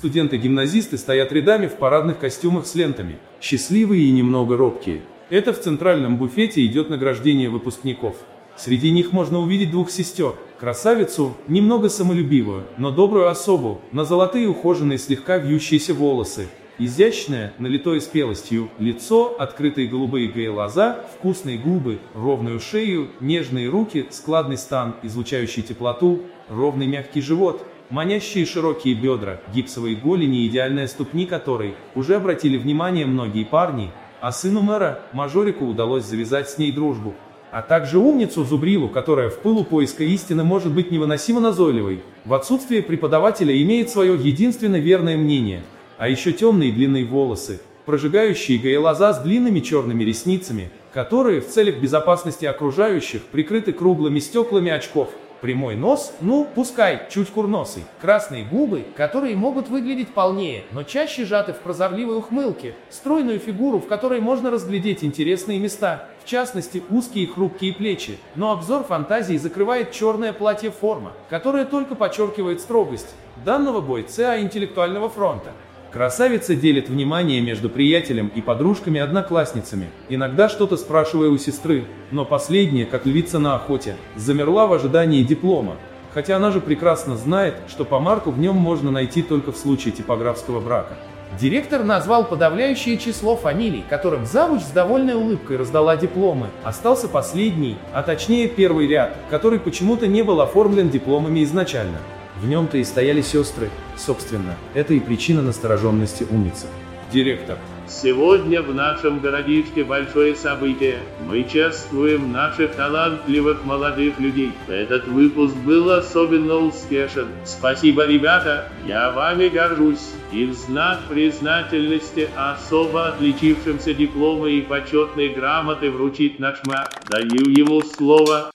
Студенты-гимназисты стоят рядами в парадных костюмах с лентами, счастливые и немного робкие. Это в центральном буфете идет награждение выпускников. Среди них можно увидеть двух сестер, красавицу, немного самолюбивую, но добрую особу, на золотые ухоженные слегка вьющиеся волосы, изящное, налитое спелостью, лицо, открытые голубые глаза, вкусные губы, ровную шею, нежные руки, складный стан, излучающий теплоту, ровный мягкий живот, манящие широкие бедра, гипсовые голени и идеальная ступни которой уже обратили внимание многие парни, а сыну мэра, мажорику удалось завязать с ней дружбу а также умницу Зубрилу, которая в пылу поиска истины может быть невыносимо назойливой, в отсутствие преподавателя имеет свое единственно верное мнение, а еще темные длинные волосы, прожигающие глаза с длинными черными ресницами, которые в целях безопасности окружающих прикрыты круглыми стеклами очков. Прямой нос, ну, пускай, чуть курносый. Красные губы, которые могут выглядеть полнее, но чаще сжаты в прозорливой ухмылке. Стройную фигуру, в которой можно разглядеть интересные места, в частности, узкие хрупкие плечи. Но обзор фантазии закрывает черное платье-форма, которое только подчеркивает строгость данного бойца интеллектуального фронта. Красавица делит внимание между приятелем и подружками-одноклассницами, иногда что-то спрашивая у сестры, но последняя, как львица на охоте, замерла в ожидании диплома, хотя она же прекрасно знает, что по марку в нем можно найти только в случае типографского брака. Директор назвал подавляющее число фамилий, которым завуч с довольной улыбкой раздала дипломы. Остался последний, а точнее первый ряд, который почему-то не был оформлен дипломами изначально. В нем-то и стояли сестры, собственно, это и причина настороженности умницы. Директор. Сегодня в нашем городишке большое событие. Мы чествуем наших талантливых молодых людей. Этот выпуск был особенно успешен. Спасибо, ребята, я вами горжусь. И в знак признательности особо отличившимся дипломы и почетные грамоты вручить наш мэр. Даю ему слово.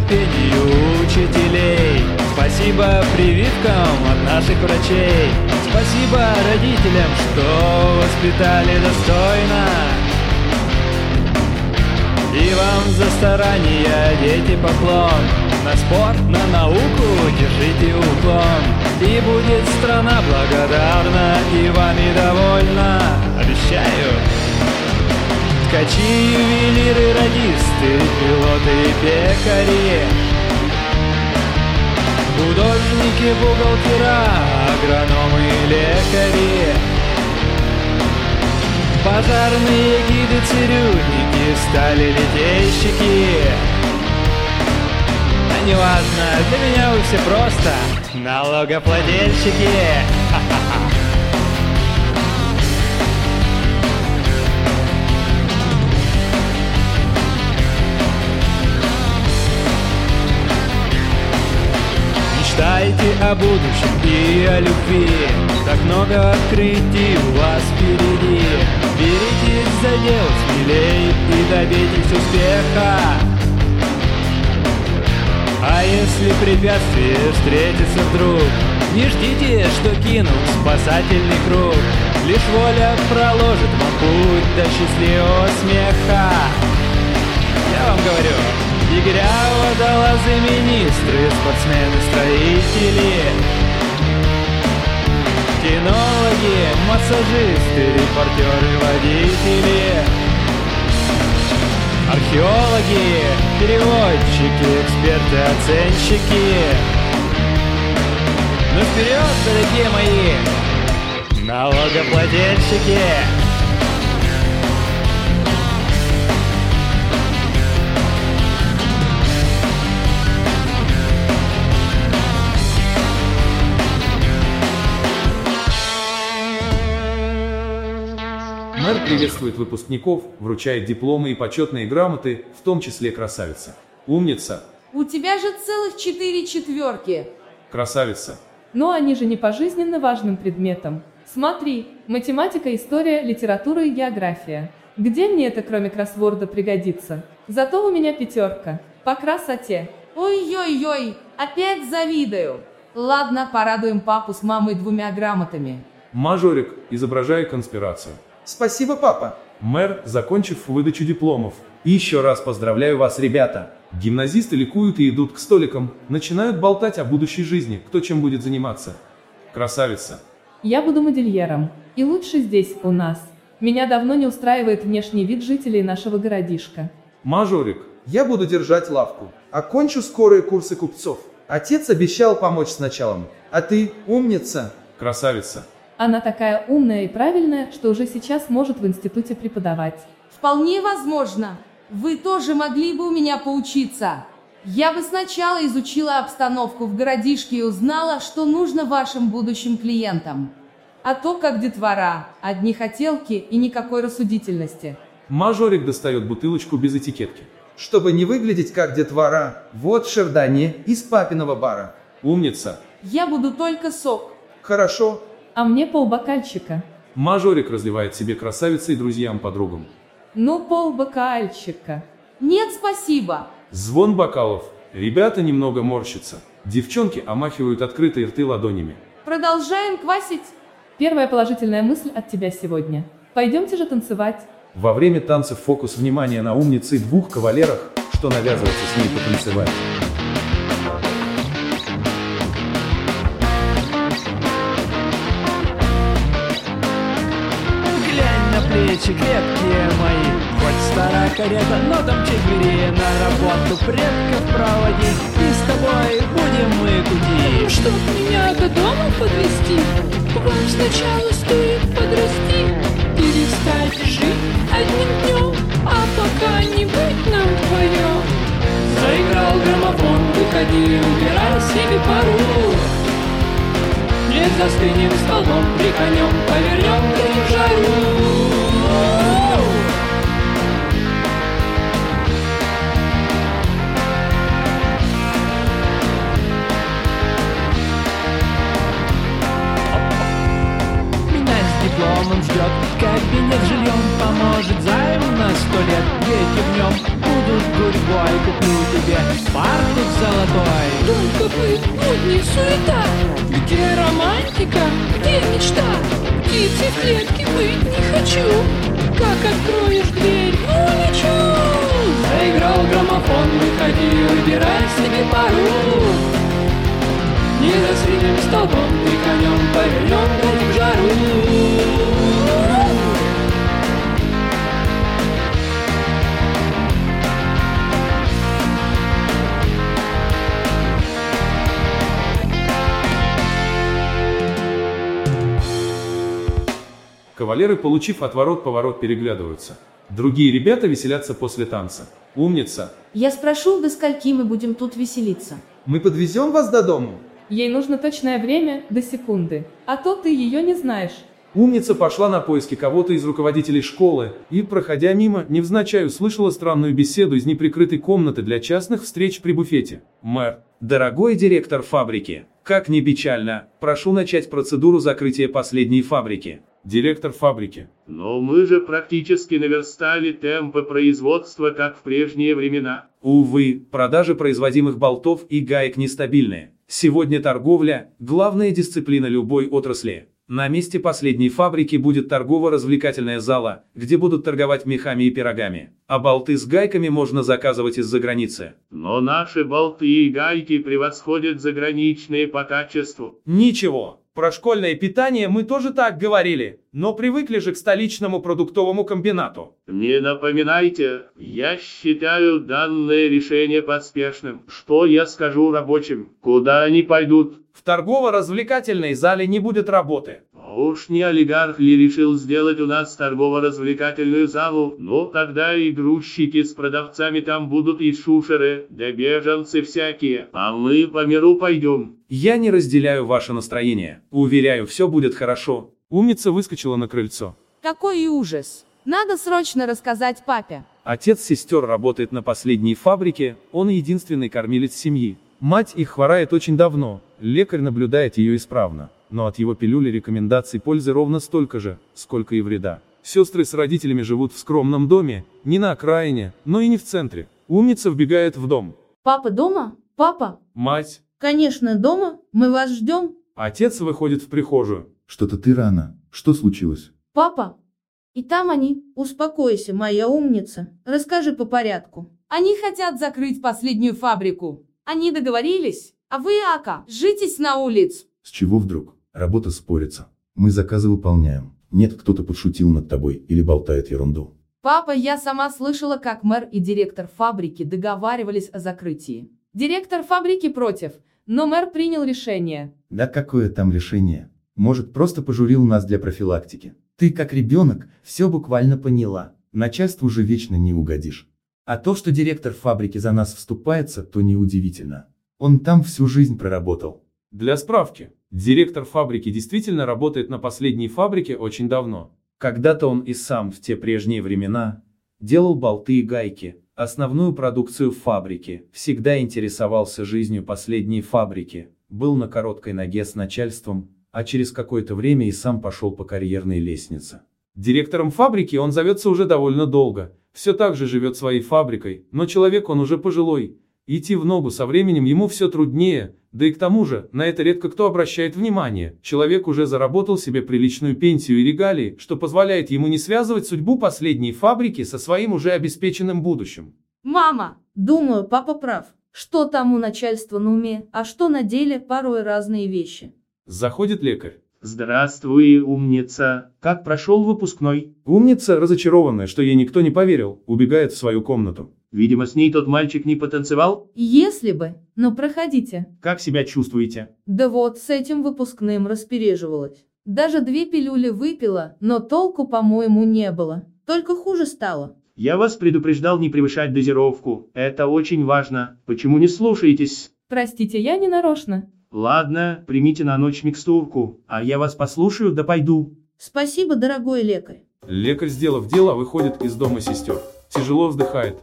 Терпению учителей, спасибо прививкам от наших врачей, спасибо родителям, что воспитали достойно. И вам за старания, дети, поклон. На спорт, на науку держите уклон. И будет страна благодарна и вами довольна. Обещаю Ткачи, ювелиры, радисты, пилоты и пекари. Художники, бухгалтера, агрономы и лекари. Пожарные гиды, цирюльники, стали литейщики А неважно, для меня вы все просто налогоплательщики. Ха-ха-ха Мечтайте о будущем и о любви. Так много открытий у вас впереди. Беритесь за дело смелей и добейтесь успеха. А если препятствие встретится вдруг Не ждите, что кинут спасательный круг. Лишь воля проложит вам путь до счастливого смеха. Я вам говорю, Егеря, водолазы, министры, спортсмены, строители. Кинологи, массажисты, репортеры, водители. Археологи, переводчики, эксперты, оценщики. Ну вперед, дорогие мои, налогоплательщики! Мэр приветствует выпускников, вручает дипломы и почетные грамоты, в том числе красавица. Умница. У тебя же целых четыре четверки. Красавица. Но они же не по жизненно важным предметам. Смотри, математика, история, литература и география. Где мне это кроме кроссворда пригодится? Зато у меня пятерка. По красоте. Ой-ой-ой, опять завидую. Ладно, порадуем папу с мамой двумя грамотами. Мажорик, изображая конспирацию. Спасибо, папа. Мэр, закончив выдачу дипломов. И еще раз поздравляю вас, ребята. Гимназисты ликуют и идут к столикам, начинают болтать о будущей жизни, кто чем будет заниматься. Красавица. Я буду модельером. И лучше здесь, у нас. Меня давно не устраивает внешний вид жителей нашего городишка. Мажорик. Я буду держать лавку. Окончу скорые курсы купцов. Отец обещал помочь с началом. А ты умница. Красавица. Она такая умная и правильная, что уже сейчас может в институте преподавать. Вполне возможно. Вы тоже могли бы у меня поучиться. Я бы сначала изучила обстановку в городишке и узнала, что нужно вашим будущим клиентам. А то как детвора, одни хотелки и никакой рассудительности. Мажорик достает бутылочку без этикетки. Чтобы не выглядеть как детвора, вот шардоне из папиного бара. Умница. Я буду только сок. Хорошо. А мне полбокальчика. Мажорик разливает себе красавица и друзьям-подругам. Ну, полбокальчика. Нет, спасибо. Звон бокалов. Ребята немного морщатся. Девчонки омахивают открытые рты ладонями. Продолжаем квасить. Первая положительная мысль от тебя сегодня. Пойдемте же танцевать. Во время танцев фокус внимания на умнице и двух кавалерах, что навязывается с ней потанцевать. Плечи крепкие мои Хоть старая карета, но там двери На работу предков проводи И с тобой будем мы кутить. Чтоб меня до дома подвести, вам сначала стоит подрасти, перестать жить одним днем, а пока не быть нам вдвоем. Заиграл граммофон, выходи, убирай себе пару. Не застынем столбом, приконем, повернем грани в жару дипломом ждет. Кабинет жильем поможет займ на сто лет. Дети в нем будут гурьбой. Куплю тебе фартук золотой. Только бы будни суета, где романтика, где мечта? Птицей в клетке быть не хочу, как откроешь дверь, улечу. Заиграл граммофон, выходи, выбирай себе пару Не засвинем столбом, ты конем повернем, дадим жару Кавалеры, получив отворот-поворот, переглядываются. Другие ребята веселятся после танца. Умница. Я спрошу, до скольки мы будем тут веселиться. Мы подвезем вас до дому. Ей нужно точное время, до секунды. А то ты ее не знаешь. Умница пошла на поиски кого-то из руководителей школы и, проходя мимо, невзначай услышала странную беседу из неприкрытой комнаты для частных встреч при буфете. Мэр. Дорогой директор фабрики, как ни печально, прошу начать процедуру закрытия последней фабрики. Директор фабрики. Но мы же практически наверстали темпы производства, как в прежние времена. Увы, продажи производимых болтов и гаек нестабильны. Сегодня торговля – главная дисциплина любой отрасли. На месте последней фабрики будет торгово-развлекательная зала, где будут торговать мехами и пирогами. А болты с гайками можно заказывать из-за границы. Но наши болты и гайки превосходят заграничные по качеству. Ничего, про школьное питание мы тоже так говорили, но привыкли же к столичному продуктовому комбинату. Не напоминайте, я считаю данное решение поспешным. Что я скажу рабочим? Куда они пойдут? В торгово-развлекательной зале не будет работы. Уж не олигарх ли решил сделать у нас торгово-развлекательную залу? Ну, тогда и грузчики с продавцами там будут и шушеры, да беженцы всякие. А мы по миру пойдем. Я не разделяю ваше настроение. Уверяю, все будет хорошо. Умница выскочила на крыльцо. Какой ужас. Надо срочно рассказать папе. Отец сестер работает на последней фабрике, он единственный кормилец семьи. Мать их хворает очень давно, лекарь наблюдает ее исправно, но от его пилюли рекомендаций пользы ровно столько же, сколько и вреда. Сестры с родителями живут в скромном доме, не на окраине, но и не в центре. Умница вбегает в дом. Папа дома? Папа? Мать. Конечно, дома. Мы вас ждем. Отец выходит в прихожую. Что-то ты рано. Что случилось? Папа? И там они. Успокойся, моя умница. Расскажи по порядку. Они хотят закрыть последнюю фабрику. Они договорились. А вы, Ака, житесь на улиц. С чего вдруг? Работа спорится. Мы заказы выполняем. Нет, кто-то подшутил над тобой или болтает ерунду. Папа, я сама слышала, как мэр и директор фабрики договаривались о закрытии. Директор фабрики против, но мэр принял решение. Да какое там решение? Может, просто пожурил нас для профилактики. Ты, как ребенок, все буквально поняла. Начальству уже вечно не угодишь. А то, что директор фабрики за нас вступается, то неудивительно. Он там всю жизнь проработал. Для справки, директор фабрики действительно работает на последней фабрике очень давно. Когда-то он и сам в те прежние времена делал болты и гайки, основную продукцию фабрики, всегда интересовался жизнью последней фабрики, был на короткой ноге с начальством, а через какое-то время и сам пошел по карьерной лестнице. Директором фабрики он зовется уже довольно долго, все так же живет своей фабрикой, но человек он уже пожилой, идти в ногу со временем ему все труднее, да и к тому же, на это редко кто обращает внимание, человек уже заработал себе приличную пенсию и регалии, что позволяет ему не связывать судьбу последней фабрики со своим уже обеспеченным будущим. Мама, думаю, папа прав. Что там у начальства на уме, а что на деле, порой разные вещи. Заходит лекарь. Здравствуй, умница. Как прошел выпускной? Умница, разочарованная, что ей никто не поверил, убегает в свою комнату. Видимо, с ней тот мальчик не потанцевал? Если бы, но проходите. Как себя чувствуете? Да вот, с этим выпускным распереживалась. Даже две пилюли выпила, но толку, по-моему, не было. Только хуже стало. Я вас предупреждал не превышать дозировку. Это очень важно. Почему не слушаетесь? Простите, я не нарочно. Ладно, примите на ночь микстурку, а я вас послушаю да пойду. Спасибо, дорогой лекарь. Лекарь, сделав дело, выходит из дома сестер. Тяжело вздыхает.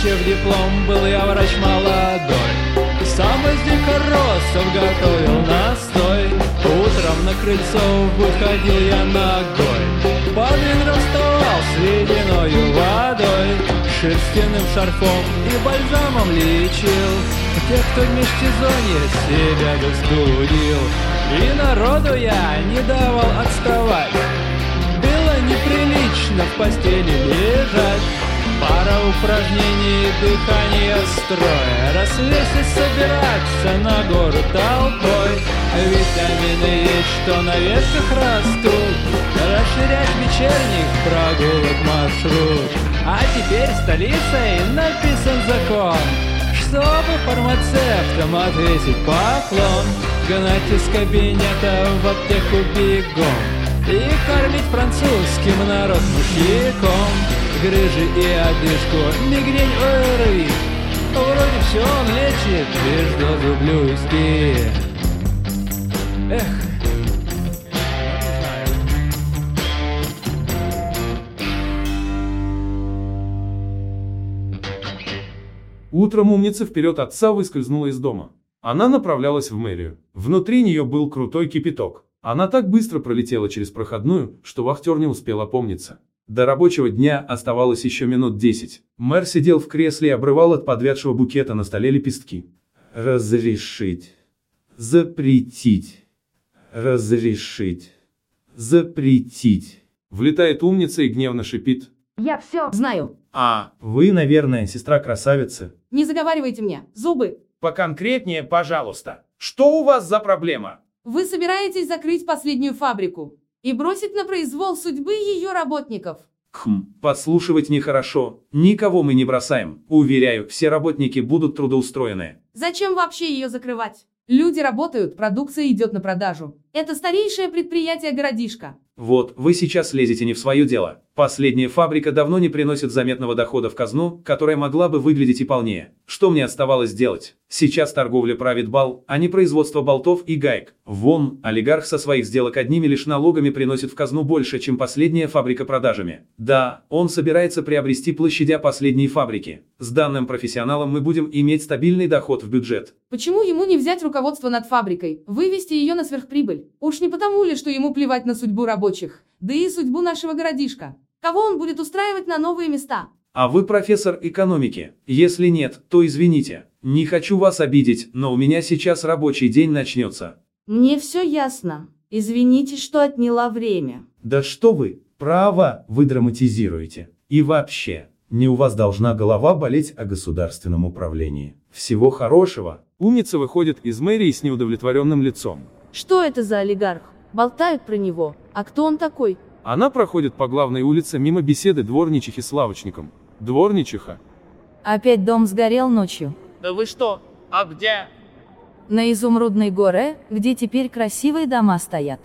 Получив диплом, был я врач молодой. Сам из дикоросов готовил настой. Утром на крыльцо выходил я ногой. Под ведром вставал с ледяною водой. Шерстяным шарфом и бальзамом лечил. Тех, кто в межсезонье себя достудил И народу я не давал отставать. Было неприлично в постели лежать Пара упражнений, дыхание строя. Рассвете собираться на гору толпой. Витамины есть, что на ветках растут. Расширять вечерних прогулок маршрут. А теперь столицей написан закон Чтобы фармацевтам ответить поклон. Гнать из кабинета в аптеку бегом И кормить французским народ мухиком грыжи и одышку, мигрень, ОРВИ. Вроде все он лечит, лишь дозу блюйски. Эх. Утром умница вперед отца выскользнула из дома. Она направлялась в мэрию. Внутри нее был крутой кипяток. Она так быстро пролетела через проходную, что вахтер не успел опомниться. До рабочего дня оставалось еще минут десять. Мэр сидел в кресле и обрывал от подвядшего букета на столе лепестки. Разрешить. Запретить. Разрешить. Запретить. Влетает умница и гневно шипит. Я все знаю. А, вы, наверное, сестра красавицы. Не заговаривайте мне. Зубы. Поконкретнее, пожалуйста. Что у вас за проблема? Вы собираетесь закрыть последнюю фабрику и бросить на произвол судьбы ее работников. Хм, подслушивать нехорошо. Никого мы не бросаем. Уверяю, все работники будут трудоустроены. Зачем вообще ее закрывать? Люди работают, продукция идет на продажу. Это старейшее предприятие городишка. Вот, вы сейчас лезете не в свое дело. Последняя фабрика давно не приносит заметного дохода в казну, которая могла бы выглядеть и полнее. Что мне оставалось делать? Сейчас торговля правит бал, а не производство болтов и гаек. Вон, олигарх со своих сделок одними лишь налогами приносит в казну больше, чем последняя фабрика продажами. Да, он собирается приобрести площадя последней фабрики. С данным профессионалом мы будем иметь стабильный доход в бюджет. Почему ему не взять руководство над фабрикой, вывести ее на сверхприбыль? Уж не потому ли, что ему плевать на судьбу рабочих, да и судьбу нашего городишка? Кого он будет устраивать на новые места? А вы профессор экономики? Если нет, то извините. Не хочу вас обидеть, но у меня сейчас рабочий день начнется. Мне все ясно. Извините, что отняла время. Да что вы, право, вы драматизируете. И вообще, не у вас должна голова болеть о государственном управлении. Всего хорошего. Умница выходит из мэрии с неудовлетворенным лицом. Что это за олигарх? Болтают про него. А кто он такой? Она проходит по главной улице мимо беседы дворничихи с лавочником. Дворничиха. Опять дом сгорел ночью. Да вы что? А где? На Изумрудной горе, где теперь красивые дома стоят.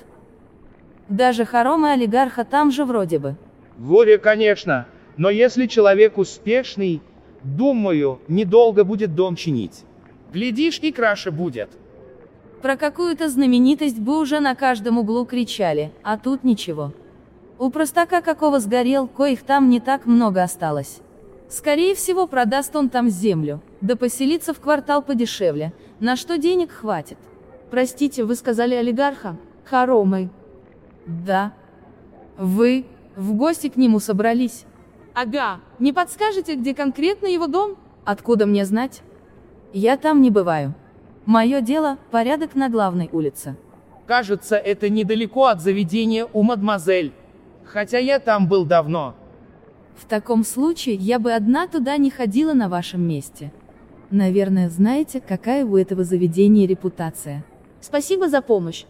Даже хоромы олигарха там же вроде бы. Горе, конечно. Но если человек успешный, думаю, недолго будет дом чинить. Глядишь, и краше будет. Про какую-то знаменитость бы уже на каждом углу кричали, а тут ничего. У простака какого сгорел, коих там не так много осталось. Скорее всего, продаст он там землю, да поселится в квартал подешевле, на что денег хватит. Простите, вы сказали олигарха? Хоромы. Да. Вы в гости к нему собрались? Ага. Не подскажете, где конкретно его дом? Откуда мне знать? Я там не бываю. Мое дело – порядок на главной улице. Кажется, это недалеко от заведения у мадемуазель. Хотя я там был давно. В таком случае я бы одна туда не ходила на вашем месте. Наверное, знаете, какая у этого заведения репутация. Спасибо за помощь.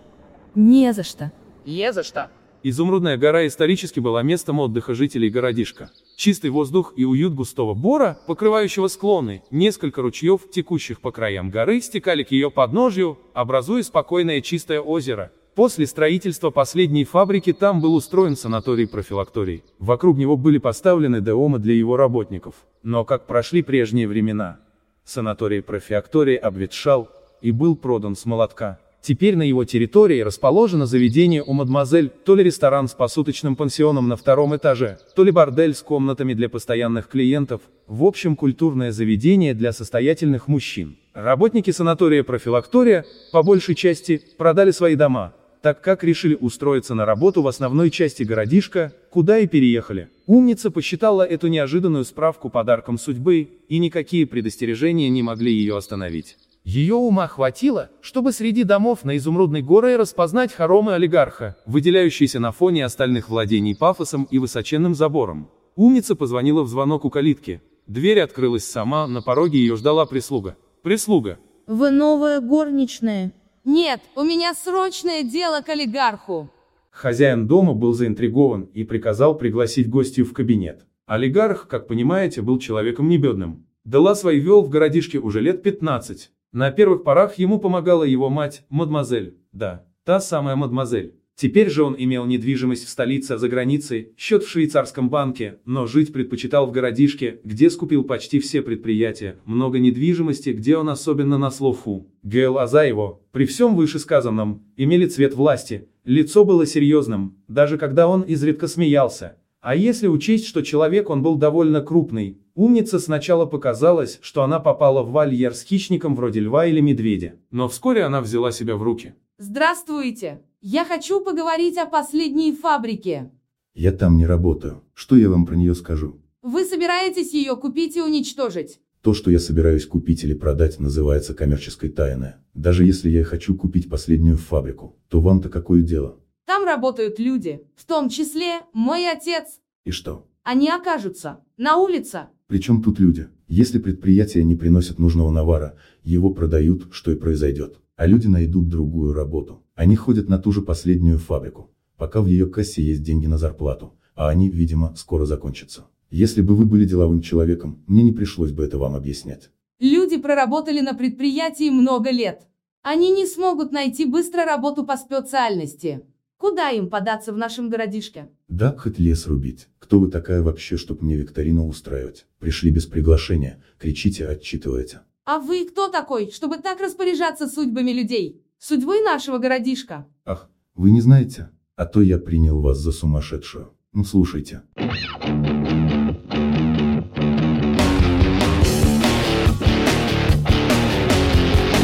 Не за что. Не за что. Изумрудная гора исторически была местом отдыха жителей городишка. Чистый воздух и уют густого бора, покрывающего склоны, несколько ручьев, текущих по краям горы, стекали к ее подножью, образуя спокойное чистое озеро. После строительства последней фабрики там был устроен санаторий-профилакторий. Вокруг него были поставлены деомы для его работников. Но как прошли прежние времена, санаторий-профилакторий обветшал и был продан с молотка. Теперь на его территории расположено заведение у мадемуазель, то ли ресторан с посуточным пансионом на втором этаже, то ли бордель с комнатами для постоянных клиентов, в общем культурное заведение для состоятельных мужчин. Работники санатория профилактория, по большей части, продали свои дома, так как решили устроиться на работу в основной части городишка, куда и переехали. Умница посчитала эту неожиданную справку подарком судьбы, и никакие предостережения не могли ее остановить. Ее ума хватило, чтобы среди домов на Изумрудной горе распознать хоромы олигарха, выделяющиеся на фоне остальных владений пафосом и высоченным забором. Умница позвонила в звонок у калитки. Дверь открылась сама, на пороге ее ждала прислуга. Прислуга. Вы новая горничная? Нет, у меня срочное дело к олигарху. Хозяин дома был заинтригован и приказал пригласить гостью в кабинет. Олигарх, как понимаете, был человеком небедным. Дела свои вел в городишке уже лет 15. На первых порах ему помогала его мать, мадемуазель, да, та самая мадемуазель. Теперь же он имел недвижимость в столице, за границей, счет в швейцарском банке, но жить предпочитал в городишке, где скупил почти все предприятия, много недвижимости, где он особенно на слуху. Глаза его, при всем вышесказанном, имели цвет власти, лицо было серьезным, даже когда он изредка смеялся. А если учесть, что человек он был довольно крупный, умница сначала показалось, что она попала в вольер с хищником вроде льва или медведя. Но вскоре она взяла себя в руки. Здравствуйте. Я хочу поговорить о последней фабрике. Я там не работаю. Что я вам про нее скажу? Вы собираетесь ее купить и уничтожить? То, что я собираюсь купить или продать, называется коммерческой тайной. Даже если я хочу купить последнюю фабрику, то вам-то какое дело? Там работают люди, в том числе мой отец. И что? Они окажутся на улице. Причем тут люди? Если предприятия не приносят нужного навара, его продают, что и произойдет. А люди найдут другую работу. Они ходят на ту же последнюю фабрику, пока в ее кассе есть деньги на зарплату, а они, видимо, скоро закончатся. Если бы вы были деловым человеком, мне не пришлось бы это вам объяснять. Люди проработали на предприятии много лет. Они не смогут найти быстро работу по специальности. Куда им податься в нашем городишке? Да, хоть лес рубить. Кто вы такая вообще, чтоб мне викторину устраивать? Пришли без приглашения, кричите, отчитываете. А вы кто такой, чтобы так распоряжаться судьбами людей? Судьбой нашего городишка? Ах, вы не знаете? А то я принял вас за сумасшедшую. Ну слушайте.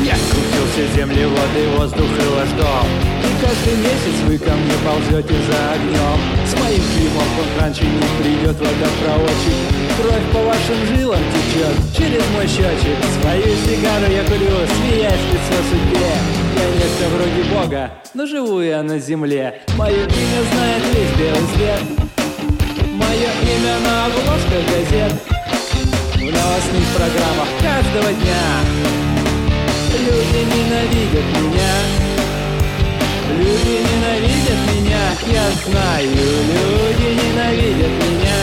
Я крутился земли, воды, воздух и ваш дом Каждый месяц вы ко мне ползете за огнем С моим фильмом раньше не придет водопроводчик Кровь по вашим жилам течет через мой счетчик Свою сигару я курю, смеясь в лицо судьбе Я некто вроде бога, но живу я на земле. Мое имя знает весь белый свет. Мое имя на обложках газет. В новостных программах каждого дня. Люди ненавидят меня. Люди ненавидят меня, я знаю Люди ненавидят меня.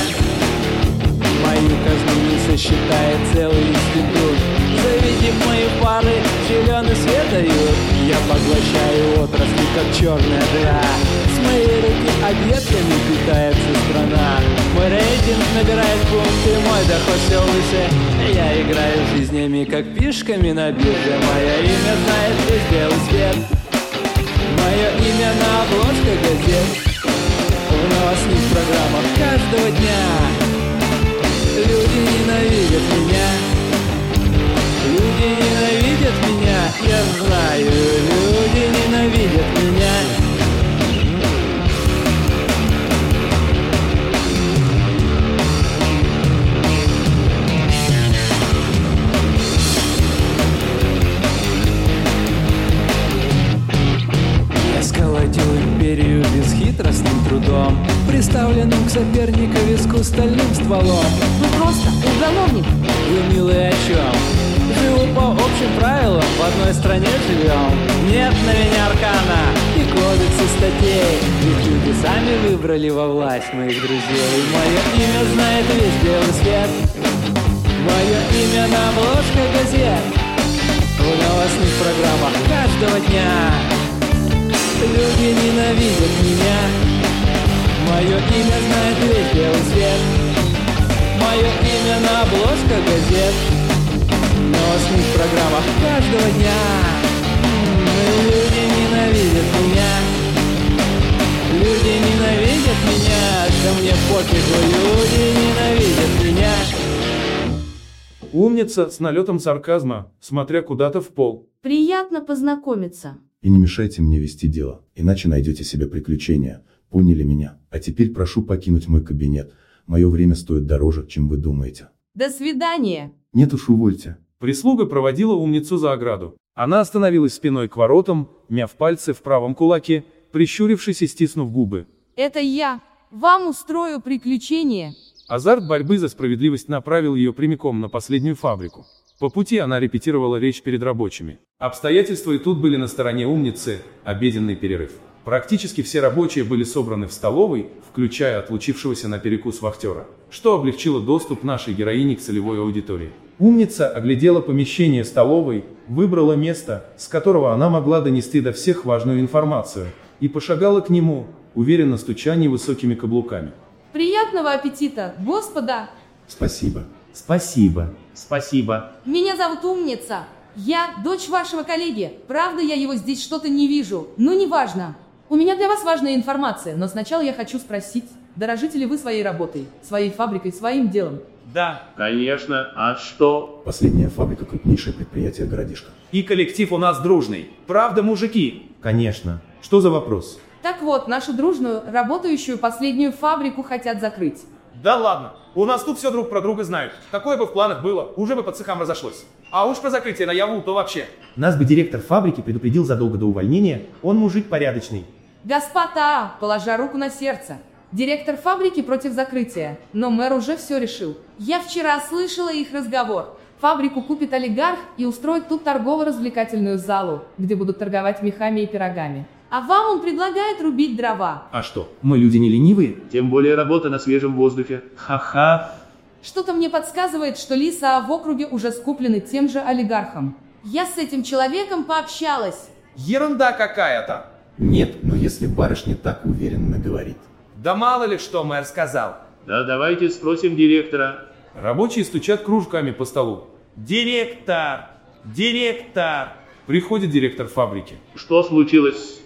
Мою казну не сосчитает целый институт Заведи в мои пары, зеленый свет дают Я поглощаю отрасли, как черная дыра. С моей руки объектами питается страна. Мой рейтинг набирает пункты, мой доход все выше. Я играю жизнями, как пишками на бирже. Мое имя знает весь белый свет. Мое имя на обложках Умница с налетом сарказма, смотря куда-то в пол. Приятно познакомиться. И не мешайте мне вести дело, иначе найдете себе приключения. Поняли меня? А теперь прошу покинуть мой кабинет. Мое время стоит дороже, чем вы думаете. До свидания. Нет уж, увольте. Прислуга проводила умницу за ограду. Она остановилась спиной к воротам, мяв пальцы в правом кулаке, прищурившись и стиснув губы. Это я. Вам устрою приключение. Азарт борьбы за справедливость направил ее прямиком на последнюю фабрику. По пути она репетировала речь перед рабочими. Обстоятельства и тут были на стороне умницы, обеденный перерыв. Практически все рабочие были собраны в столовой, включая отлучившегося на перекус вахтера, что облегчило доступ нашей героини к целевой аудитории. Умница оглядела помещение столовой, выбрала место, с которого она могла донести до всех важную информацию, и пошагала к нему, уверенно стуча невысокими каблуками. Приятного аппетита, господа. Спасибо. Спасибо. Спасибо. Меня зовут Умница. Я дочь вашего коллеги. Правда, я его здесь что-то не вижу. Ну, неважно. У меня для вас важная информация, но сначала я хочу спросить, дорожите ли вы своей работой, своей фабрикой, своим делом? Да, Конечно. А что? Последняя фабрика крупнейшее предприятие городишка. и коллектив у нас дружный. Правда, мужики? Конечно. Что за вопрос? Так вот, нашу дружную, работающую последнюю фабрику хотят закрыть. Да ладно, у нас тут все друг про друга знают. Такое бы в планах было, уже бы по цехам разошлось. А уж про закрытие наяву, то вообще. Нас бы директор фабрики предупредил задолго до увольнения, он мужик порядочный. Господа, положа руку на сердце. Директор фабрики против закрытия, но мэр уже все решил. Я вчера слышала их разговор. Фабрику купит олигарх и устроит тут торгово-развлекательную залу, где будут торговать мехами и пирогами. А вам он предлагает рубить дрова. А что, мы люди не ленивые? Тем более работа на свежем воздухе. Ха-ха. Что-то мне подсказывает, что лиса в округе уже скуплены тем же олигархом. Я с этим человеком пообщалась. Ерунда какая-то. Нет, но если барышня так уверенно говорит. Да мало ли что мэр сказал. Да давайте спросим директора. Рабочие стучат кружками по столу. Директор! Директор! Приходит директор фабрики. Что случилось?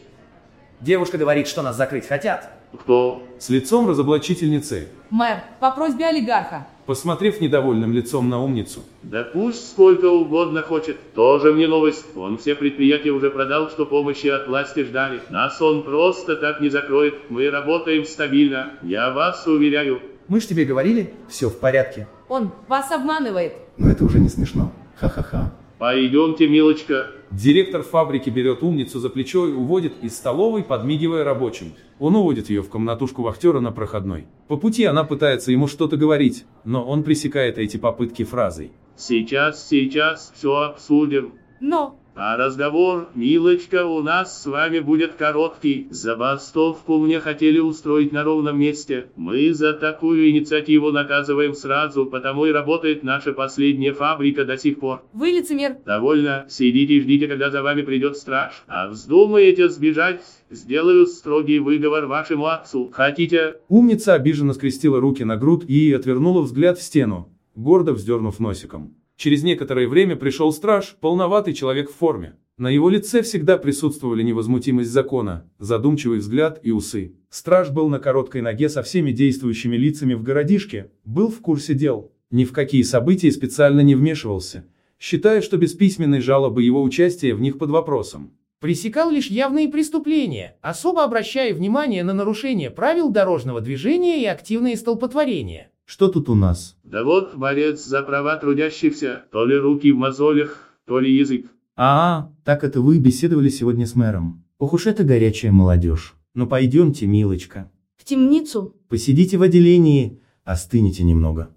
Девушка говорит, что нас закрыть хотят. Кто? С лицом разоблачительницы. Мэр, по просьбе олигарха, посмотрев недовольным лицом на умницу. Да пусть сколько угодно хочет. Тоже мне новость. Он все предприятия уже продал, что помощи от власти ждали. Нас он просто так не закроет. Мы работаем стабильно. Я вас уверяю. Мы ж тебе говорили, все в порядке. Он вас обманывает. Но это уже не смешно. Ха-ха-ха. Пойдемте, милочка. Директор фабрики берет умницу за плечо и уводит из столовой, подмигивая рабочим. Он уводит ее в комнатушку вахтера на проходной. По пути она пытается ему что-то говорить, но он пресекает эти попытки фразой. Сейчас, сейчас все обсудим. Но, А разговор, милочка, у нас с вами будет короткий. Забастовку мне хотели устроить на ровном месте. Мы за такую инициативу наказываем сразу, потому и работает наша последняя фабрика до сих пор. вы лицемер. Довольно, сидите и ждите, когда за вами придет страж. А вздумаете сбежать, сделаю строгий выговор вашему отцу. Хотите? Умница обиженно скрестила руки на грудь и отвернула взгляд в стену, гордо вздернув носиком. Через некоторое время пришел страж, полноватый человек в форме. На его лице всегда присутствовали невозмутимость закона, задумчивый взгляд и усы. Страж был на короткой ноге со всеми действующими лицами в городишке, был в курсе дел, ни в какие события специально не вмешивался, считая, что без письменной жалобы его участие в них под вопросом. Пресекал лишь явные преступления, особо обращая внимание на нарушение правил дорожного движения и активные столпотворения. Что тут у нас? Да вот, борец за права трудящихся, то ли руки в мозолях, то ли язык. А, так это вы беседовали сегодня с мэром. Ох уж это горячая молодежь. Ну пойдемте, милочка. В темницу. Посидите в отделении, остынете немного.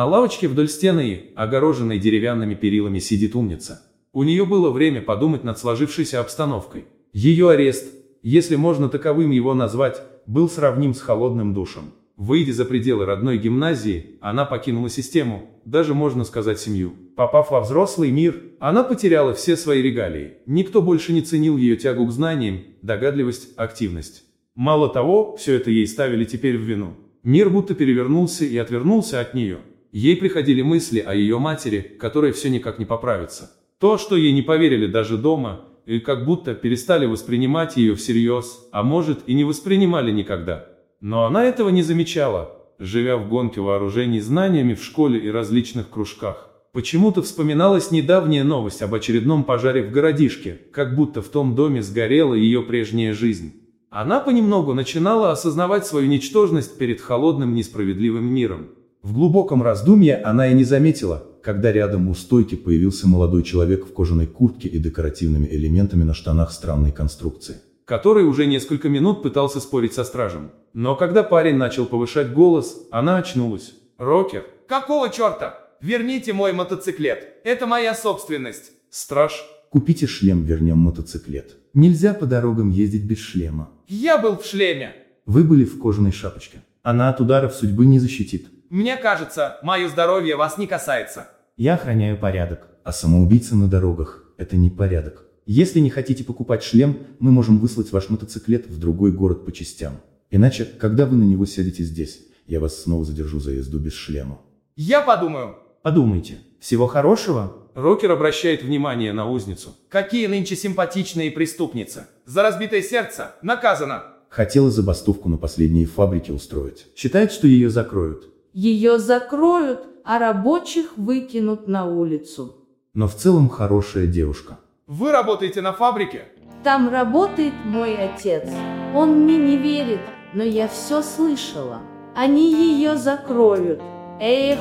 На лавочке вдоль стены, огороженной деревянными перилами, сидит умница. У нее было время подумать над сложившейся обстановкой. Ее арест, если можно таковым его назвать, был сравним с холодным душем. Выйдя за пределы родной гимназии, она покинула систему, даже можно сказать семью. Попав во взрослый мир, она потеряла все свои регалии. Никто больше не ценил ее тягу к знаниям, догадливость, активность. Мало того, все это ей ставили теперь в вину. Мир будто перевернулся и отвернулся от нее. Ей приходили мысли о ее матери, которая все никак не поправится. То, что ей не поверили даже дома, и как будто перестали воспринимать ее всерьез, а может и не воспринимали никогда. Но она этого не замечала, живя в гонке вооружений знаниями в школе и различных кружках. Почему-то вспоминалась недавняя новость об очередном пожаре в городишке, как будто в том доме сгорела ее прежняя жизнь. Она понемногу начинала осознавать свою ничтожность перед холодным несправедливым миром. В глубоком раздумье она и не заметила, когда рядом у стойки появился молодой человек в кожаной куртке и декоративными элементами на штанах странной конструкции. который уже несколько минут пытался спорить со стражем. Но когда парень начал повышать голос, она очнулась. «Рокер!» Какого черта? Верните мой мотоциклет. Это моя собственность. Страж! Купите шлем, вернем мотоциклет. Нельзя по дорогам ездить без шлема. Я был в шлеме. Вы были в кожаной шапочке. Она от ударов судьбы не защитит. Мне кажется, мое здоровье вас не касается. Я охраняю порядок. А самоубийцы на дорогах – это не порядок. Если не хотите покупать шлем, мы можем выслать ваш мотоциклет в другой город по частям. Иначе, когда вы на него сядете здесь, я вас снова задержу за езду без шлема. Я подумаю. Подумайте. Всего хорошего. Рокер обращает внимание на узницу. Какие нынче симпатичные преступницы. За разбитое сердце наказано. Хотела забастовку на последней фабрике устроить. Считает, что ее закроют. Ее закроют, а рабочих выкинут на улицу. Но в целом хорошая девушка. Вы работаете на фабрике? Там работает мой отец. Он мне не верит, но я все слышала. Они ее закроют. Эх,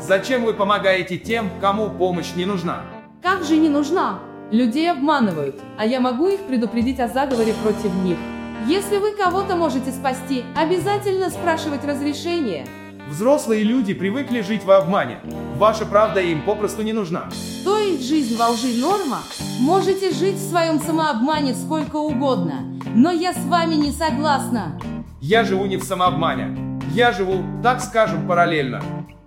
Зачем вы помогаете тем, кому помощь не нужна? как же не нужна? Людей обманывают, а я могу их предупредить о заговоре против них. Если вы кого-то можете спасти, обязательно спрашивать разрешение. Взрослые люди привыкли жить в обмане. Ваша правда им попросту не нужна. То есть жизнь во лжи норма? Можете жить в своем самообмане сколько угодно, но я с вами не согласна. Я живу не в самообмане. Я живу, так скажем, параллельно.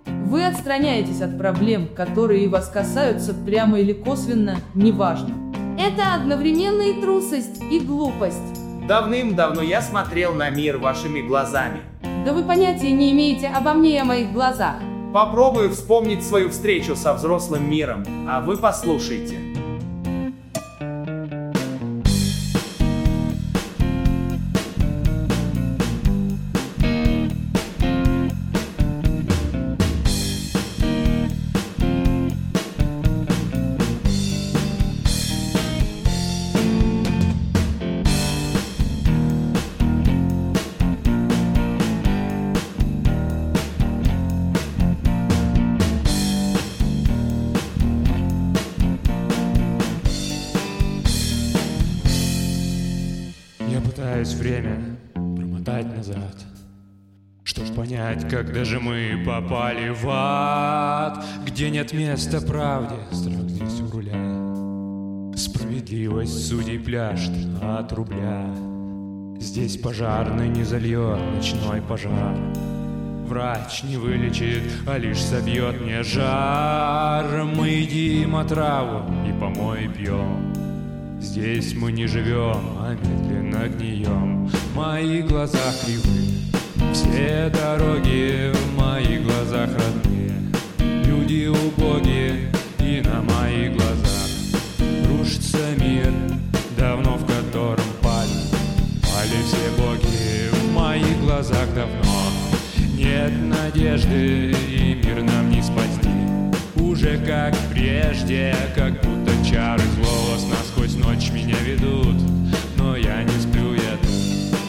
Вы отстраняетесь от проблем, которые вас касаются прямо или косвенно, неважно. Это одновременно и трусость, и глупость. Давным-давно я смотрел на мир вашими глазами. Да вы понятия не имеете обо мне и о моих глазах. Попробую вспомнить свою встречу со взрослым миром, а вы послушайте. Когда же мы попали в ад Где нет места правде, страх здесь у руля. Справедливость судей пляшет от рубля. Здесь пожарный не зальет ночной пожар. Врач не вылечит, а лишь собьет. Мне жар Мы едим отраву и помой пьем. Здесь мы не живем, а медленно гнием. Мои глаза кривы, все дороги в моих глазах родные. Люди убогие, и на моих глазах рушится мир, давно в котором пали. Пали все боги в моих глазах давно. Нет надежды, и мир нам не спасти. Уже как прежде, как будто чары злого сна сквозь ночь меня ведут. Но я не сплю, я тут,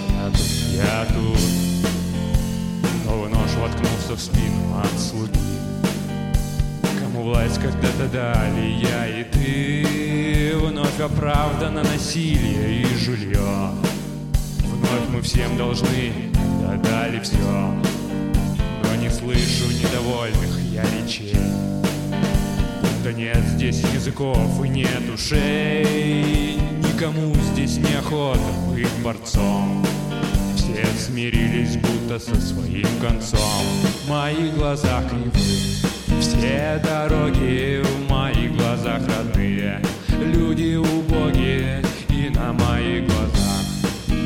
я тут, я тут. Воткнулся в спину от слуги. Кому власть когда-то дали я и ты. Вновь оправдано насилие и жулье. Вновь мы всем должны, да дали все Но не слышу недовольных я речей. Да нет здесь языков и нет ушей. Никому здесь не охота быть борцом Смирились будто со своим концом. В моих глазах кривы Все дороги в моих глазах родные. Люди убогие и на моих глазах.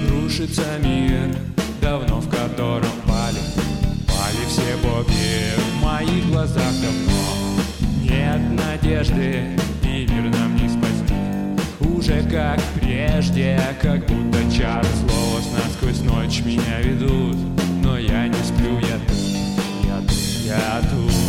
Рушится мир, давно в котором пали Пали все боги. В моих глазах давно нет надежды, Уже как прежде, как будто чары слова сна сквозь ночь меня ведут. Но я не сплю, я тут, я тут, я тут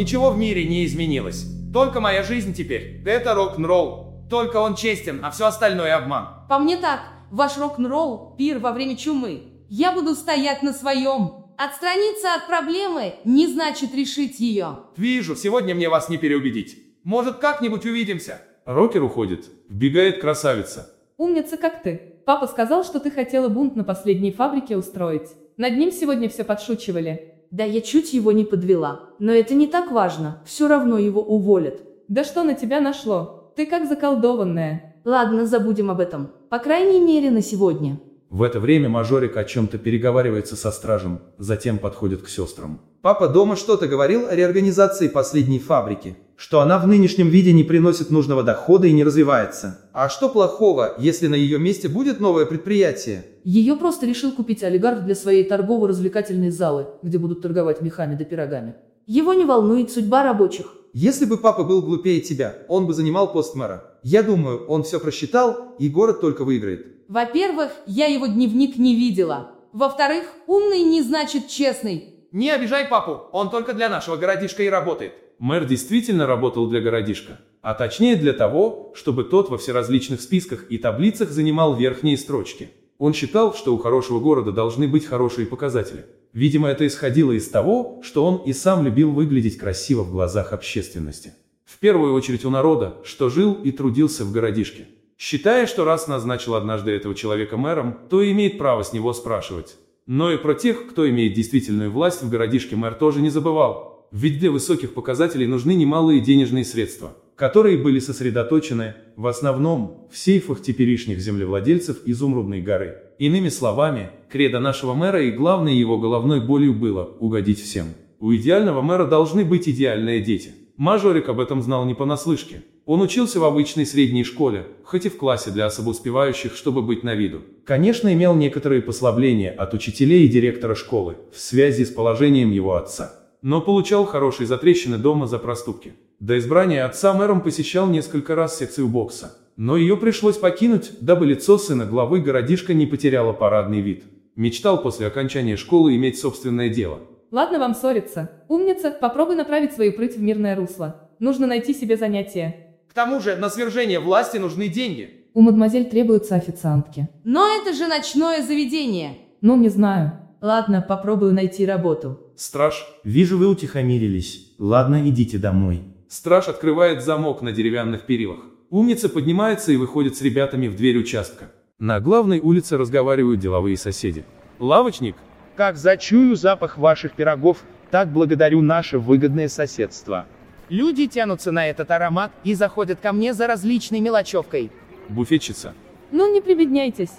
ничего в мире не изменилось. Только моя жизнь теперь. Это рок-н-ролл. Только он честен, а все остальное обман. По мне так, ваш рок-н-ролл – пир во время чумы. Я буду стоять на своем. Отстраниться от проблемы не значит решить ее. Вижу, сегодня мне вас не переубедить. Может, как-нибудь увидимся? Рокер уходит. Вбегает красавица. Умница как ты. Папа сказал, что ты хотела бунт на последней фабрике устроить. Над ним сегодня все подшучивали. Да я чуть его не подвела. Но это не так важно, все равно его уволят. Да что на тебя нашло? Ты как заколдованная. Ладно, забудем об этом. По крайней мере, на сегодня. В это время мажорик о чем-то переговаривается со стражем, затем подходит к сестрам. Папа дома что-то говорил о реорганизации последней фабрики, что она в нынешнем виде не приносит нужного дохода и не развивается. А что плохого, если на ее месте будет новое предприятие? Ее просто решил купить олигарх для своей торгово-развлекательной залы, где будут торговать мехами да пирогами. Его не волнует судьба рабочих. Если бы папа был глупее тебя, он бы занимал пост мэра. Я думаю, он все просчитал, и город только выиграет. Во-первых, я его дневник не видела. Во-вторых, умный не значит честный. Не обижай папу, он только для нашего городишка и работает. Мэр действительно работал для городишка, а точнее для того, чтобы тот во всеразличных списках и таблицах занимал верхние строчки. Он считал, что у хорошего города должны быть хорошие показатели. Видимо, это исходило из того, что он и сам любил выглядеть красиво в глазах общественности. В первую очередь у народа, что жил и трудился в городишке. Считая, что раз назначил однажды этого человека мэром, то имеет право с него спрашивать. Но и про тех, кто имеет действительную власть в городишке мэр тоже не забывал. Ведь для высоких показателей нужны немалые денежные средства, которые были сосредоточены, в основном, в сейфах теперешних землевладельцев Изумрудной горы. Иными словами, кредо нашего мэра и главной его головной болью было угодить всем. У идеального мэра должны быть идеальные дети. Мажорик об этом знал не понаслышке. Он учился в обычной средней школе, хоть и в классе для особо успевающих, чтобы быть на виду. Конечно, имел некоторые послабления от учителей и директора школы, в связи с положением его отца. Но получал хорошие затрещины дома за проступки. До избрания отца мэром посещал несколько раз секцию бокса. Но ее пришлось покинуть, дабы лицо сына главы городишка не потеряло парадный вид. Мечтал после окончания школы иметь собственное дело. Ладно вам ссориться. Умница, попробуй направить свою прыть в мирное русло. Нужно найти себе занятие. К тому же, на свержение власти нужны деньги. У мадемуазель требуются официантки. Но это же ночное заведение. Ну, не знаю. Ладно, попробую найти работу. Страж. Вижу, вы утихомирились. Ладно, идите домой. Страж открывает замок на деревянных перилах. Умница поднимается и выходит с ребятами в дверь участка. На главной улице разговаривают деловые соседи. Лавочник, Как зачую запах ваших пирогов, так благодарю наше выгодное соседство. Люди тянутся на этот аромат и заходят ко мне за различной мелочевкой. буфетчица. Ну, не прибедняйтесь.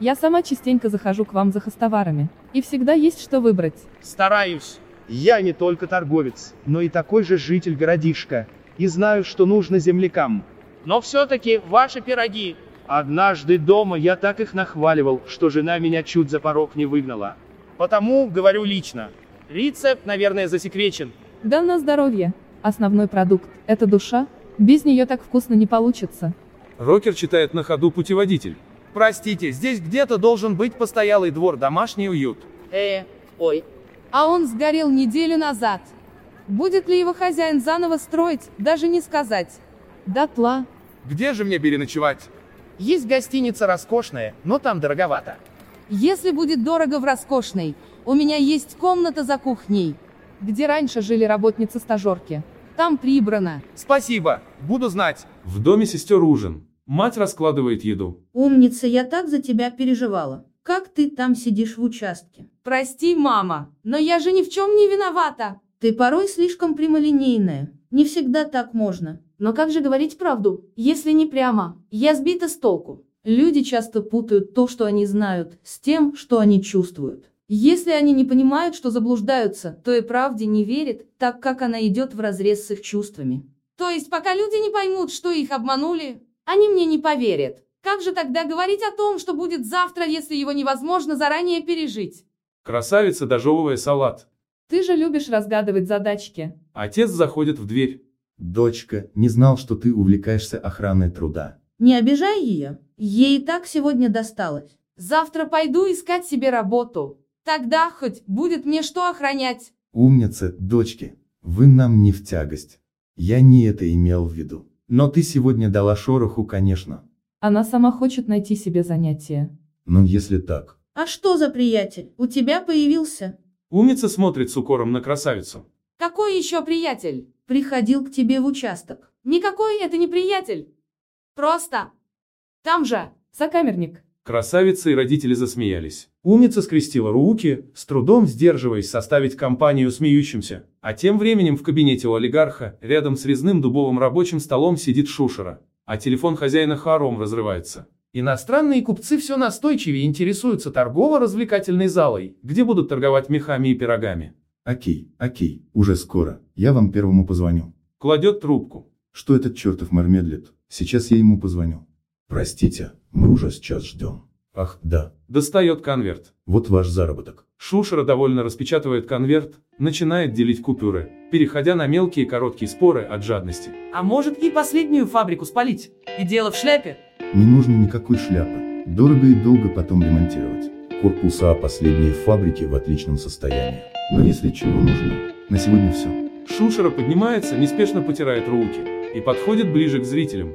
Я сама частенько захожу к вам за хостоварами. И всегда есть что выбрать. Стараюсь. Я не только торговец, но и такой же житель городишка. И знаю, что нужно землякам. Но все-таки ваши пироги. Однажды дома я так их нахваливал, что жена меня чуть за порог не выгнала. Потому говорю лично. Рецепт, наверное, засекречен. Да на здоровье. Основной продукт – это душа. Без нее так вкусно не получится. Рокер читает на ходу путеводитель. Простите, здесь где-то должен быть постоялый двор, домашний уют. Э, ой. А он сгорел неделю назад. Будет ли его хозяин заново строить, даже не сказать. Дотла. Где же мне переночевать? Есть гостиница роскошная, но там дороговато. Если будет дорого в роскошной, у меня есть комната за кухней. Где раньше жили работницы-стажерки. Там прибрано. Спасибо, буду знать. В доме сестер ужин. Мать раскладывает еду. Умница, я так за тебя переживала. Как ты там сидишь в участке? Прости, мама, но я же ни в чем не виновата. Ты порой слишком прямолинейная. Не всегда так можно. Но как же говорить правду, если не прямо? Я сбита с толку. Люди часто путают то, что они знают, с тем, что они чувствуют. Если они не понимают, что заблуждаются, то и правде не верят, так как она идет вразрез с их чувствами. То есть пока люди не поймут, что их обманули, они мне не поверят. Как же тогда говорить о том, что будет завтра, если его невозможно заранее пережить? Красавица, дожевывая салат. Ты же любишь разгадывать задачки. Отец заходит в дверь. Дочка, не знал, что ты увлекаешься охраной труда. Не обижай ее. Ей и так сегодня досталось. Завтра пойду искать себе работу. Тогда хоть будет мне что охранять. Умница, дочки. Вы нам не в тягость. Я не это имел в виду. Но ты сегодня дала шороху, конечно. Она сама хочет найти себе занятие. Ну если так. А что за приятель? У тебя появился? Умница смотрит с укором на красавицу. Какой еще приятель? Приходил к тебе в участок. Никакой это не приятель. Просто. Там же. Сокамерник. Красавица и родители засмеялись. Умница скрестила руки, с трудом сдерживаясь составить компанию смеющимся. А тем временем в кабинете у олигарха, рядом с резным дубовым рабочим столом сидит Шушера. А телефон хозяина хором разрывается. Иностранные купцы все настойчивее интересуются торгово-развлекательной залой, где будут торговать мехами и пирогами. Окей, окей, уже скоро, я вам первому позвоню. Кладет трубку. Что этот чертов мэр медлит? Сейчас я ему позвоню. Простите, мы уже сейчас ждем. Ах, да. Достает конверт. Вот ваш заработок. Шушера довольно распечатывает конверт, начинает делить купюры, переходя на мелкие короткие споры от жадности. А может и последнюю фабрику спалить? И дело в шляпе? Не нужно никакой шляпы. Дорого и долго потом ремонтировать. Корпуса последней фабрики в отличном состоянии. Но если чего нужно, на сегодня все. Шушера поднимается, неспешно потирает руки и подходит ближе к зрителям.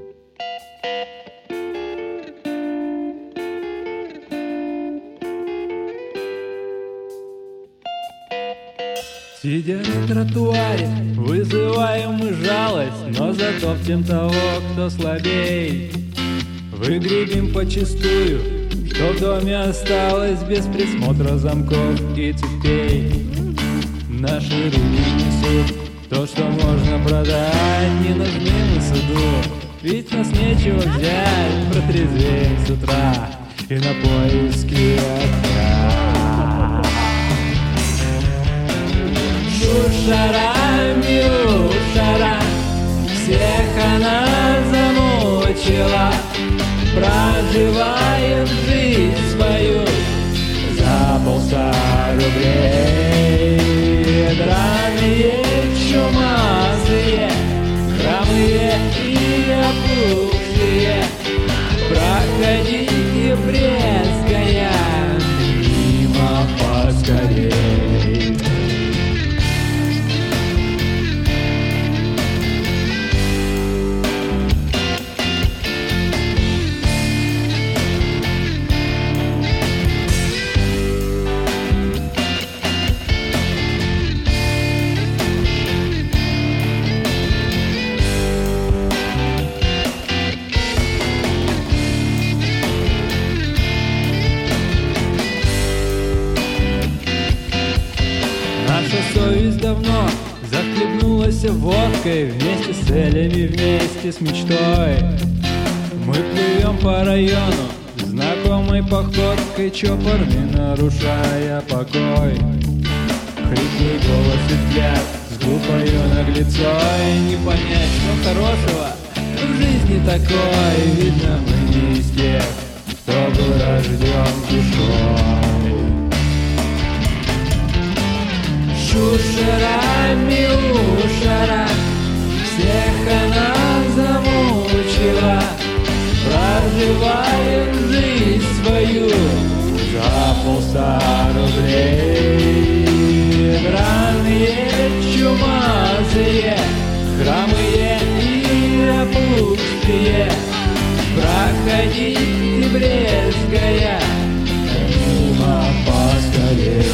Сидя на тротуаре, вызываем мы жалость, но затоптим того, кто слабей. Выгребем почистую, что в доме осталось без присмотра замков и цепей. Наши руки несут то, что можно продать, не нужны мы суду, ведь нас нечего взять, протрезвеем с утра и на поиски отца. Шушара, милушара, всех она замучила. Проживаем жизнь свою за полста рублей. Драные, чумазые, хромые и опухшие, проходите брезгая мимо захлебнулась водкой Вместе с целями, вместе с мечтой. Мы плывем по району Знакомой походкой чопорный, нарушая покой. Хриплый голос и взгляд с глупою наглецой. Не понять, что хорошего в жизни такой. Видно, мы не из тех, кто был рожден душой Шушера, милушера, всех она замучила. Проживаем жизнь свою за полста рублей. Драные, чумазые, хромые и опухшие, проходите брезгая мимо поскорей.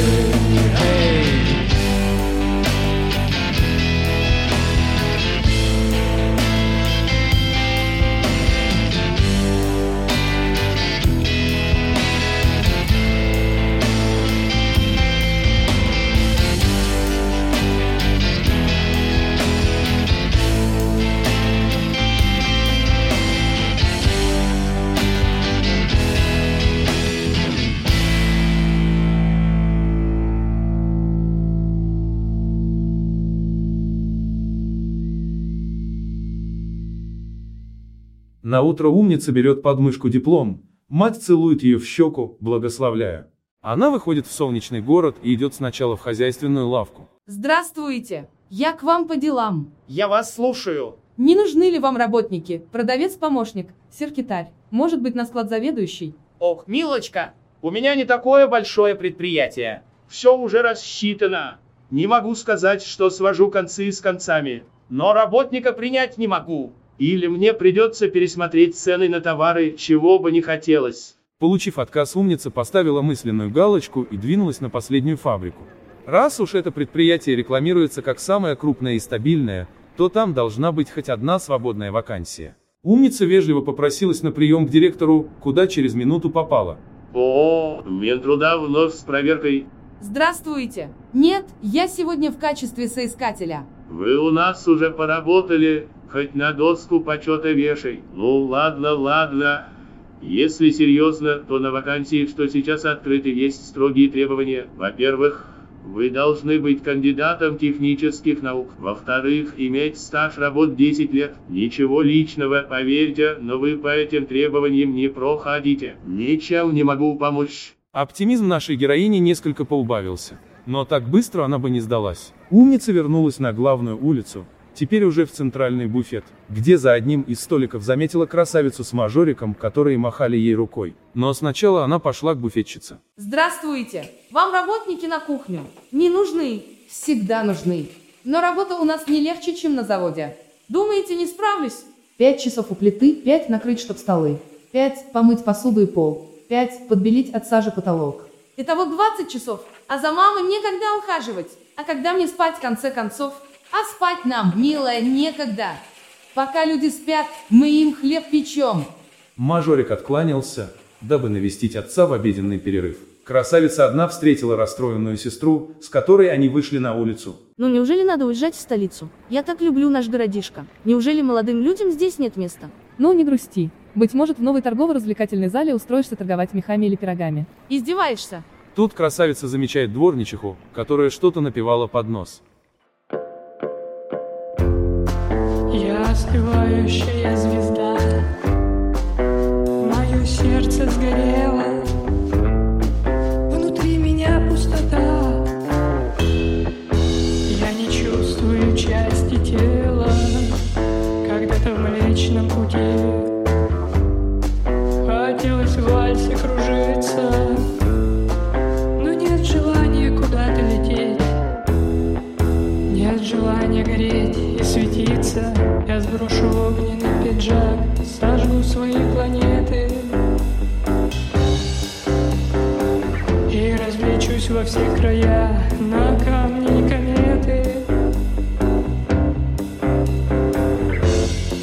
На утро умница берет под мышку диплом, мать целует ее в щеку, благословляя. Она выходит в солнечный город и идет сначала в хозяйственную лавку. Здравствуйте, я к вам по делам. Я вас слушаю. Не нужны ли вам работники? Продавец-помощник, секретарь, может быть на склад заведующий? Ох, милочка, у меня не такое большое предприятие. Все уже рассчитано. Не могу сказать, что свожу концы с концами. Но работника принять не могу. Или мне придется пересмотреть цены на товары, чего бы не хотелось. Получив отказ, умница поставила мысленную галочку и двинулась на последнюю фабрику. Раз уж это предприятие рекламируется как самое крупное и стабильное, то там должна быть хоть одна свободная вакансия. Умница вежливо попросилась на прием к директору, куда через минуту попала. О, Минтруда вновь с проверкой. Здравствуйте. Нет, я сегодня в качестве соискателя. Вы у нас уже поработали, хоть на доску почета вешай. Ну ладно, ладно. Если серьезно, то на вакансии, что сейчас открыты, есть строгие требования. Во-первых, Вы должны быть кандидатом технических наук. Во-вторых, иметь стаж работ 10 лет. Ничего личного, поверьте, но вы по этим требованиям не проходите. Ничем не могу помочь. Оптимизм нашей героини несколько поубавился. Но так быстро она бы не сдалась. Умница вернулась на главную улицу, теперь уже в центральный буфет, где за одним из столиков заметила красавицу с мажориком, которые махали ей рукой. Но сначала она пошла к буфетчице. Здравствуйте! Вам работники на кухню? Не нужны? Всегда нужны. Но работа у нас не легче, чем на заводе. Думаете, не справлюсь? Пять часов у плиты, пять накрыть, чтоб столы. Пять помыть посуду и пол. Пять подбелить от сажи потолок. Итого 20 часов. А за мамой мне когда ухаживать? А когда мне спать в конце концов? А спать нам, милая, некогда. Пока люди спят, мы им хлеб печем. Мажорик откланялся, дабы навестить отца в обеденный перерыв. Красавица одна встретила расстроенную сестру, с которой они вышли на улицу. Ну неужели надо уезжать в столицу? Я так люблю наш городишко. Неужели молодым людям здесь нет места? Ну не грусти. Быть может, в новой торгово-развлекательной зале устроишься торговать мехами или пирогами. Издеваешься? Тут красавица замечает дворничиху, которая что-то напевала под нос. Остывающая звезда, сброшу огненный пиджак Сожгу свои планеты. И развлечусь во все края На камни и кометы.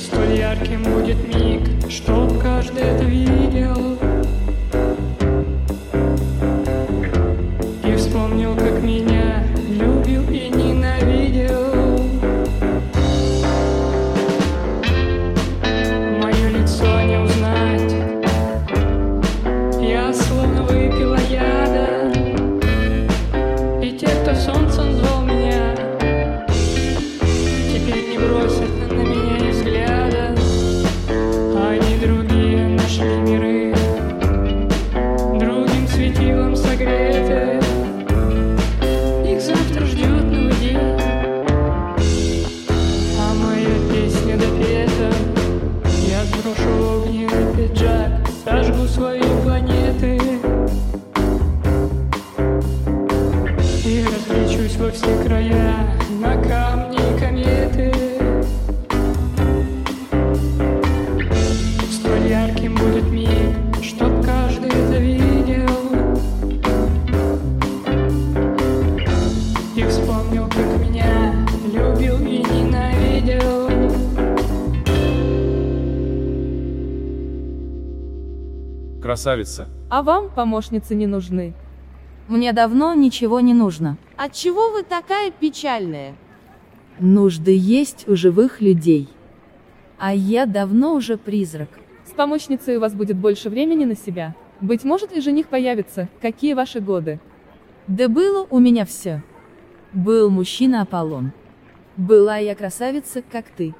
Столь ярким будет миг Чтоб каждый это видел Красавица. А вам помощницы не нужны. Мне давно ничего не нужно. Отчего вы такая печальная? Нужды есть у живых людей. А я давно уже призрак. С помощницей у вас будет больше времени на себя. Быть может и жених появится. Какие ваши годы? Да было у меня все. Был мужчина Аполлон. Была я красавица, как ты.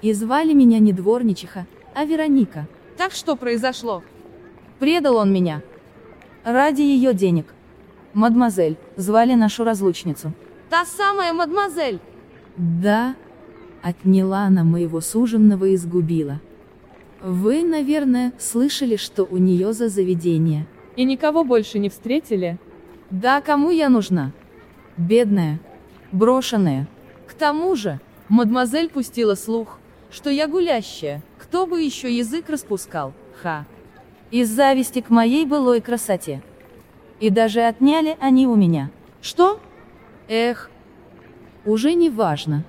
И звали меня не дворничиха, а Вероника. Так что произошло? Предал он меня. Ради ее денег. Мадемуазель, звали нашу разлучницу. Та самая мадемуазель. Да, отняла она моего суженного и сгубила. Вы, наверное, слышали, что у нее за заведение. И никого больше не встретили? Да, кому я нужна? Бедная, брошенная. К тому же, мадемуазель пустила слух, что я гулящая. Кто бы еще язык распускал? Ха. Из зависти к моей былой красоте. И даже отняли они у меня. Что? Эх, уже не важно.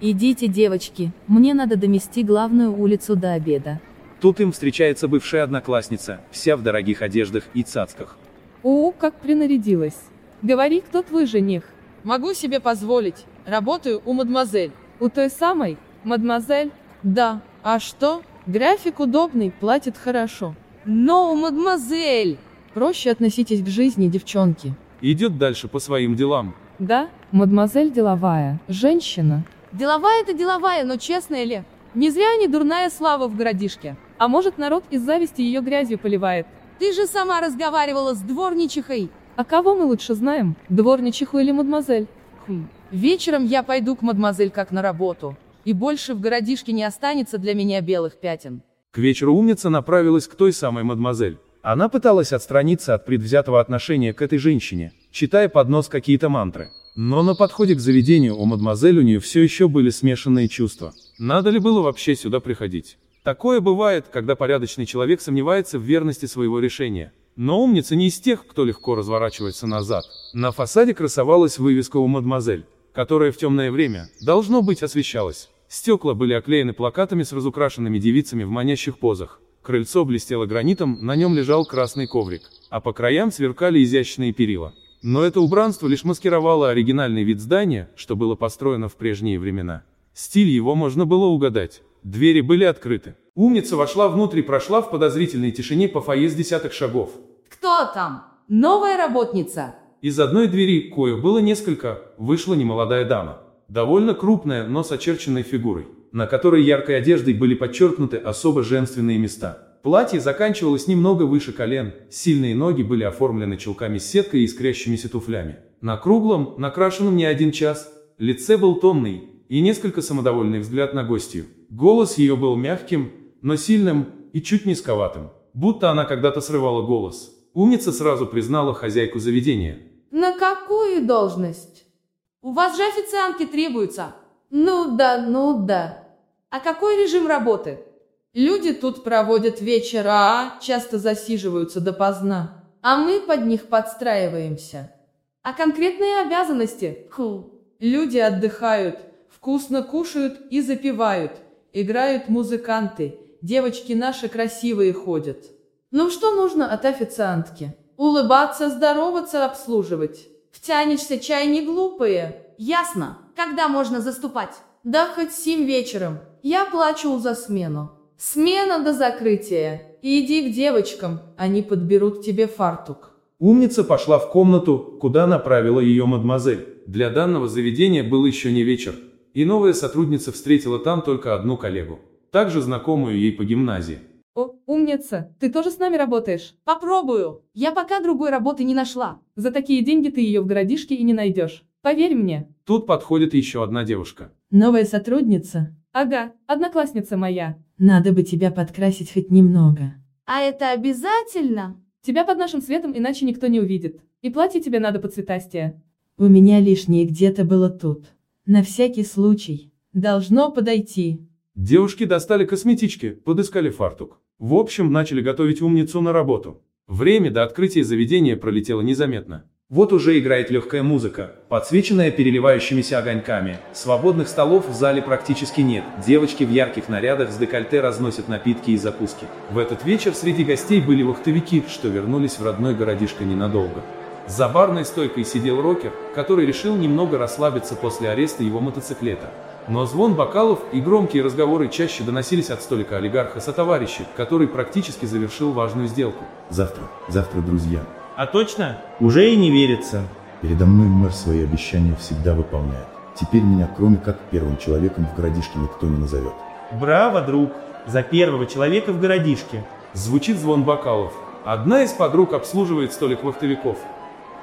Идите, девочки, мне надо домести главную улицу до обеда. Тут им встречается бывшая одноклассница, вся в дорогих одеждах и цацках. О, как принарядилась. Говори, кто твой жених? Могу себе позволить. Работаю у мадемуазель. У той самой, мадемуазель? Да. А что? График удобный, платит хорошо. Но, мадемуазель! Проще относитесь к жизни, девчонки. Идет дальше по своим делам. Да, мадемуазель деловая, женщина. Деловая-то деловая, но честная ли? Не зря не дурная слава в городишке. А может народ из зависти ее грязью поливает? Ты же сама разговаривала с дворничихой. А кого мы лучше знаем, дворничиху или мадемуазель? Хм. Вечером я пойду к мадемуазель как на работу. И больше в городишке не останется для меня белых пятен. К вечеру умница направилась к той самой мадемуазель. Она пыталась отстраниться от предвзятого отношения к этой женщине, читая под нос какие-то мантры. Но на подходе к заведению у мадемуазель у нее все еще были смешанные чувства. Надо ли было вообще сюда приходить? Такое бывает, когда порядочный человек сомневается в верности своего решения. Но умница не из тех, кто легко разворачивается назад. На фасаде красовалась вывеска у мадемуазель, которая в темное время, должно быть, освещалась. Стекла были оклеены плакатами с разукрашенными девицами в манящих позах. Крыльцо блестело гранитом, на нем лежал красный коврик, а по краям сверкали изящные перила. Но это убранство лишь маскировало оригинальный вид здания, что было построено в прежние времена. Стиль его можно было угадать. Двери были открыты. Умница вошла внутрь и прошла в подозрительной тишине по фойе с десяток шагов. Кто там? Новая работница? Из одной двери, кое было несколько, вышла немолодая дама. Довольно крупная, но с очерченной фигурой, на которой яркой одеждой были подчеркнуты особо женственные места. Платье заканчивалось немного выше колен, сильные ноги были оформлены чулками с сеткой и искрящимися туфлями. На круглом, накрашенном не один час, лице был томный и несколько самодовольный взгляд на гостью. Голос ее был мягким, но сильным и чуть низковатым, будто она когда-то срывала голос. Умница сразу признала хозяйку заведения. На какую должность? У вас же официантки требуются. Ну да, ну да. А какой режим работы? Люди тут проводят вечера, а часто засиживаются допоздна. А мы под них подстраиваемся. А конкретные обязанности? Хм. Люди отдыхают, вкусно кушают и запивают. Играют музыканты. Девочки наши красивые ходят. Ну что нужно от официантки? Улыбаться, здороваться, обслуживать. Втянешься, чай не глупые. Ясно. Когда можно заступать? Да хоть семь вечером. Я плачу за смену. Смена до закрытия. Иди к девочкам, они подберут тебе фартук. Умница пошла в комнату, куда направила ее мадемуазель. Для данного заведения был еще не вечер, и новая сотрудница встретила там только одну коллегу, также знакомую ей по гимназии. О, умница, ты тоже с нами работаешь? Попробую. Я пока другой работы не нашла. За такие деньги ты ее в городишке и не найдешь. Поверь мне. Тут подходит еще одна девушка. Новая сотрудница? Ага, одноклассница моя. Надо бы тебя подкрасить хоть немного. А это обязательно? Тебя под нашим светом иначе никто не увидит. И платье тебе надо поцветастее. У меня лишнее где-то было тут. На всякий случай. Должно подойти. Девушки достали косметички, подыскали фартук. В общем, начали готовить умницу на работу. Время до открытия заведения пролетело незаметно. Вот уже играет легкая музыка, подсвеченная переливающимися огоньками. Свободных столов в зале практически нет. Девочки в ярких нарядах с декольте разносят напитки и закуски. В этот вечер среди гостей были вахтовики, что вернулись в родной городишко ненадолго. За барной стойкой сидел рокер, который решил немного расслабиться после ареста его мотоциклета. Но звон бокалов и громкие разговоры чаще доносились от столика олигарха сотоварища, который практически завершил важную сделку. Завтра, завтра, друзья. А точно? Уже и не верится. Передо мной мэр свои обещания всегда выполняет. Теперь меня, кроме как первым человеком в городишке, никто не назовет. Браво, друг! За первого человека в городишке. Звучит звон бокалов. Одна из подруг обслуживает столик вахтовиков.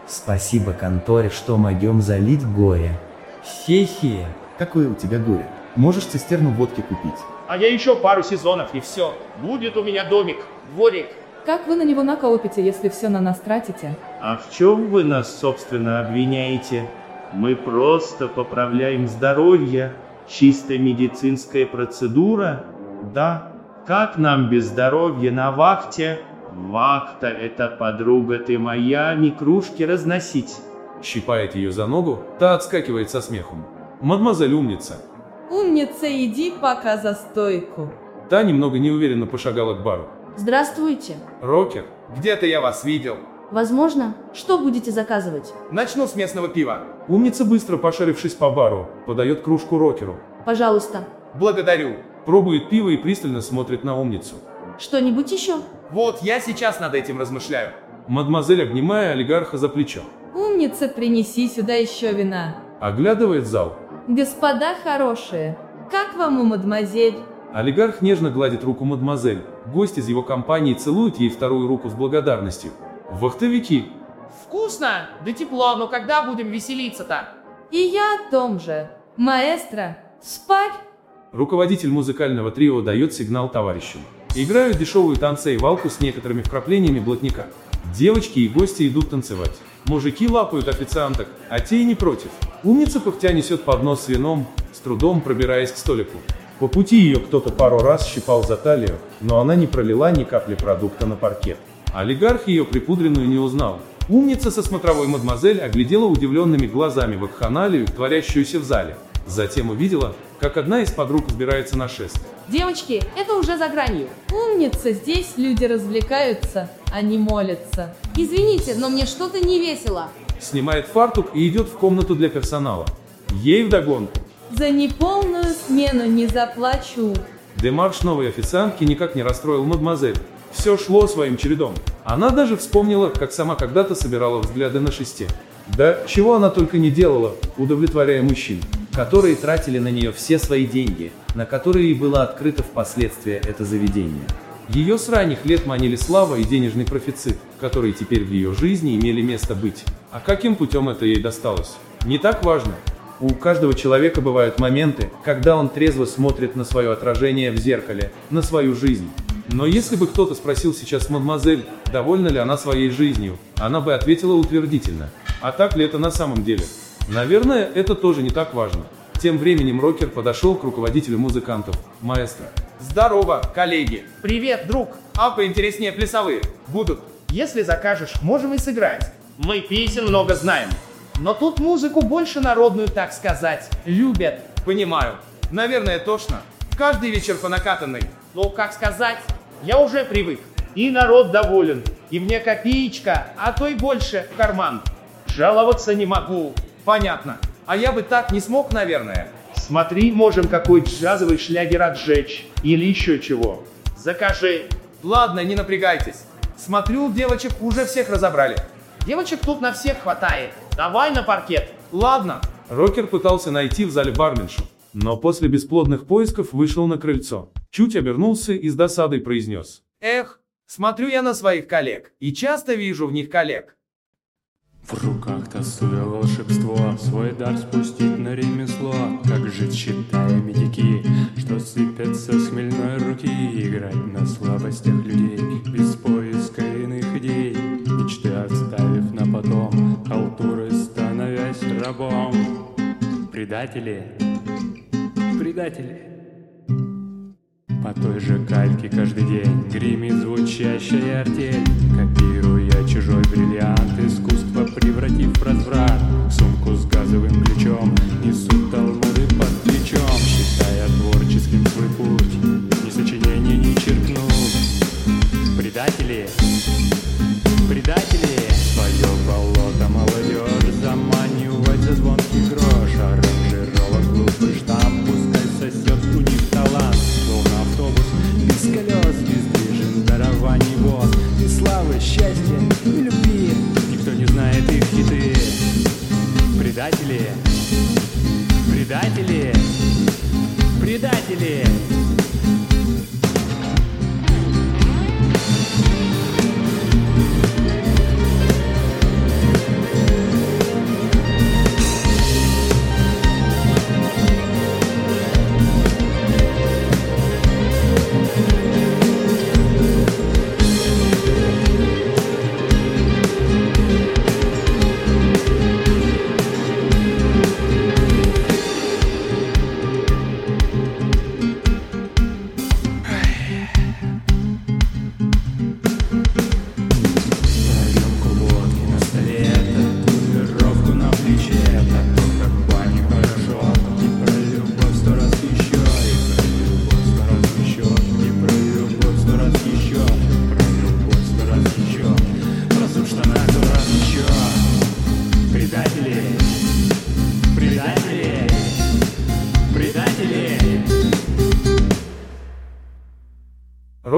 Спасибо конторе, что могем залить горе. Хе-хе. Какое у тебя горе? Можешь цистерну водки купить. А я еще пару сезонов и все. Будет у меня домик, дворик. Как вы на него наколопите, если все на нас тратите? А в чем вы нас, собственно, обвиняете? Мы просто поправляем здоровье. Чисто медицинская процедура. Да. Как нам без здоровья на вахте? Вахта — это подруга ты моя, не кружки разносить. Щипает ее за ногу, та отскакивает со смехом. Мадемуазель умница. Умница, иди пока за стойку. Та немного неуверенно пошагала к бару. Здравствуйте. Рокер. Где-то я вас видел. Возможно. Что будете заказывать? Начну с местного пива. Умница, быстро пошарившись по бару, подает кружку рокеру. Пожалуйста. Благодарю. Пробует пиво и пристально смотрит на умницу. Что-нибудь еще? Вот, я сейчас над этим размышляю. Мадемуазель, обнимая олигарха за плечо. Умница. Умница, принеси сюда еще вина. Оглядывает зал. Господа хорошие, как вам у мадемуазель? Олигарх нежно гладит руку мадемуазель. Гость из его компании целует ей вторую руку с благодарностью. Вахтовики. Вкусно, да тепло, но когда будем веселиться-то? И я о том же. Маэстро, спать? Руководитель музыкального трио дает сигнал товарищам. Играют дешевую танцы и валку с некоторыми вкраплениями блатника. Девочки и гости идут танцевать. Мужики лапают официанток, а те и не против. Умница пыхтя несет поднос с вином, с трудом пробираясь к столику. По пути ее кто-то пару раз щипал за талию, но она не пролила ни капли продукта на паркет. Олигарх ее припудренную не узнал. Умница со смотровой мадемуазель оглядела удивленными глазами вакханалию, творящуюся в зале. Затем увидела, как одна из подруг взбирается на шест. Девочки, это уже за гранью. Умница, здесь люди развлекаются, а не молятся. Извините, но мне что-то не весело. Снимает фартук и идет в комнату для персонала. Ей вдогонку. За неполную смену не заплачу. Демарш новой официантки никак не расстроил мадемуазель. Все шло своим чередом. Она даже вспомнила, как сама когда-то собирала взгляды на шесте. Да, чего она только не делала, удовлетворяя мужчин, которые тратили на нее все свои деньги, на которые и было открыто впоследствии это заведение. Ее с ранних лет манили слава и денежный профицит, которые теперь в ее жизни имели место быть. А каким путем это ей досталось? Не так важно. У каждого человека бывают моменты, когда он трезво смотрит на свое отражение в зеркале, на свою жизнь. Но если бы кто-то спросил сейчас мадемуазель, довольна ли она своей жизнью, она бы ответила утвердительно. А так ли это на самом деле? Наверное, это тоже не так важно. Тем временем рокер подошел к руководителю музыкантов, маэстро. Здорово, коллеги. Привет, друг. А поинтереснее плясовые. Будут. Если закажешь, можем и сыграть. Мы песен много знаем. Но тут музыку больше народную, так сказать, любят. Понимаю. Наверное, тошно. Каждый вечер по накатанной. Ну, как сказать, я уже привык. И народ доволен. И мне копеечка, а то и больше в карман. Жаловаться не могу. Понятно. А я бы так не смог, наверное. Смотри, можем какой джазовый шлягер отжечь. Или еще чего. Закажи. Ладно, не напрягайтесь. Смотрю, девочек уже всех разобрали. Девочек тут на всех хватает. Давай на паркет. Ладно. Рокер пытался найти в зале барменшу, но после бесплодных поисков вышел на крыльцо. Чуть обернулся и с досадой произнес. Эх, смотрю я на своих коллег, и часто вижу в них коллег. В руках тасуя волшебство, свой дар спустить на ремесло, как жить, считая медики, что сыпятся с хмельной руки, играть на слабостях людей, без поиска иных идей, мечты отставив на потом, халтуры становясь рабом. Предатели, предатели. По той же кальке каждый день гремит звучащая артель, чужой бриллиант, искусство превратив в разврат.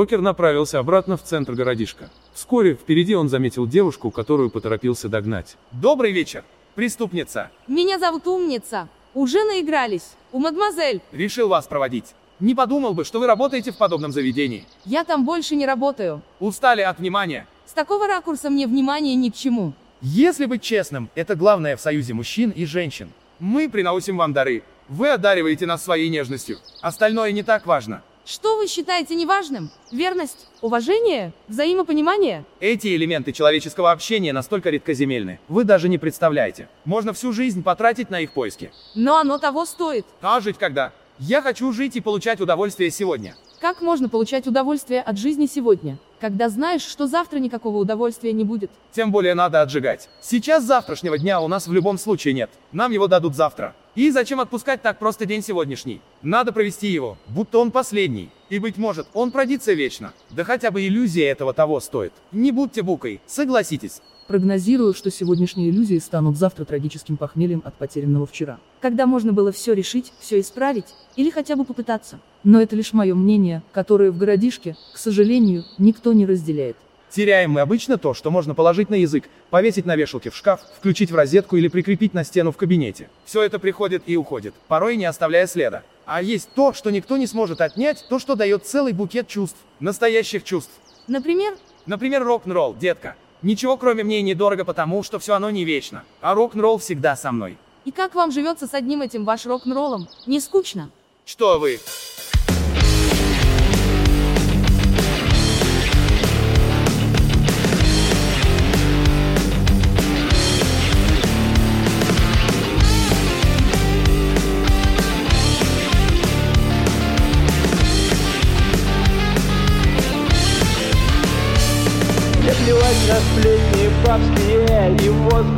Рокер направился обратно в центр городишка. Вскоре впереди он заметил девушку, которую поторопился догнать. Добрый вечер, преступница. Меня зовут Умница. Уже наигрались. У мадемуазель. Решил вас проводить. Не подумал бы, что вы работаете в подобном заведении. Я там больше не работаю. Устали от внимания. С такого ракурса мне внимание ни к чему. Если быть честным, это главное в союзе мужчин и женщин. Мы приносим вам дары. Вы одариваете нас своей нежностью. Остальное не так важно. Что вы считаете неважным? Верность, уважение, взаимопонимание? Эти элементы человеческого общения настолько редкоземельны, вы даже не представляете. Можно всю жизнь потратить на их поиски. Но оно того стоит. А жить когда? Я хочу жить и получать удовольствие сегодня. Как можно получать удовольствие от жизни сегодня, когда знаешь, что завтра никакого удовольствия не будет? Тем более надо отжигать. Сейчас завтрашнего дня у нас в любом случае нет. Нам его дадут завтра. И зачем отпускать так просто день сегодняшний? Надо провести его, будто он последний. И быть может, он продится вечно. Да хотя бы иллюзия этого того стоит. Не будьте букой, согласитесь. Прогнозирую, что сегодняшние иллюзии станут завтра трагическим похмельем от потерянного вчера. Когда можно было все решить, все исправить, или хотя бы попытаться. Но это лишь мое мнение, которое в городишке, к сожалению, никто не разделяет. Теряем мы обычно то, что можно положить на язык, повесить на вешалке в шкаф, включить в розетку или прикрепить на стену в кабинете. Все это приходит и уходит, порой не оставляя следа. А есть то, что никто не сможет отнять, то, что дает целый букет чувств, настоящих чувств. Например? Например, рок-н-ролл, детка. Ничего кроме мне недорого потому, что все оно не вечно. А рок-н-ролл всегда со мной. И как вам живется с одним этим ваш рок-н-роллом? Не скучно? Что вы?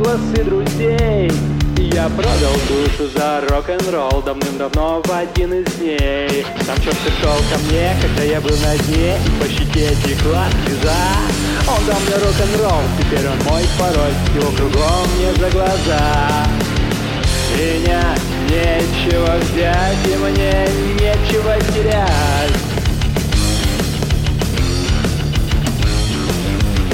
Возгласы друзей. Я продал душу за рок-н-ролл давным-давно в один из дней. Там черт пришел ко мне, когда я был на дне И по щеке текла слеза Он дал мне рок-н-ролл, теперь он мой пароль Его кругом мне за глаза. Меня нечего взять и мне нечего терять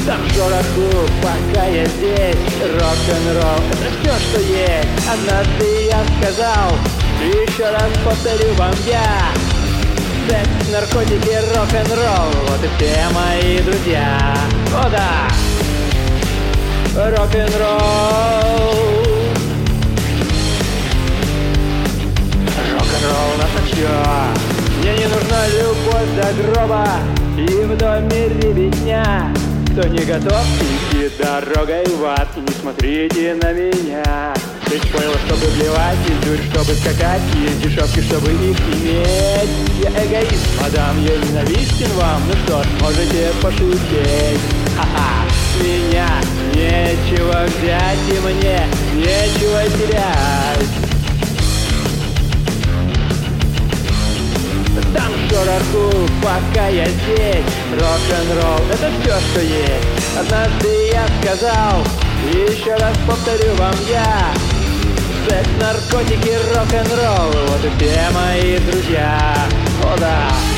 Там шороху, пока я здесь. Рок-н-ролл, это все, что есть. Однажды я сказал еще раз повторю вам я Секс, наркотики, рок-н-ролл Вот и все мои друзья. О да! Рок-н-ролл. Рок-н-ролл наше все Мне не нужна любовь до гроба И в доме ребятня кто не готов. Идти дорогой в ад не смотрите на меня. Ведь понял, чтобы блевать и дурь, чтобы скакать И дешевки, чтобы их иметь. Я эгоист, мадам, я ненавистен вам. Ну что ж, можете пошутить. Ха-ха, меня нечего взять И мне нечего терять Там шороху, пока я здесь. Рок-н-ролл, это все, что есть. Однажды я сказал И еще раз повторю вам я Секс, наркотики, рок-н-ролл Вот и все мои друзья. О да!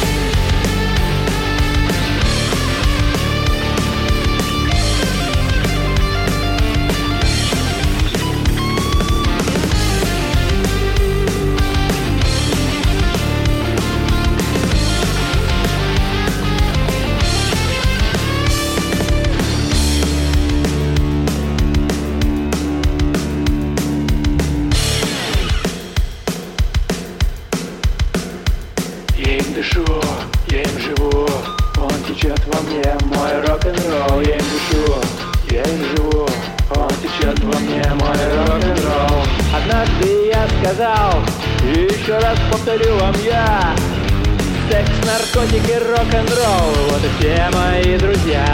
Рок-н-ролл. Вот и все мои друзья.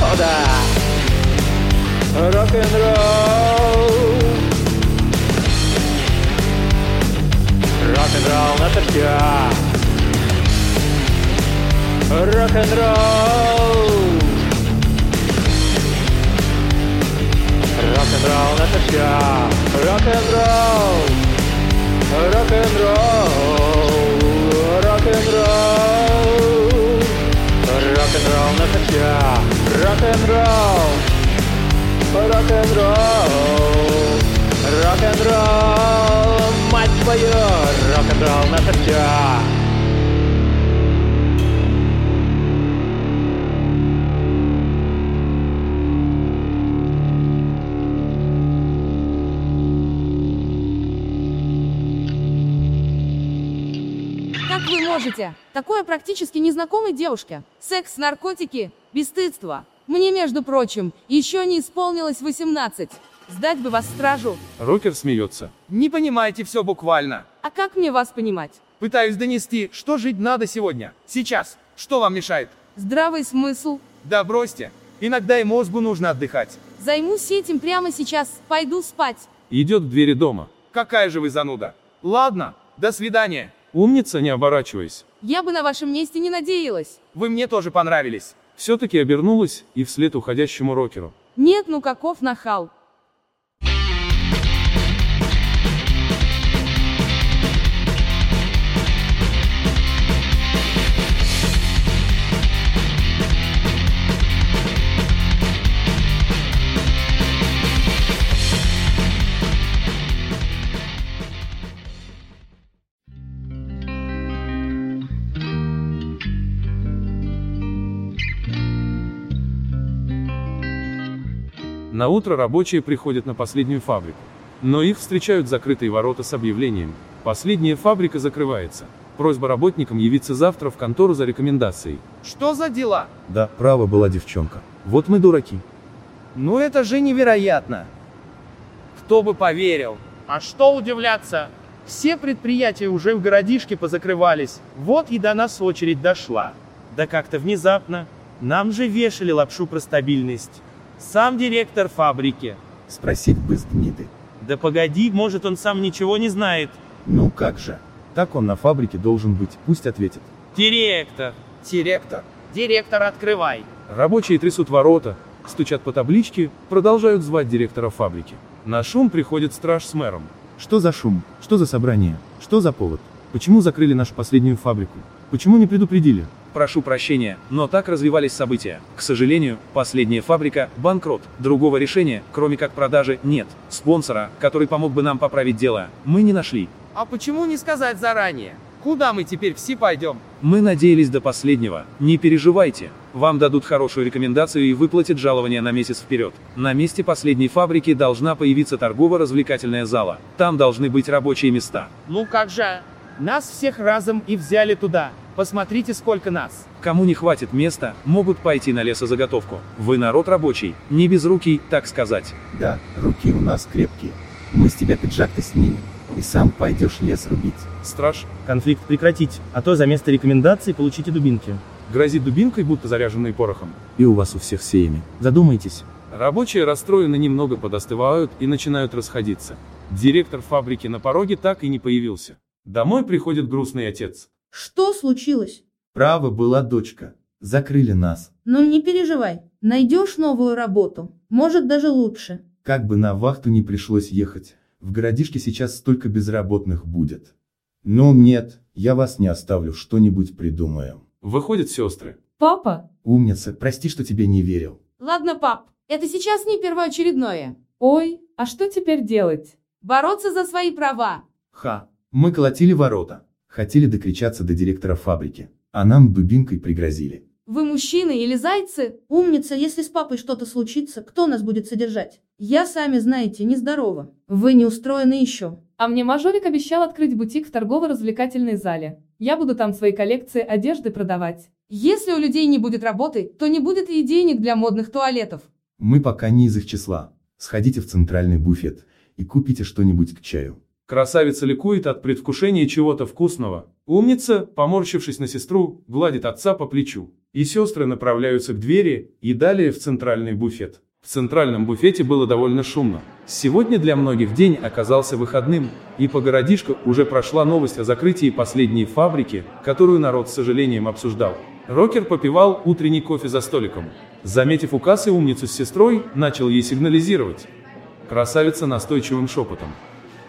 О да. Рок-н-ролл. Рок-н-ролл это все Рок-н-ролл. Рок-н-ролл это все Рок-н-ролл Рок-н-ролл. Рок-н-ролл Рок-н-ролл, рок-н-ролл, рок-н-ролл, мать твою, рок-н-ролл наше все. Как вы можете? Такое практически незнакомой девушке. Секс, наркотики, бесстыдство. Мне, между прочим, еще не исполнилось 18. Сдать бы вас стражу. Рокер смеется. Не понимаете все буквально. А как мне вас понимать? Пытаюсь донести, что жить надо сегодня. Сейчас. Что вам мешает? Здравый смысл. Да бросьте. Иногда и мозгу нужно отдыхать. Займусь этим прямо сейчас. Пойду спать. Идет к двери дома. Какая же вы зануда. Ладно, до свидания. Умница, не оборачиваясь. Я бы на вашем месте не надеялась. Вы мне тоже понравились. Все-таки обернулась и вслед уходящему рокеру. Нет, ну каков нахал. На утро рабочие приходят на последнюю фабрику. Но их встречают закрытые ворота с объявлением «Последняя фабрика закрывается». Просьба работникам явиться завтра в контору за рекомендацией. Что за дела? Да, права была девчонка. Вот мы дураки. Ну это же невероятно. Кто бы поверил. А что удивляться? Все предприятия уже в городишке позакрывались, вот и до нас очередь дошла. Да как-то внезапно. Нам же вешали лапшу про стабильность. Сам директор фабрики. Спросить бы с гниды. Да погоди, может он сам ничего не знает. Ну как же. Так он на фабрике должен быть, пусть ответит. Директор. Директор. Директор, открывай. Рабочие трясут ворота, стучат по табличке, продолжают звать директора фабрики. На шум приходит страж с мэром. Что за шум? Что за собрание? Что за повод? Почему закрыли нашу последнюю фабрику? Почему не предупредили? Прошу прощения, но так развивались события. К сожалению, последняя фабрика – банкрот. Другого решения, кроме как продажи, нет. Спонсора, который помог бы нам поправить дело, мы не нашли. А почему не сказать заранее? Куда мы теперь все пойдем? Мы надеялись до последнего. Не переживайте. Вам дадут хорошую рекомендацию и выплатят жалование на месяц вперед. На месте последней фабрики должна появиться торгово-развлекательная зала. Там должны быть рабочие места. Ну как же? Нас всех разом и взяли туда. Посмотрите, сколько нас. Кому не хватит места, могут пойти на лесозаготовку. Вы народ рабочий, не безрукий, так сказать. Да, руки у нас крепкие. Мы с тебя пиджак-то снимем. И сам пойдешь лес рубить. Страж. Конфликт прекратить, а то за место рекомендаций получите дубинки. Грозит дубинкой, будто заряженной порохом. И у вас у всех сеями. Задумайтесь. Рабочие расстроены немного подостывают и начинают расходиться. Директор фабрики на пороге так и не появился. Домой приходит грустный отец. Что случилось? Право была дочка. Закрыли нас. Ну не переживай, найдешь новую работу, может даже лучше. Как бы на вахту не пришлось ехать. В городишке сейчас столько безработных будет. Но нет, я вас не оставлю, что-нибудь придумаем. Выходят сестры. Папа? Умница, прости, что тебе не верил. Ладно, пап, это сейчас не первоочередное. Ой, а что теперь делать? Бороться за свои права. Ха, мы колотили ворота. Хотели докричаться до директора фабрики. А нам дубинкой пригрозили. Вы мужчины или зайцы? Умница, если с папой что-то случится, кто нас будет содержать? Я, сами знаете, нездорова. Вы не устроены еще. А мне мажорик обещал открыть бутик в торгово-развлекательной зале. Я буду там свои коллекции одежды продавать. Если у людей не будет работы, то не будет и денег для модных туалетов. Мы пока не из их числа. Сходите в центральный буфет и купите что-нибудь к чаю. Красавица ликует от предвкушения чего-то вкусного. Умница, поморщившись на сестру, гладит отца по плечу. И сестры направляются к двери и далее в центральный буфет. В центральном буфете было довольно шумно. Сегодня для многих день оказался выходным, и по городишку уже прошла новость о закрытии последней фабрики, которую народ с сожалением обсуждал. Рокер попивал утренний кофе за столиком. Заметив у кассы умницу с сестрой, начал ей сигнализировать. Красавица настойчивым шепотом.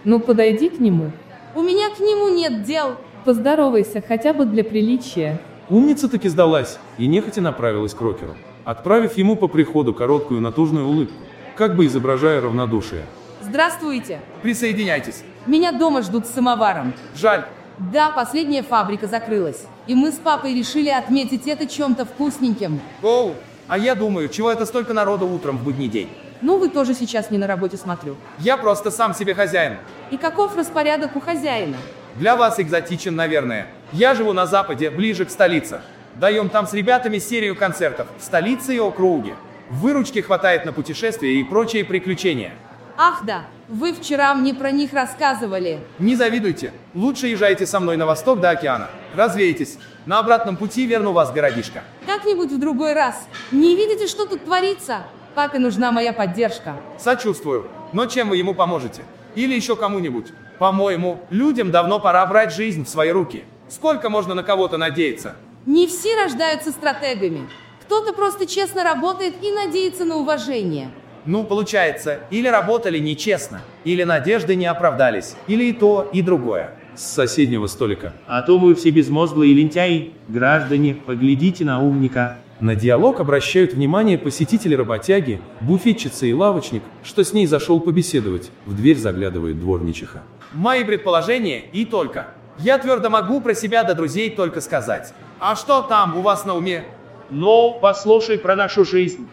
Ну подойди к нему. У меня к нему нет дел. Поздоровайся хотя бы для приличия. Умница таки сдалась и нехотя направилась к Рокеру. отправив ему по приходу короткую натужную улыбку, как бы изображая равнодушие. Здравствуйте. Присоединяйтесь. Меня дома ждут с самоваром. Жаль. Да, последняя фабрика закрылась. И мы с папой решили отметить это чем-то вкусненьким. Оу, а я думаю, чего это столько народу утром в будний день? Ну, вы тоже сейчас не на работе смотрю. Я просто сам себе хозяин. И каков распорядок у хозяина? Для вас экзотичен, наверное. Я живу на западе, ближе к столице. Даем там с ребятами серию концертов в столице и округе. Выручки хватает на путешествия и прочие приключения. Ах да, вы вчера мне про них рассказывали. Не завидуйте. Лучше езжайте со мной на восток до океана. Развейтесь. На обратном пути верну вас городишко. Как-нибудь в другой раз. Не видите, что тут творится? Папе нужна моя поддержка. Сочувствую. Но чем вы ему поможете? Или еще кому-нибудь? По-моему, людям давно пора брать жизнь в свои руки. Сколько можно на кого-то надеяться? Не все рождаются стратегами. Кто-то просто честно работает и надеется на уважение. Ну, получается, или работали нечестно, или надежды не оправдались, или и то, и другое. С соседнего столика. А то вы все безмозглые лентяи, граждане, поглядите на умника. На диалог обращают внимание посетители-работяги, буфетчица и лавочник, что с ней зашел побеседовать. В дверь заглядывает дворничиха. Мои предположения и только. Я твердо могу про себя до друзей только сказать. А что там у вас на уме? Ну, послушай про нашу жизнь.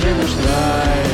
Же наш рай?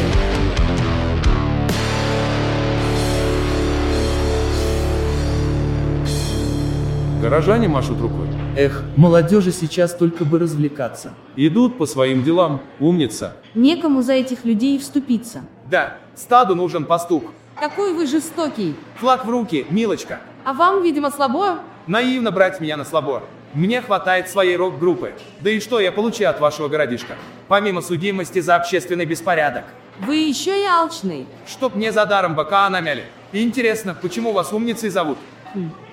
Горожане машут рукой. Эх, молодежи сейчас только бы развлекаться. Идут по своим делам, умница. Некому за этих людей вступиться. Да, стаду нужен пастух. Какой вы жестокий. Флаг в руки, милочка. А вам, видимо, слабо? Наивно брать меня на слабо. Мне хватает своей рок-группы. Да и что я получаю от вашего городишка? Помимо судимости за общественный беспорядок. Вы еще и алчный. Чтоб мне за даром бока намяли. Интересно, почему вас умницей зовут?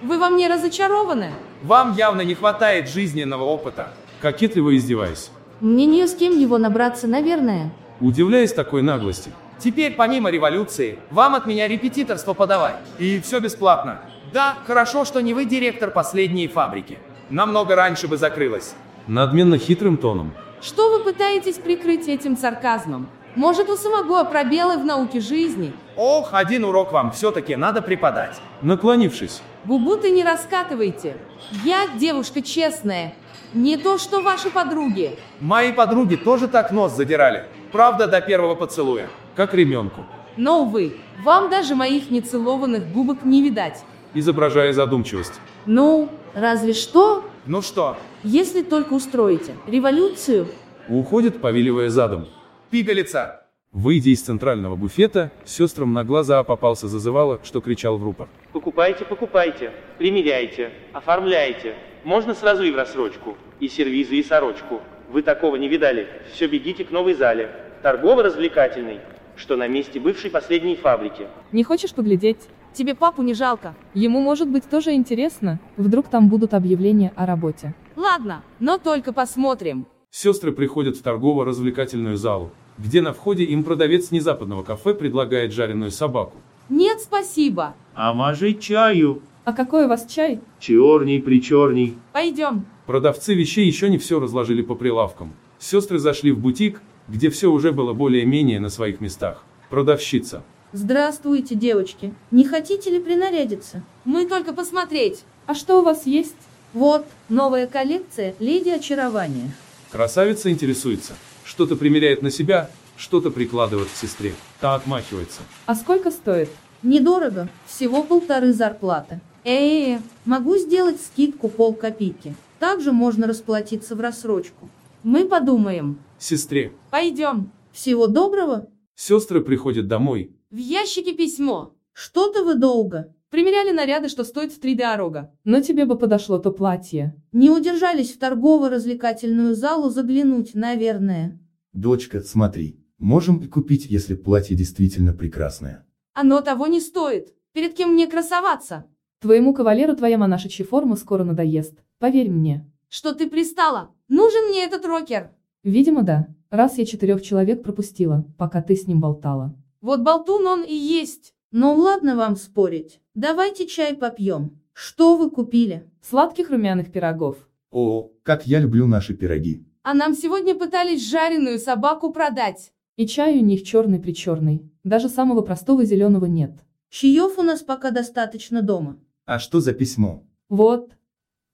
Вы во мне разочарованы? Вам явно не хватает жизненного опыта. Кокетливо издеваясь. Мне не с кем его набраться, наверное. Удивляясь такой наглости. Теперь, помимо революции, вам от меня репетиторство подавай. И все бесплатно. Да, хорошо, что не вы директор последней фабрики. Намного раньше бы закрылась. Надменно хитрым тоном. Что вы пытаетесь прикрыть этим сарказмом? Может, у самого пробелы в науке жизни? Ох, один урок вам все-таки надо преподать. Наклонившись. Губу ты не раскатывайте. Я девушка честная. Не то, что ваши подруги. Мои подруги тоже так нос задирали. Правда, до первого поцелуя. Как ременку. Но, увы, вам даже моих нецелованных губок не видать. Изображая задумчивость. Ну, разве что? Ну что? Если только устроите революцию. Уходит, повиливая задом. Пигалица. Выйдя из центрального буфета, сестрам на глаза попался зазывало, что кричал в рупор. Покупайте, покупайте, примеряйте, оформляйте. Можно сразу и в рассрочку, и сервизы, и сорочку. Вы такого не видали. Все бегите к новой зале. Торгово-развлекательный, что на месте бывшей последней фабрики. Не хочешь поглядеть? Тебе папу не жалко. Ему может быть тоже интересно. Вдруг там будут объявления о работе. Ладно, но только посмотрим. Сестры приходят в торгово-развлекательную залу, где на входе им продавец незападного кафе предлагает жареную собаку. Нет, спасибо. А може чаю? А какой у вас чай? Черный, причерный. Пойдем. Продавцы вещей еще не все разложили по прилавкам. Сестры зашли в бутик, где все уже было более-менее на своих местах. Продавщица. Здравствуйте, девочки. Не хотите ли принарядиться? Мы только посмотреть. А что у вас есть? Вот, новая коллекция «Леди очарования». Красавица интересуется. Что-то примеряет на себя, что-то прикладывает к сестре. Та отмахивается. А сколько стоит? Недорого, всего полторы зарплаты. Э, -э, -э могу сделать скидку полкопейки. Также можно расплатиться в рассрочку. Мы подумаем. Сестре. Пойдем. Всего доброго. Сестры приходят домой. В ящике письмо. Что-то вы долго. Примеряли наряды, что стоит в три дорога. Но тебе бы подошло то платье. Не удержались в торгово-развлекательную залу заглянуть, наверное. Дочка, смотри, можем и купить, если платье действительно прекрасное. Оно того не стоит. Перед кем мне красоваться? Твоему кавалеру твоя монашечья форма скоро надоест. Поверь мне. Что ты пристала? Нужен мне этот рокер. Видимо, да. Раз я четырех человек пропустила, пока ты с ним болтала. Вот болтун он и есть. Ну ладно вам спорить. Давайте чай попьем. Что вы купили? Сладких румяных пирогов. О, как я люблю наши пироги. А нам сегодня пытались жареную собаку продать. И чай у них черный-причерный. Даже самого простого зеленого нет. Чаев у нас пока достаточно дома. А что за письмо? Вот.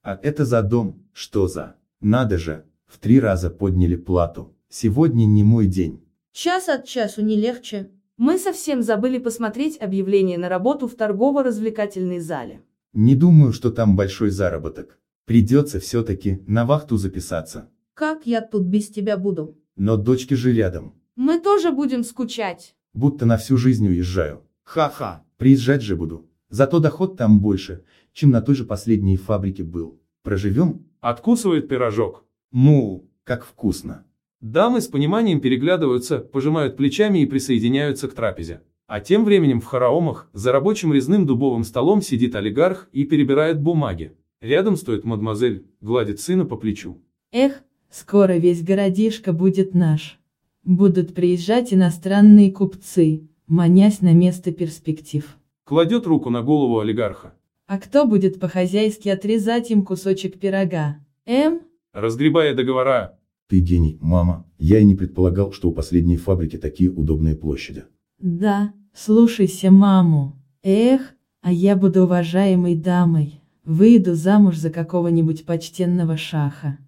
А это за дом, что за? Надо же, в три раза подняли плату. Сегодня не мой день. Час от часу не легче. Мы совсем забыли посмотреть объявление на работу в торгово-развлекательной зале. Не думаю, что там большой заработок. Придется все-таки на вахту записаться. Как я тут без тебя буду? Но дочки же рядом. Мы тоже будем скучать. Будто на всю жизнь уезжаю. Ха-ха, приезжать же буду. Зато доход там больше, чем на той же последней фабрике был. Проживем? Откусывает пирожок. Ну, как вкусно. Дамы с пониманием переглядываются, пожимают плечами и присоединяются к трапезе. А тем временем в Хараомах, за рабочим резным дубовым столом сидит олигарх и перебирает бумаги. Рядом стоит мадемуазель, гладит сына по плечу. Эх, скоро весь городишко будет наш. Будут приезжать иностранные купцы, манясь на место перспектив. Кладет руку на голову олигарха. А кто будет по-хозяйски отрезать им кусочек пирога? Эм? Разгребая договора, ты гений, мама. Я и не предполагал, что у последней фабрики такие удобные площади. Да, слушайся маму. Эх, а я буду уважаемой дамой. Выйду замуж за какого-нибудь почтенного шаха.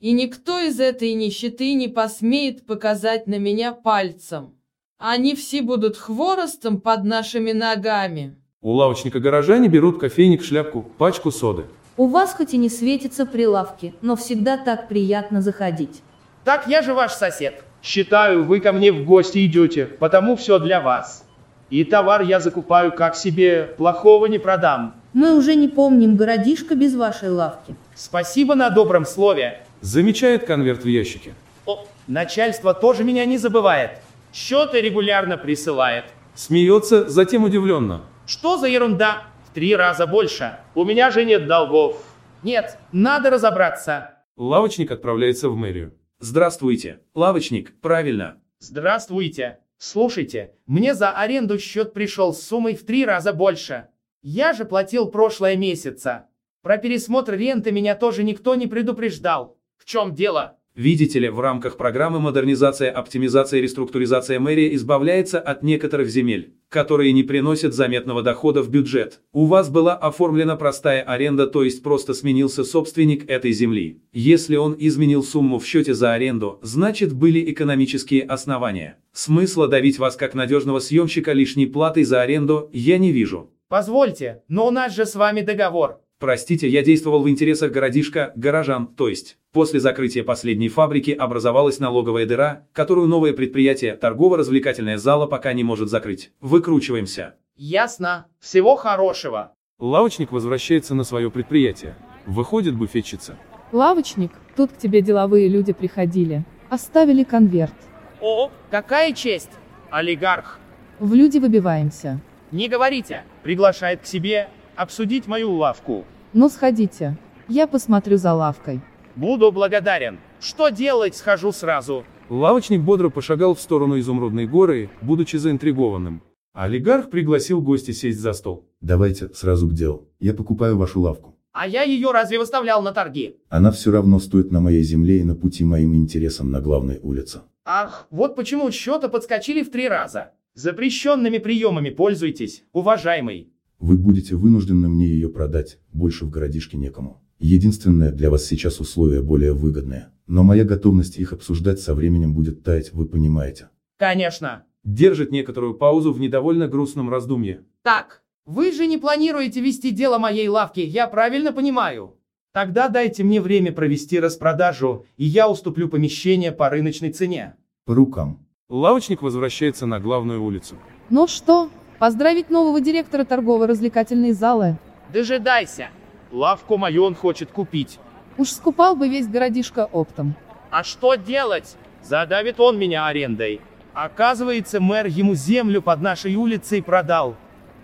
И никто из этой нищеты не посмеет показать на меня пальцем. Они все будут хворостом под нашими ногами. У лавочника горожане берут кофейник, шляпку, пачку соды. У вас хоть и не светятся прилавки, но всегда так приятно заходить. Так я же ваш сосед. Считаю, вы ко мне в гости идете, потому все для вас. И товар я закупаю как себе, плохого не продам. Мы уже не помним городишко без вашей лавки. Спасибо на добром слове. Замечает конверт в ящике. О, начальство тоже меня не забывает. Счеты регулярно присылает. Смеется, затем удивленно. Что за ерунда? В три раза больше. У меня же нет долгов. Нет, надо разобраться. Лавочник отправляется в мэрию. Здравствуйте, лавочник, правильно. Здравствуйте. Слушайте, мне за аренду счет пришел с суммой в три раза больше. Я же платил прошлое месяца. Про пересмотр ренты меня тоже никто не предупреждал. В чем дело? Видите ли, в рамках программы модернизация, оптимизация и реструктуризация мэрия избавляется от некоторых земель, которые не приносят заметного дохода в бюджет. У вас была оформлена простая аренда, то есть просто сменился собственник этой земли. Если он изменил сумму в счете за аренду, значит были экономические основания. Смысла давить вас как надежного съемщика лишней платой за аренду я не вижу. Позвольте, но у нас же с вами договор. Простите, я действовал в интересах городишка, горожан, то есть, после закрытия последней фабрики образовалась налоговая дыра, которую новое предприятие, торгово-развлекательная зала пока не может закрыть. Выкручиваемся. Ясно. Всего хорошего. Лавочник возвращается на свое предприятие. Выходит буфетчица. Лавочник, тут к тебе деловые люди приходили. Оставили конверт. О, какая честь! Олигарх. В люди выбиваемся. Не говорите. Приглашает к себе обсудить мою лавку. Ну сходите. Я посмотрю за лавкой. Буду благодарен. Что делать, схожу сразу. Лавочник бодро пошагал в сторону Изумрудной горы, будучи заинтригованным. Олигарх пригласил гостя сесть за стол. Давайте сразу к делу. Я покупаю вашу лавку. А я ее разве выставлял на торги? Она все равно стоит на моей земле и на пути моим интересам на главной улице. Ах, вот почему счета подскочили в три раза. Запрещенными приемами пользуйтесь, уважаемый. Вы будете вынуждены мне ее продать, больше в городишке некому. Единственное для вас сейчас условие более выгодное, но моя готовность их обсуждать со временем будет таять, вы понимаете. Конечно. Держит некоторую паузу в недовольно грустном раздумье. Так, вы же не планируете вести дело моей лавки, я правильно понимаю? Тогда дайте мне время провести распродажу, и я уступлю помещение по рыночной цене. По рукам. Лавочник возвращается на главную улицу. Ну что, поздравить нового директора торгово-развлекательной залы? Дожидайся. Лавку мою он хочет купить. Уж скупал бы весь городишко оптом. А что делать? Задавит он меня арендой. Оказывается, мэр ему землю под нашей улицей продал.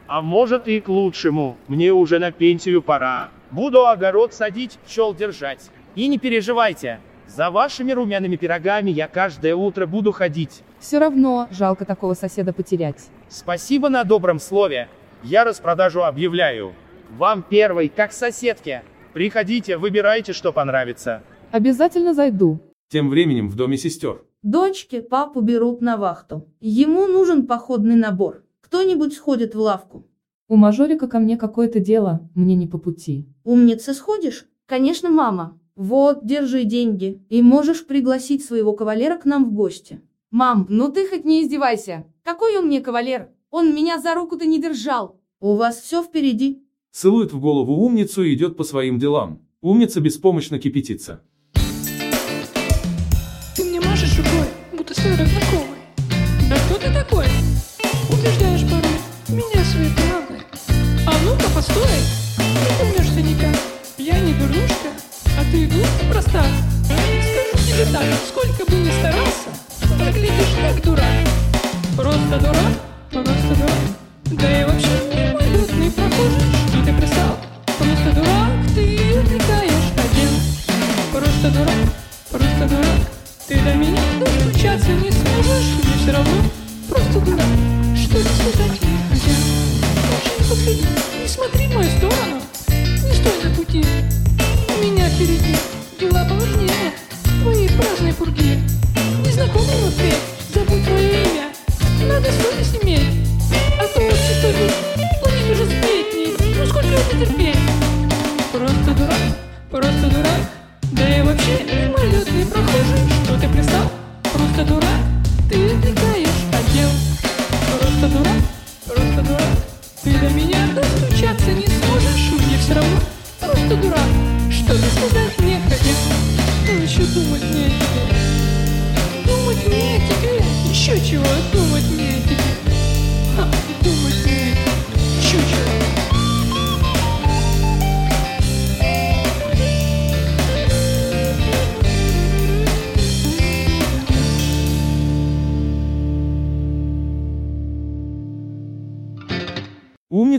А может и к лучшему, мне уже на пенсию пора. Буду огород садить, пчел держать. И не переживайте, за вашими румяными пирогами я каждое утро буду ходить. Все равно, жалко такого соседа потерять. Спасибо на добром слове. Я распродажу объявляю. Вам первый, как соседке. Приходите, выбирайте, что понравится. Обязательно зайду. Тем временем в доме сестер. Дочки папу берут на вахту. Ему нужен походный набор. Кто-нибудь сходит в лавку. У мажорика ко мне какое-то дело, мне не по пути. Умница сходишь? Конечно, мама. Вот, держи деньги. И можешь пригласить своего кавалера к нам в гости. Мам, ну ты хоть не издевайся. Какой он мне кавалер? Он меня за руку-то не держал. У вас все впереди. Целует в голову умницу и идет по своим делам. Умница беспомощно кипятится. Ты мне машешь рукой, будто старый знакомый. Да кто ты такой? Убеждаешь порой меня своей правдой. А ну-ка, постой! Не помнишься никак. Я не дурнушка, а ты глупо проста. Скажу тебе так, сколько бы ни старался, выглядишь как дурак. Просто дурак, просто дурак. Да и вообще людный прохожий, что ты пристал. Просто дурак, ты увлекаешь один. Просто дурак, просто дурак. Ты до меня достучаться не сможешь, мне все равно. Просто дурак, что ты сказать не хотел. Лучше не смотри в мою сторону. Не стой на пути, у меня впереди дела поважнее твоей праздной пурги. Незнакомый в ответ, забудь твое имя, надо совесть иметь.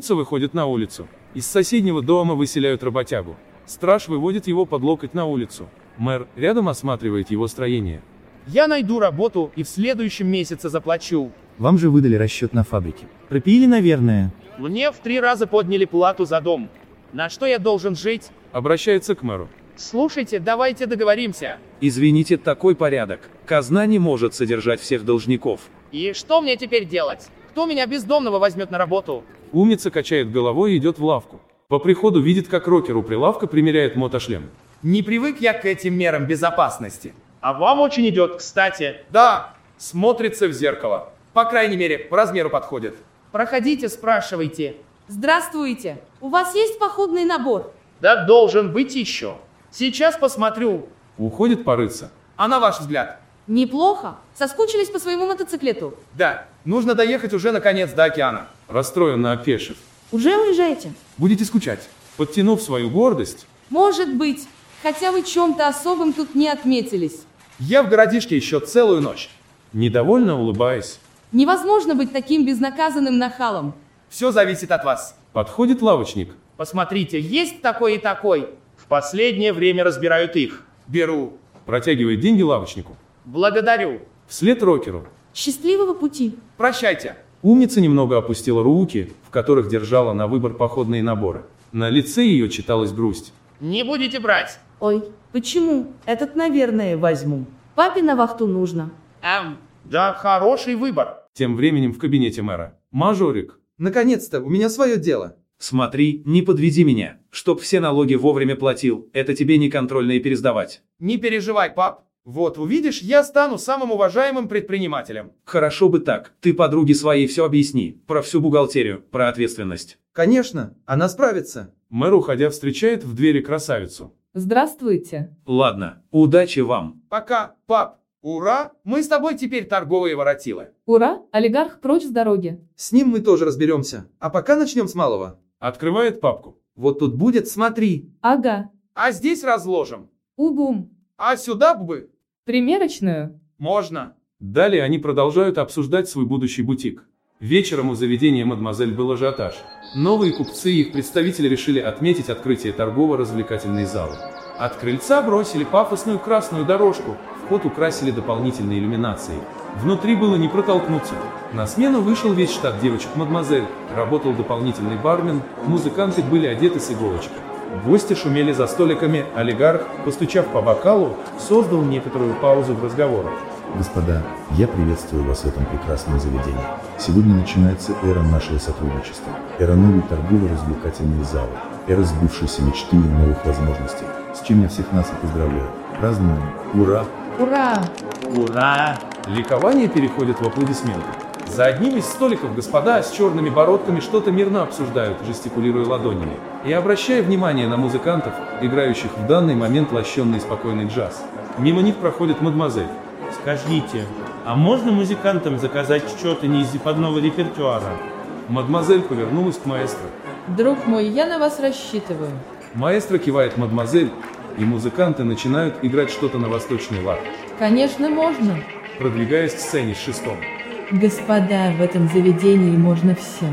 Умница выходит на улицу. Из соседнего дома выселяют работягу. Страж выводит его под локоть на улицу. Мэр рядом осматривает его строение. Я найду работу и в следующем месяце заплачу. Вам же выдали расчет на фабрике. Пропили, наверное. Мне в три раза подняли плату за дом. На что я должен жить? Обращается к мэру. Слушайте, давайте договоримся. Извините, такой порядок. Казна не может содержать всех должников. И что мне теперь делать? Кто меня бездомного возьмет на работу? Умница качает головой и идет в лавку. По приходу видит, как рокер у прилавка примеряет мотошлем. Не привык я к этим мерам безопасности. А вам очень идет, кстати. Да, смотрится в зеркало. По крайней мере, по размеру подходит. Проходите, спрашивайте. Здравствуйте. У вас есть походный набор? Да должен быть еще. Сейчас посмотрю. Уходит порыться. А на ваш взгляд? Неплохо. Соскучились по своему мотоциклету? Да, нужно доехать уже наконец до океана. Расстроенно опешив. Уже уезжаете? Будете скучать. Подтянув свою гордость. Может быть. Хотя вы чем-то особым тут не отметились. Я в городишке еще целую ночь. Недовольно улыбаясь. Невозможно быть таким безнаказанным нахалом. Все зависит от вас. Подходит лавочник. Посмотрите, есть такой и такой. В последнее время разбирают их. Беру. Протягивает деньги лавочнику. Благодарю. Вслед рокеру. Счастливого пути. Прощайте. Умница немного опустила руки, в которых держала на выбор походные наборы. На лице ее читалась грусть. Не будете брать. Ой, почему? Этот, наверное, возьму. Папе на вахту нужно. Эм, да, хороший выбор. Тем временем в кабинете мэра. Мажорик. Наконец-то, у меня свое дело. Смотри, не подведи меня, чтоб все налоги вовремя платил, это тебе не контрольные пересдавать. Не переживай, пап. Вот увидишь, я стану самым уважаемым предпринимателем. Хорошо бы так, ты подруге своей все объясни, про всю бухгалтерию, про ответственность. Конечно, она справится. Мэр, уходя, встречает в двери красавицу. Здравствуйте. Ладно, удачи вам. Пока, пап. Ура, мы с тобой теперь торговые воротилы. Ура, олигарх прочь с дороги. С ним мы тоже разберемся. А пока начнем с малого. Открывает папку. Вот тут будет, смотри. Ага. А здесь разложим. Угум. А сюда бы? Примерочную. Можно. Далее они продолжают обсуждать свой будущий бутик. Вечером у заведения «Мадемуазель» был ажиотаж. Новые купцы и их представители решили отметить открытие торгово-развлекательной залы. От крыльца бросили пафосную красную дорожку, вход украсили дополнительной иллюминацией. Внутри было не протолкнуться. На смену вышел весь штат девочек «Мадемуазель», работал дополнительный бармен, музыканты были одеты с иголочки. Гости шумели за столиками, олигарх, постучав по бокалу, создал некоторую паузу в разговорах. Господа, я приветствую вас в этом прекрасном заведении. Сегодня начинается эра нашего сотрудничества. Эра новой торгово-развлекательной залы. Эра сбывшейся мечты и новых возможностей. С чем я всех нас и поздравляю. Празднуем. Ура! Ура! Ура! Ликование переходит в аплодисменты. За одним из столиков господа с черными бородками что-то мирно обсуждают, жестикулируя ладонями, и обращая внимание на музыкантов, играющих в данный момент лощенный и спокойный джаз. Мимо них проходит мадемуазель. Скажите, а можно музыкантам заказать что-то не из западного репертуара? Мадемуазель повернулась к маэстро. Друг мой, я на вас рассчитываю. Маэстро кивает мадемуазель, и музыканты начинают играть что-то на восточный лад, Конечно, можно. продвигаясь к сцене с шестом. Господа, в этом заведении можно все.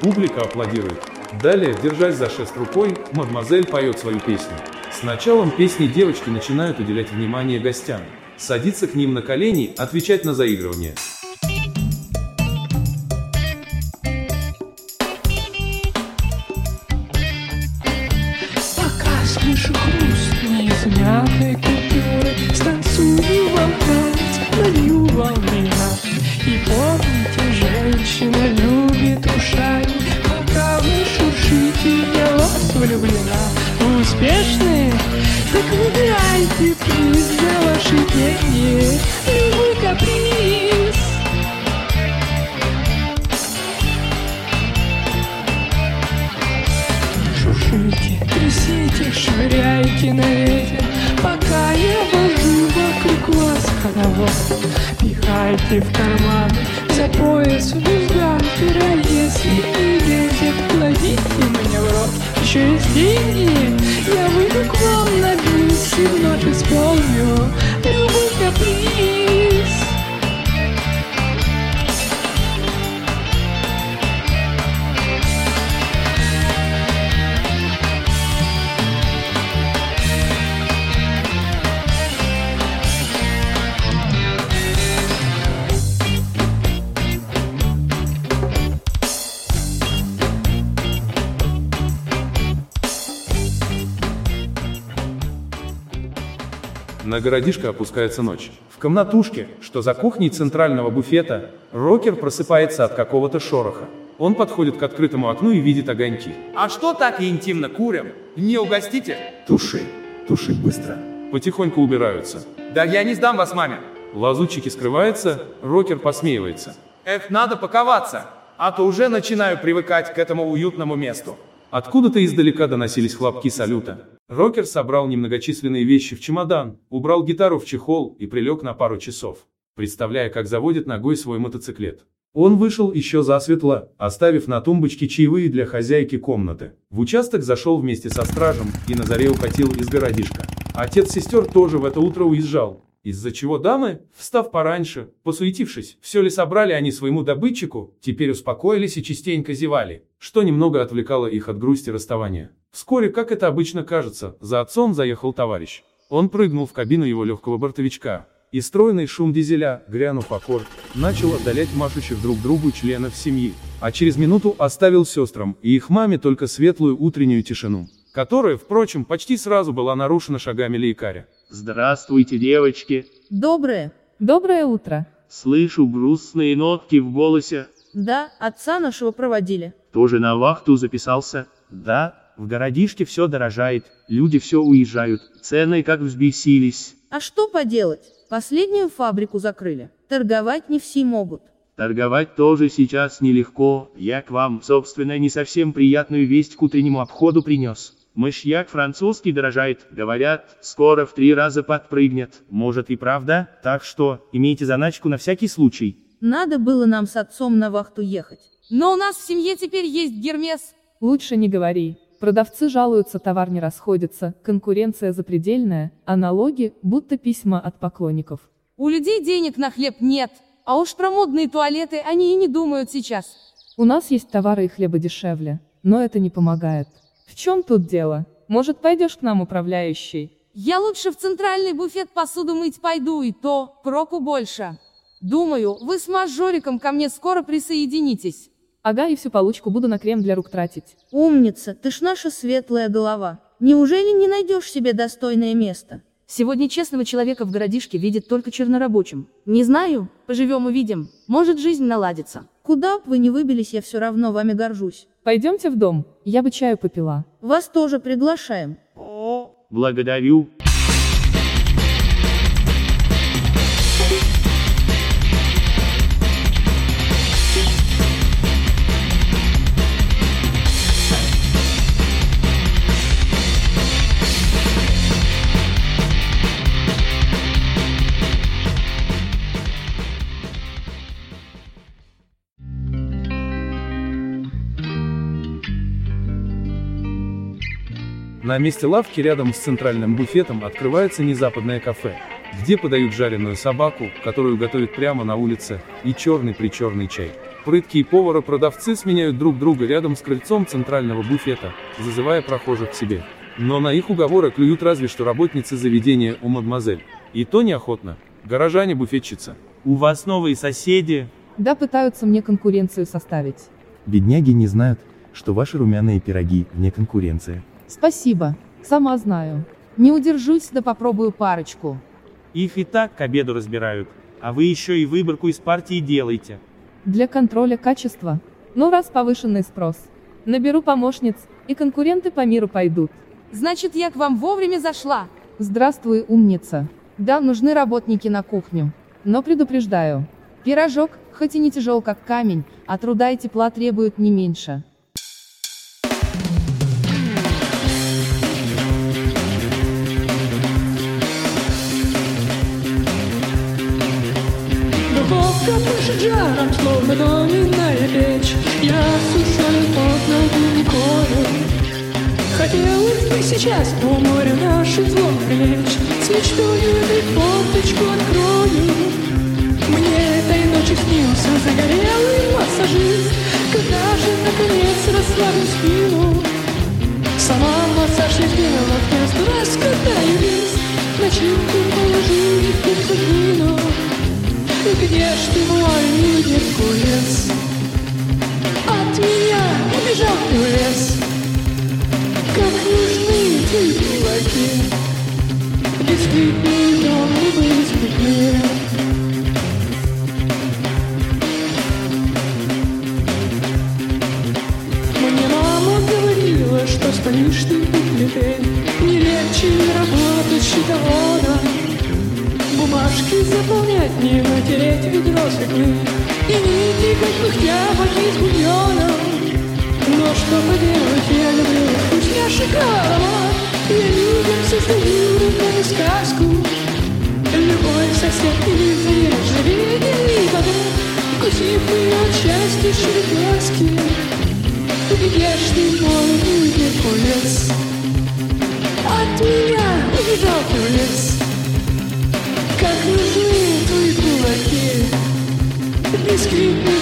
Публика аплодирует. Далее, держась за шест рукой, мадемуазель поет свою песню. С началом песни девочки начинают уделять внимание гостям. Садиться к ним на колени, отвечать на заигрывание. Швыряйте на ветер Пока я вожу вокруг вас хоровод Пихая убирайте в карман. За пояс визган, если идете, кладите мне в рот. Есть деньги, я выйду к вам на бис и вновь исполню любой каприз. На городишко опускается ночь. В комнатушке, что за кухней центрального буфета, Рокер просыпается от какого-то шороха. Он подходит к открытому окну и видит огоньки. А что так и интимно курим? Не угостите? Туши, туши быстро. Потихоньку убираются. Да я не сдам вас маме. Лазутчики скрывается, Рокер посмеивается. Эх, надо паковаться, а то уже начинаю привыкать к этому уютному месту. Откуда-то издалека доносились хлопки салюта. Рокер собрал немногочисленные вещи в чемодан, убрал гитару в чехол и прилег на пару часов, представляя, как заводит ногой свой мотоциклет. Он вышел еще засветло, оставив на тумбочке чаевые для хозяйки комнаты. В участок зашел вместе со стражем и на заре укатил из городишка. Отец сестер тоже в это утро уезжал, из-за чего дамы, встав пораньше, посуетившись, все ли собрали они своему добытчику, теперь успокоились и частенько зевали, что немного отвлекало их от грусти расставания. Вскоре, как это обычно кажется, за отцом заехал товарищ. Он прыгнул в кабину его легкого бортовичка, и стройный шум дизеля, грянув аккорд, начал отдалять машущих друг другу членов семьи, а через минуту оставил сестрам и их маме только светлую утреннюю тишину, которая, впрочем, почти сразу была нарушена шагами лейкаря. Здравствуйте, девочки. Доброе. Доброе утро. Слышу грустные нотки в голосе. Да, отца нашего проводили. Тоже на вахту записался? Да, в городишке все дорожает, люди все уезжают, цены как взбесились. А что поделать? Последнюю фабрику закрыли. Торговать не все могут. Торговать тоже сейчас нелегко, я к вам, собственно, не совсем приятную весть к утреннему обходу принес. Мышьяк французский дорожает, говорят, скоро в три раза подпрыгнет. Может и правда, так что, имейте заначку на всякий случай. Надо было нам с отцом на вахту ехать. Но у нас в семье теперь есть Гермес. Лучше не говори. Продавцы жалуются, товар не расходится, конкуренция запредельная, а налоги, будто письма от поклонников. У людей денег на хлеб нет, а уж про модные туалеты они и не думают сейчас. У нас есть товары и хлеба дешевле, но это не помогает. В чем тут дело? Может, пойдешь к нам, управляющий? Я лучше в центральный буфет посуду мыть пойду, и то, проку больше. Думаю, вы с мажориком ко мне скоро присоединитесь. Ага, и всю получку буду на крем для рук тратить. Умница, ты ж наша светлая голова. Неужели не найдешь себе достойное место? Сегодня честного человека в городишке видит только чернорабочим. Не знаю, поживем увидим. Может, жизнь наладится. Куда б вы не выбились, я все равно вами горжусь. Пойдемте в дом, я бы чаю попила. Вас тоже приглашаем. Благодарю. На месте лавки рядом с центральным буфетом открывается незападное кафе, где подают жареную собаку, которую готовят прямо на улице, и черный-причерный чай. Прыткие повара-продавцы сменяют друг друга рядом с крыльцом центрального буфета, зазывая прохожих к себе. Но на их уговоры клюют разве что работницы заведения у мадемуазель. И то неохотно. Горожане-буфетчица. У вас новые соседи? Да пытаются мне конкуренцию составить. Бедняги не знают, что ваши румяные пироги вне конкуренции. Спасибо, сама знаю. Не удержусь, да попробую парочку. Их и так к обеду разбирают, а вы еще и выборку из партии делаете. Для контроля качества. Ну раз повышенный спрос. Наберу помощниц, и конкуренты по миру пойдут. Значит, я к вам вовремя зашла. Здравствуй, умница. Да, нужны работники на кухню. Но предупреждаю. Пирожок, хоть и не тяжел как камень, а труда и тепла требует не меньше. Жаром, словно доменная печь Я сушаю под ноги рекою Хотелось бы сейчас по морю наши взломы лечь С мечтою этой форточку открою Мне этой ночью снился загорелый массажист Когда же наконец расслаблю спину Сама массаж я сделала в первый раз, когда явилась Начинку положи и в пиццу двину Где ж ты, мой милый Геркулес? От меня убежал ты в лес Как нужны твои кулаки. Бисквитный дом не выспит не натереть ведро свеклы И не тикать пыхтя с бульоном. Но что поделать, я люблю вкусняшек аромат Я людям создаю рыбную сказку. Любой сосед или заезжий видели потом Вкусив ее от счастья шире глазки. Где ж ты, мой Геркулес? От меня убежал ты в лес. Как нужны твои кулаки, Бисквитный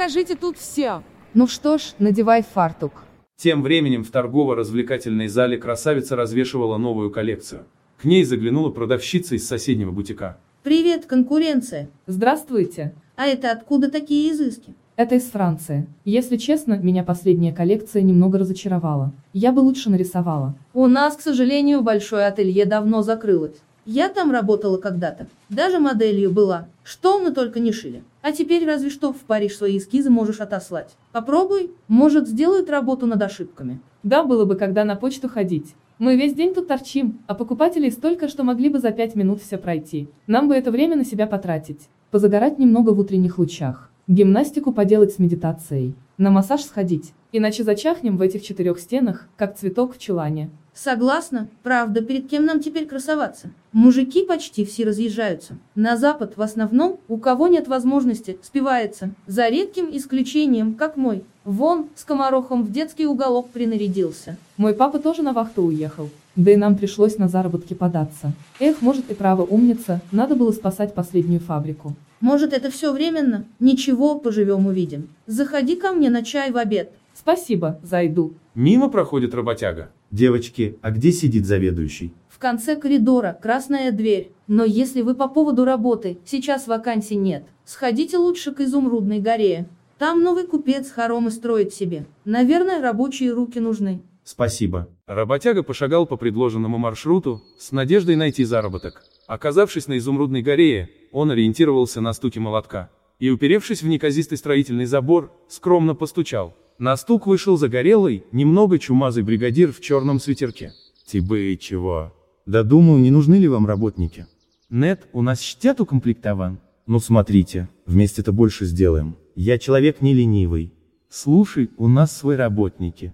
покажите тут все. Ну что ж, надевай фартук. Тем временем в торгово-развлекательной зале красавица развешивала новую коллекцию. К ней заглянула продавщица из соседнего бутика. Привет, конкуренция. Здравствуйте. А это откуда такие изыски? Это из Франции. Если честно, меня последняя коллекция немного разочаровала. Я бы лучше нарисовала. У нас, к сожалению, большое ателье давно закрылось. Я там работала когда-то. Даже моделью была. Что мы только не шили. А теперь разве что в Париж свои эскизы можешь отослать. Попробуй, может сделают работу над ошибками. Да, было бы когда на почту ходить. Мы весь день тут торчим, а покупателей столько, что могли бы за пять минут все пройти. Нам бы это время на себя потратить. Позагорать немного в утренних лучах. Гимнастику поделать с медитацией. На массаж сходить. Иначе зачахнем в этих четырех стенах, как цветок в чулане. Согласна, правда, перед кем нам теперь красоваться? Мужики почти все разъезжаются. На запад в основном, у кого нет возможности, спивается. За редким исключением, как мой. Вон, с комарохом в детский уголок принарядился. Мой папа тоже на вахту уехал. Да и нам пришлось на заработки податься. Эх, может и право умница, надо было спасать последнюю фабрику. Может, это все временно? Ничего, поживем увидим. Заходи ко мне на чай в обед. Спасибо, зайду. Мимо проходит работяга. Девочки, а где сидит заведующий? В конце коридора, красная дверь. Но если вы по поводу работы, сейчас вакансий нет. Сходите лучше к Изумрудной горе. Там новый купец хоромы строит себе. Наверное, рабочие руки нужны. Спасибо. Работяга пошагал по предложенному маршруту, с надеждой найти заработок. Оказавшись на Изумрудной горе, он ориентировался на стуке молотка. И, уперевшись в неказистый строительный забор, скромно постучал. На стук вышел загорелый, немного чумазый бригадир в черном свитерке. Тебе и чего? Да думаю, не нужны ли вам работники? Нет, у нас штат укомплектован. Ну смотрите, вместе-то больше сделаем. Я человек не ленивый. Слушай, у нас свои работники.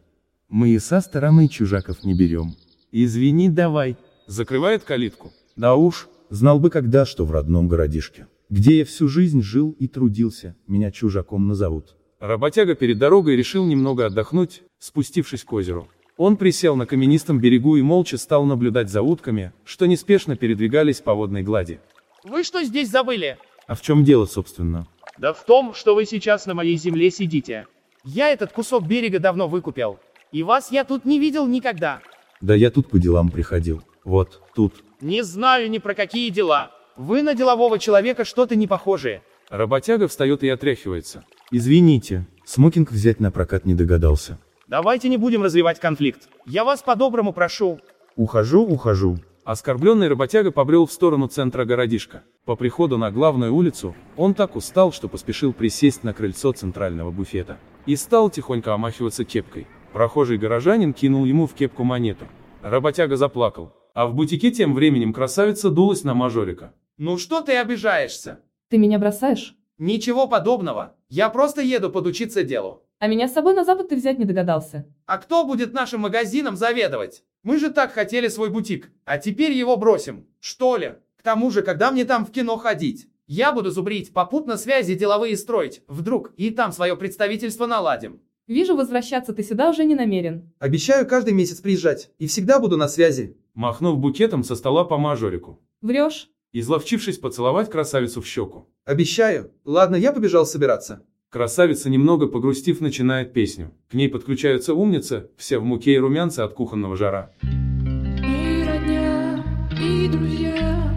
Мы и со стороны чужаков не берем. Извини, давай. Закрывает калитку. Да уж, знал бы когда, что в родном городишке. Где я всю жизнь жил и трудился, меня чужаком назовут. Работяга перед дорогой решил немного отдохнуть, спустившись к озеру. Он присел на каменистом берегу и молча стал наблюдать за утками, что неспешно передвигались по водной глади. Вы что здесь забыли? А в чем дело, собственно? Да в том, что вы сейчас на моей земле сидите. Я этот кусок берега давно выкупил. И вас я тут не видел никогда. Да я тут по делам приходил. Вот, тут. Не знаю ни про какие дела. Вы на делового человека что-то не похожие. Работяга встает и отряхивается. Извините, смокинг взять на прокат не догадался. Давайте не будем развивать конфликт. Я вас по-доброму прошу. Ухожу, ухожу. Оскорбленный работяга побрел в сторону центра городишка. По приходу на главную улицу, он так устал, что поспешил присесть на крыльцо центрального буфета. И стал тихонько омахиваться кепкой. Прохожий горожанин кинул ему в кепку монету. Работяга заплакал. А в бутике тем временем красавица дулась на мажорика. Ну что ты обижаешься? Ты меня бросаешь? Ничего подобного. Я просто еду подучиться делу. А меня с собой на запад ты взять не догадался. А кто будет нашим магазином заведовать? Мы же так хотели свой бутик, а теперь его бросим. Что ли? К тому же, когда мне там в кино ходить? Я буду зубрить, попутно связи деловые строить. Вдруг и там свое представительство наладим. Вижу, возвращаться ты сюда уже не намерен. Обещаю каждый месяц приезжать, и всегда буду на связи. Махнув букетом со стола по мажорику. Врешь? Изловчившись поцеловать красавицу в щеку. Обещаю. Ладно, я побежал собираться. Красавица, немного погрустив, начинает песню. К ней подключаются умница, все в муке и румянце от кухонного жара. И родня, и друзья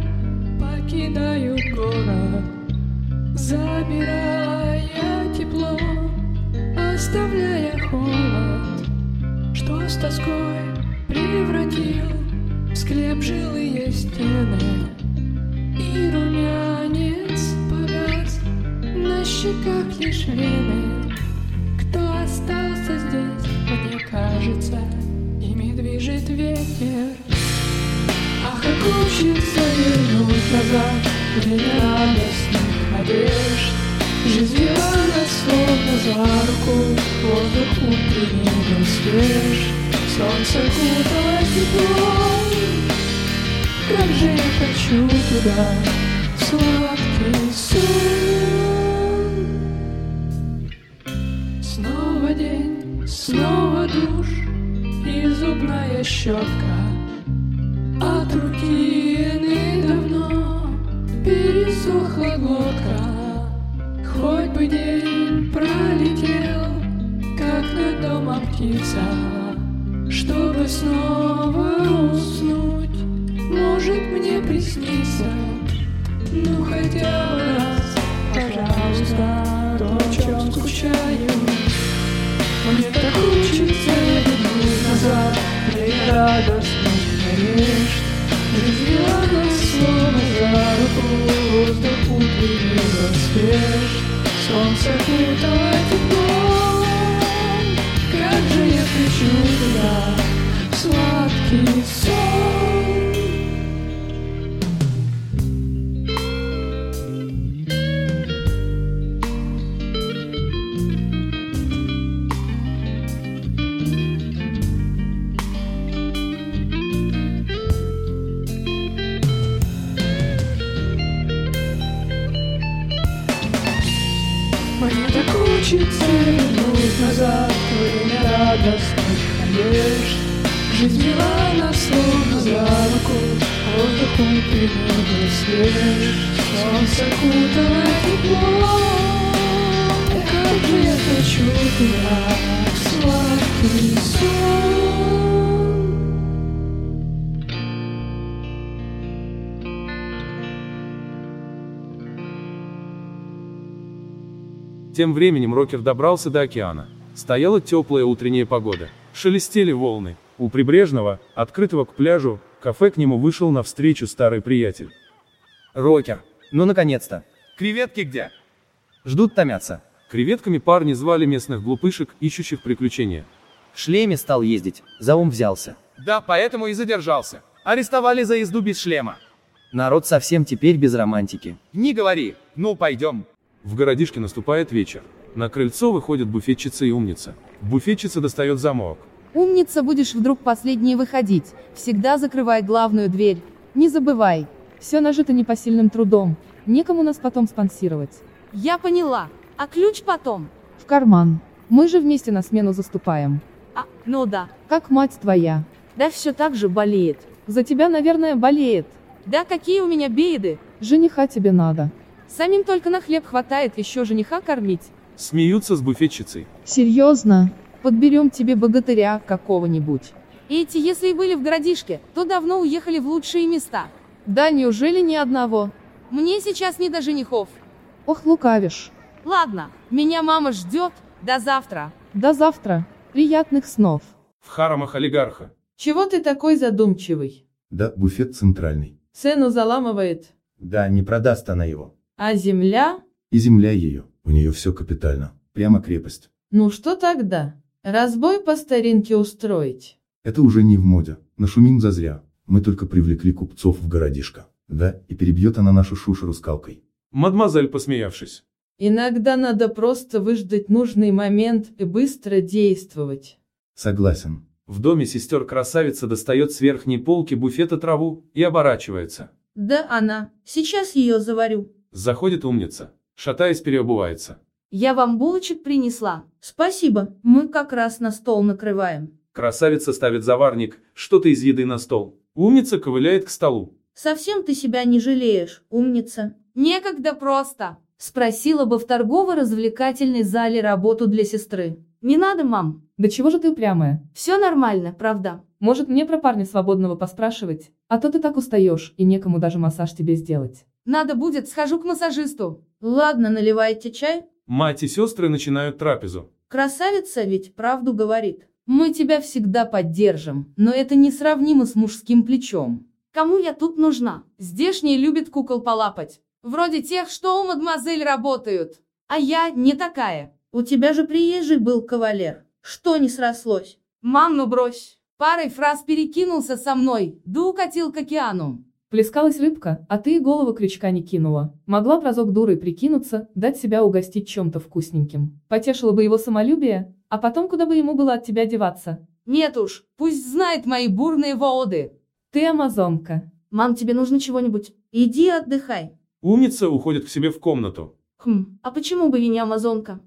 покидают город, забирая тепло, оставляя холод, что с тоской превратил в склеп жилые стены. И румянец на щеках лишь вены. Кто остался здесь, мне кажется, ими движет ветер. Ах, как хочется вернуть назад время радостных надежд. Жизнь вела нас словно за руку, воздух утренний был свеж. Солнце кутало теплом, как же я хочу туда, сладкий сон. Снова день, снова душ и зубная щетка. От руки давно пересохла глотка. Хоть бы день пролетел, как над домом птица, чтобы снова уснуть, может мне приснится, ну хотя бы раз, пожалуйста, то, о чем скучаю. Мне так хочется вернуть назад надежд. Жизнь вела нас словно за руку, воздух утренний был свеж. Солнце кутало тепло, как же я хочу туда, сладкий сон. Вернуть назад время радостных надежд. Жизнь вела нас словно за руку, воздух утренний был свеж. Солнце кутало тепло, как туда, в сладкий сон. Тем временем рокер добрался до океана. Стояла теплая утренняя погода. Шелестели волны. У прибрежного, открытого к пляжу, кафе к нему вышел навстречу старый приятель. Рокер, ну наконец-то. Креветки где? Ждут томятся. Креветками парни звали местных глупышек, ищущих приключения. В шлеме стал ездить, за ум взялся. Да, поэтому и задержался. Арестовали за езду без шлема. Народ совсем теперь без романтики. Не говори. Ну, пойдем. В городишке наступает вечер. На крыльцо выходят буфетчица и умница. Буфетчица достает замок. Умница будешь вдруг последнее выходить. Всегда закрывай главную дверь. Не забывай. Все нажито непосильным трудом. Некому нас потом спонсировать. Я поняла. А ключ потом? В карман. Мы же вместе на смену заступаем. А, ну да. Как мать твоя. Да все так же болеет. За тебя, наверное, болеет. Да какие у меня беды. Жениха тебе надо. Самим только на хлеб хватает, еще жениха кормить. Смеются с буфетчицей. Серьезно? Подберем тебе богатыря какого-нибудь. Эти, если и были в городишке, то давно уехали в лучшие места. Да неужели ни одного? Мне сейчас не до женихов. Ох, лукавишь. Ладно, меня мама ждет. До завтра. До завтра. Приятных снов. В харамах олигарха. Чего ты такой задумчивый? Да, буфет центральный. Цену заламывает. Да, не продаст она его. А земля? И земля ее, у нее все капитально. Прямо крепость. Ну что тогда? Разбой по старинке устроить. Это уже не в моде. Нашумим зазря. Мы только привлекли купцов в городишко. Да, и перебьет она нашу шушеру скалкой. Мадемуазель, посмеявшись. Иногда надо просто выждать нужный момент и быстро действовать. Согласен. В доме сестер красавица достает с верхней полки буфета траву и оборачивается. Да она. Сейчас ее заварю. Заходит умница. Шатаясь, переобувается. Я вам булочек принесла. Спасибо, мы как раз на стол накрываем. Красавица ставит заварник, что-то из еды на стол. Умница ковыляет к столу. Совсем ты себя не жалеешь, умница. Некогда просто. Спросила бы в торгово-развлекательной зале работу для сестры. Не надо, мам. Да чего же ты упрямая? Все нормально, правда. Может мне про парня свободного поспрашивать? А то ты так устаешь, и некому даже массаж тебе сделать. Надо будет, схожу к массажисту. Ладно, наливайте чай. Мать и сестры начинают трапезу. Красавица ведь правду говорит. Мы тебя всегда поддержим, но это несравнимо с мужским плечом. Кому я тут нужна? Здешние любят кукол полапать. Вроде тех, что у мадемуазель работают. А я не такая. У тебя же приезжий был кавалер. Что не срослось? Мам, ну брось. Парой фраз перекинулся со мной, да укатил к океану. Плескалась рыбка, а ты и голову крючка не кинула. Могла б разок дурой прикинуться, дать себя угостить чем-то вкусненьким. Потешила бы его самолюбие, а потом куда бы ему было от тебя деваться? Нет уж, пусть знает мои бурные воды. Ты амазонка. Мам, тебе нужно чего-нибудь? Иди отдыхай. Умница уходит к себе в комнату. Хм, а почему бы и не амазонка?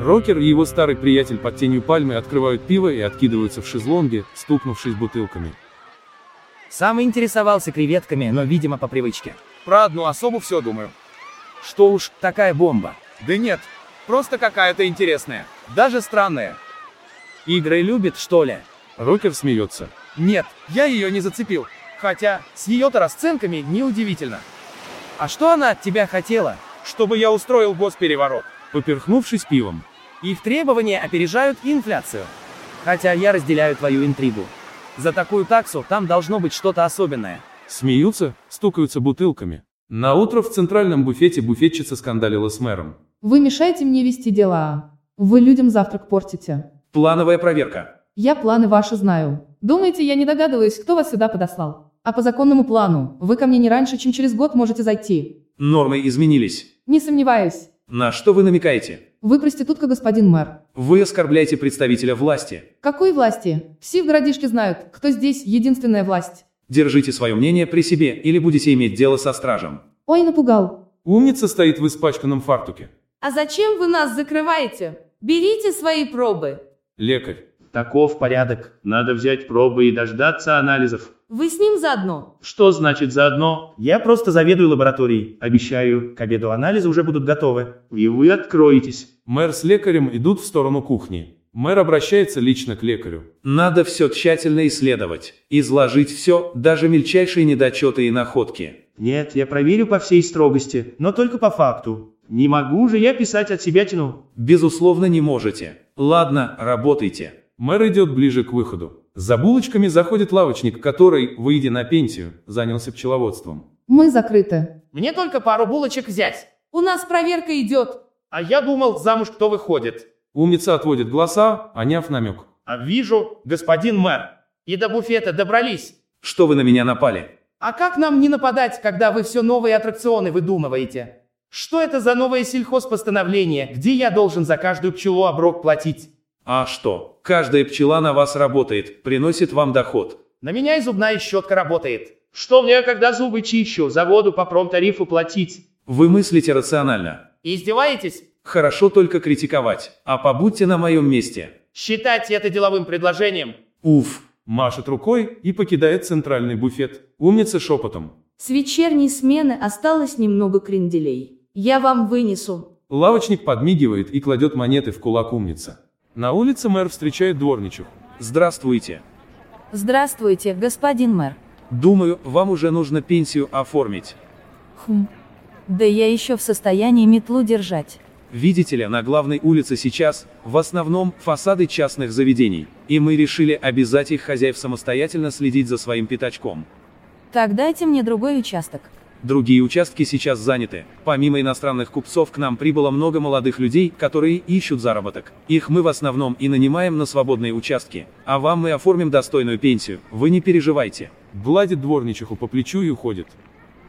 Рокер и его старый приятель под тенью пальмы открывают пиво и откидываются в шезлонге, стукнувшись бутылками. Сам интересовался креветками, но, видимо, по привычке. Про одну особу все думаю. Что уж, такая бомба. Да нет, просто какая-то интересная. Даже странная. Игры любит, что ли? Рокер смеется. Нет, я ее не зацепил. Хотя, с ее-то расценками неудивительно. А что она от тебя хотела? Чтобы я устроил госпереворот. Поперхнувшись пивом. Их требования опережают инфляцию. Хотя я разделяю твою интригу. За такую таксу там должно быть что-то особенное. Смеются, стукаются бутылками. На утро в центральном буфете буфетчица скандалила с мэром. Вы мешаете мне вести дела. Вы людям завтрак портите. Плановая проверка. Я планы ваши знаю. Думаете, я не догадываюсь, кто вас сюда подослал? А по законному плану, вы ко мне не раньше, чем через год можете зайти. Нормы изменились. Не сомневаюсь. На что вы намекаете? Вы проститутка, господин мэр. Вы оскорбляете представителя власти. Какой власти? Все в городишке знают, кто здесь единственная власть. Держите свое мнение при себе или будете иметь дело со стражем. Ой, напугал. Умница стоит в испачканном фартуке. А зачем вы нас закрываете? Берите свои пробы. Лекарь. Таков порядок. Надо взять пробы и дождаться анализов. Вы с ним заодно? Что значит заодно? Я просто заведую лабораторией. Обещаю, к обеду анализы уже будут готовы. И вы откроетесь. Мэр с лекарем идут в сторону кухни. Мэр обращается лично к лекарю. Надо все тщательно исследовать, изложить все, даже мельчайшие недочеты и находки. Нет, я проверю по всей строгости, но только по факту. Не могу же я писать от себя тяну. Безусловно, не можете. Ладно, работайте. Мэр идет ближе к выходу. За булочками заходит лавочник, который, выйдя на пенсию, занялся пчеловодством. Мы закрыты. Мне только пару булочек взять. У нас проверка идет. А я думал, замуж кто выходит. Умница отводит глаза, оняв намек. А вижу, господин мэр. И до буфета добрались. Что вы на меня напали? А как нам не нападать, когда вы все новые аттракционы выдумываете? Что это за новое сельхозпостановление, где я должен за каждую пчелу оброк платить? А что, каждая пчела на вас работает, приносит вам доход. На меня и зубная щетка работает. Что мне, когда зубы чищу, за воду по промтарифу платить? Вы мыслите рационально. Издеваетесь? Хорошо только критиковать, а побудьте на моем месте. Считайте это деловым предложением. Уф. Машет рукой и покидает центральный буфет. Умница шепотом. С вечерней смены осталось немного кренделей. Я вам вынесу. Лавочник подмигивает и кладет монеты в кулак умница. На улице мэр встречает дворничух. Здравствуйте. Здравствуйте, господин мэр. Думаю, вам уже нужно пенсию оформить. Хм. Да я еще в состоянии метлу держать. Видите ли, на главной улице сейчас, в основном, фасады частных заведений, и мы решили обязать их хозяев самостоятельно следить за своим пятачком. Так дайте мне другой участок. Другие участки сейчас заняты. Помимо иностранных купцов к нам прибыло много молодых людей, которые ищут заработок. Их мы в основном и нанимаем на свободные участки. А вам мы оформим достойную пенсию, вы не переживайте. Гладит дворничиху по плечу и уходит.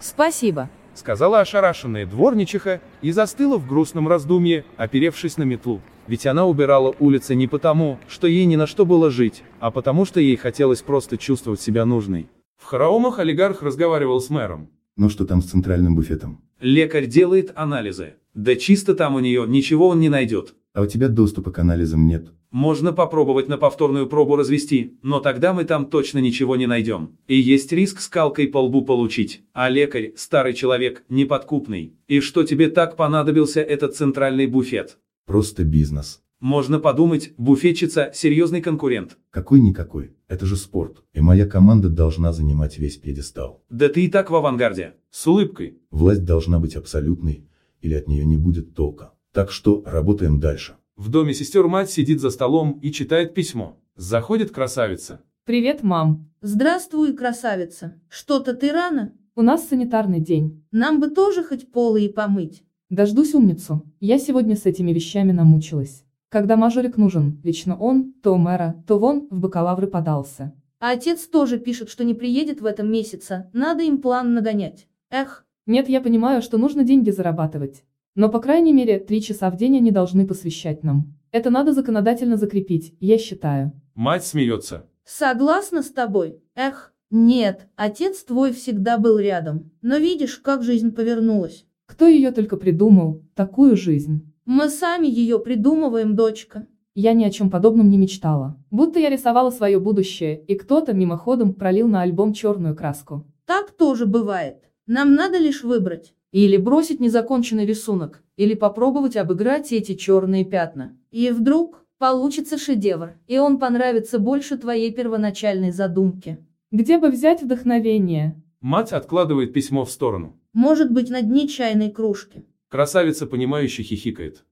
Спасибо. Сказала ошарашенная дворничиха и застыла в грустном раздумье, оперевшись на метлу. Ведь она убирала улицы не потому, что ей ни на что было жить, а потому что ей хотелось просто чувствовать себя нужной. В Хараумах олигарх разговаривал с мэром. Ну что там с центральным буфетом? Лекарь делает анализы. Да чисто там у нее, ничего он не найдет. А у тебя доступа к анализам нет. Можно попробовать на повторную пробу развести, но тогда мы там точно ничего не найдем. И есть риск скалкой по лбу получить. А лекарь, старый человек, неподкупный. И что тебе так понадобился этот центральный буфет? Просто бизнес. Можно подумать, буфетчица – серьезный конкурент. Какой-никакой, это же спорт, и моя команда должна занимать весь пьедестал. Да ты и так в авангарде. С улыбкой. Власть должна быть абсолютной, или от нее не будет толка. Так что, работаем дальше. В доме сестер мать сидит за столом и читает письмо. Заходит красавица. Привет, мам. Здравствуй, красавица. Что-то ты рано? У нас санитарный день. Нам бы тоже хоть полы и помыть. Дождусь умницу. Я сегодня с этими вещами намучилась. Когда мажорик нужен, лично он, то у мэра, то вон, в бакалавры подался. А отец тоже пишет, что не приедет в этом месяце, надо им план нагонять. Эх. Нет, я понимаю, что нужно деньги зарабатывать. Но по крайней мере, три часа в день они должны посвящать нам. Это надо законодательно закрепить, я считаю. Мать смеется. Согласна с тобой. Эх, нет, отец твой всегда был рядом. Но видишь, как жизнь повернулась. Кто ее только придумал, такую жизнь. Мы сами ее придумываем, дочка. Я ни о чем подобном не мечтала. Будто я рисовала свое будущее, и кто-то мимоходом пролил на альбом черную краску. Так тоже бывает. Нам надо лишь выбрать. Или бросить незаконченный рисунок, или попробовать обыграть эти черные пятна. И вдруг получится шедевр, и он понравится больше твоей первоначальной задумки. Где бы взять вдохновение? Мать откладывает письмо в сторону. Может быть на дне чайной кружки. Красавица, понимающе хихикает.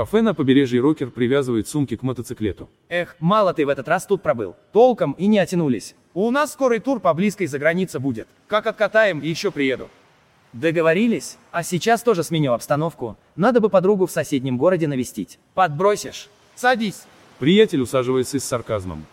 Кафе на побережье Рокер привязывает сумки к мотоциклету. Эх, мало ты в этот раз тут пробыл. Толком и не оттянулись. У нас скорый тур по близкой за границе будет. Как откатаем, еще приеду. Договорились? А сейчас тоже сменю обстановку. Надо бы подругу в соседнем городе навестить. Подбросишь? Садись. Приятель усаживается с сарказмом.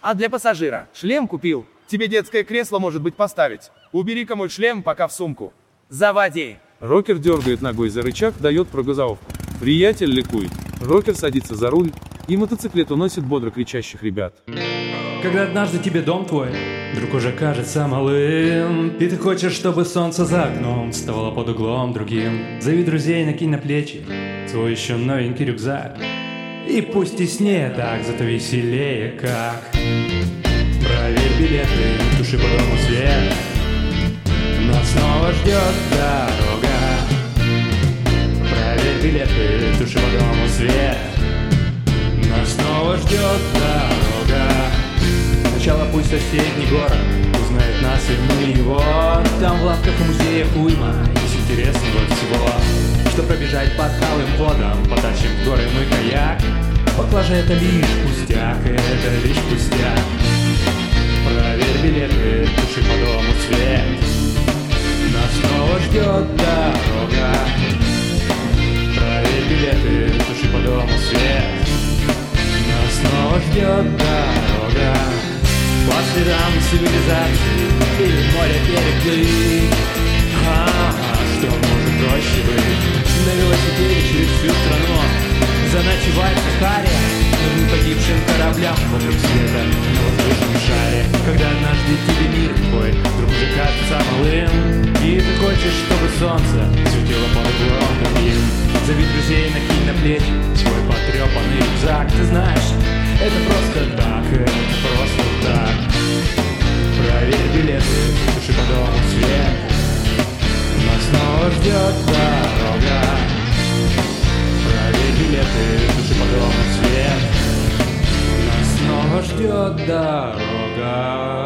А для пассажира? Шлем купил? Тебе детское кресло может быть поставить. Убери-ка мой шлем пока в сумку. Заводи. Рокер дергает ногой за рычаг, дает прогазовку. Приятель ликует. Рокер садится за руль, и мотоциклет уносит бодро кричащих ребят. Когда однажды тебе дом твой вдруг уже кажется малым, И ты хочешь, чтобы солнце за окном вставало под углом другим. Зови друзей, накинь на плечи свой еще новенький рюкзак. И пусть теснее так, зато веселее как. Проверь билеты, туши по дому свет. Нас снова ждет дорога. Билеты, туши по дому свет. Нас снова ждет дорога. Сначала пусть соседний город узнает нас и мы его. Там в лавках и музеях уйма есть интересного всего. Что пробежать под талым водом, потащим в горы мы каяк. Поклажа это лишь пустяк, это лишь пустяк. Проверь билеты, туши по дому свет. Нас снова ждет дорога. Билеты, туши по дому свет. Нас снова ждет дорога. По следам цивилизации Перед море переплыть а, что может проще быть На велосипеде через всю страну Заночевать в Сахаре Нужны погибшим кораблям Вокруг света. На воздушном шаре Когда однажды тебе мир твой Вдруг уже кажется малым И ты хочешь, чтобы солнце Светило под углом другим Зови друзей, накинь на плечи Свой потрепанный рюкзак. Ты знаешь, это просто так Это просто так. Проверь билеты, души по дому свет Нас снова ждет дорога билеты, души по дому свет Нас снова ждет дорога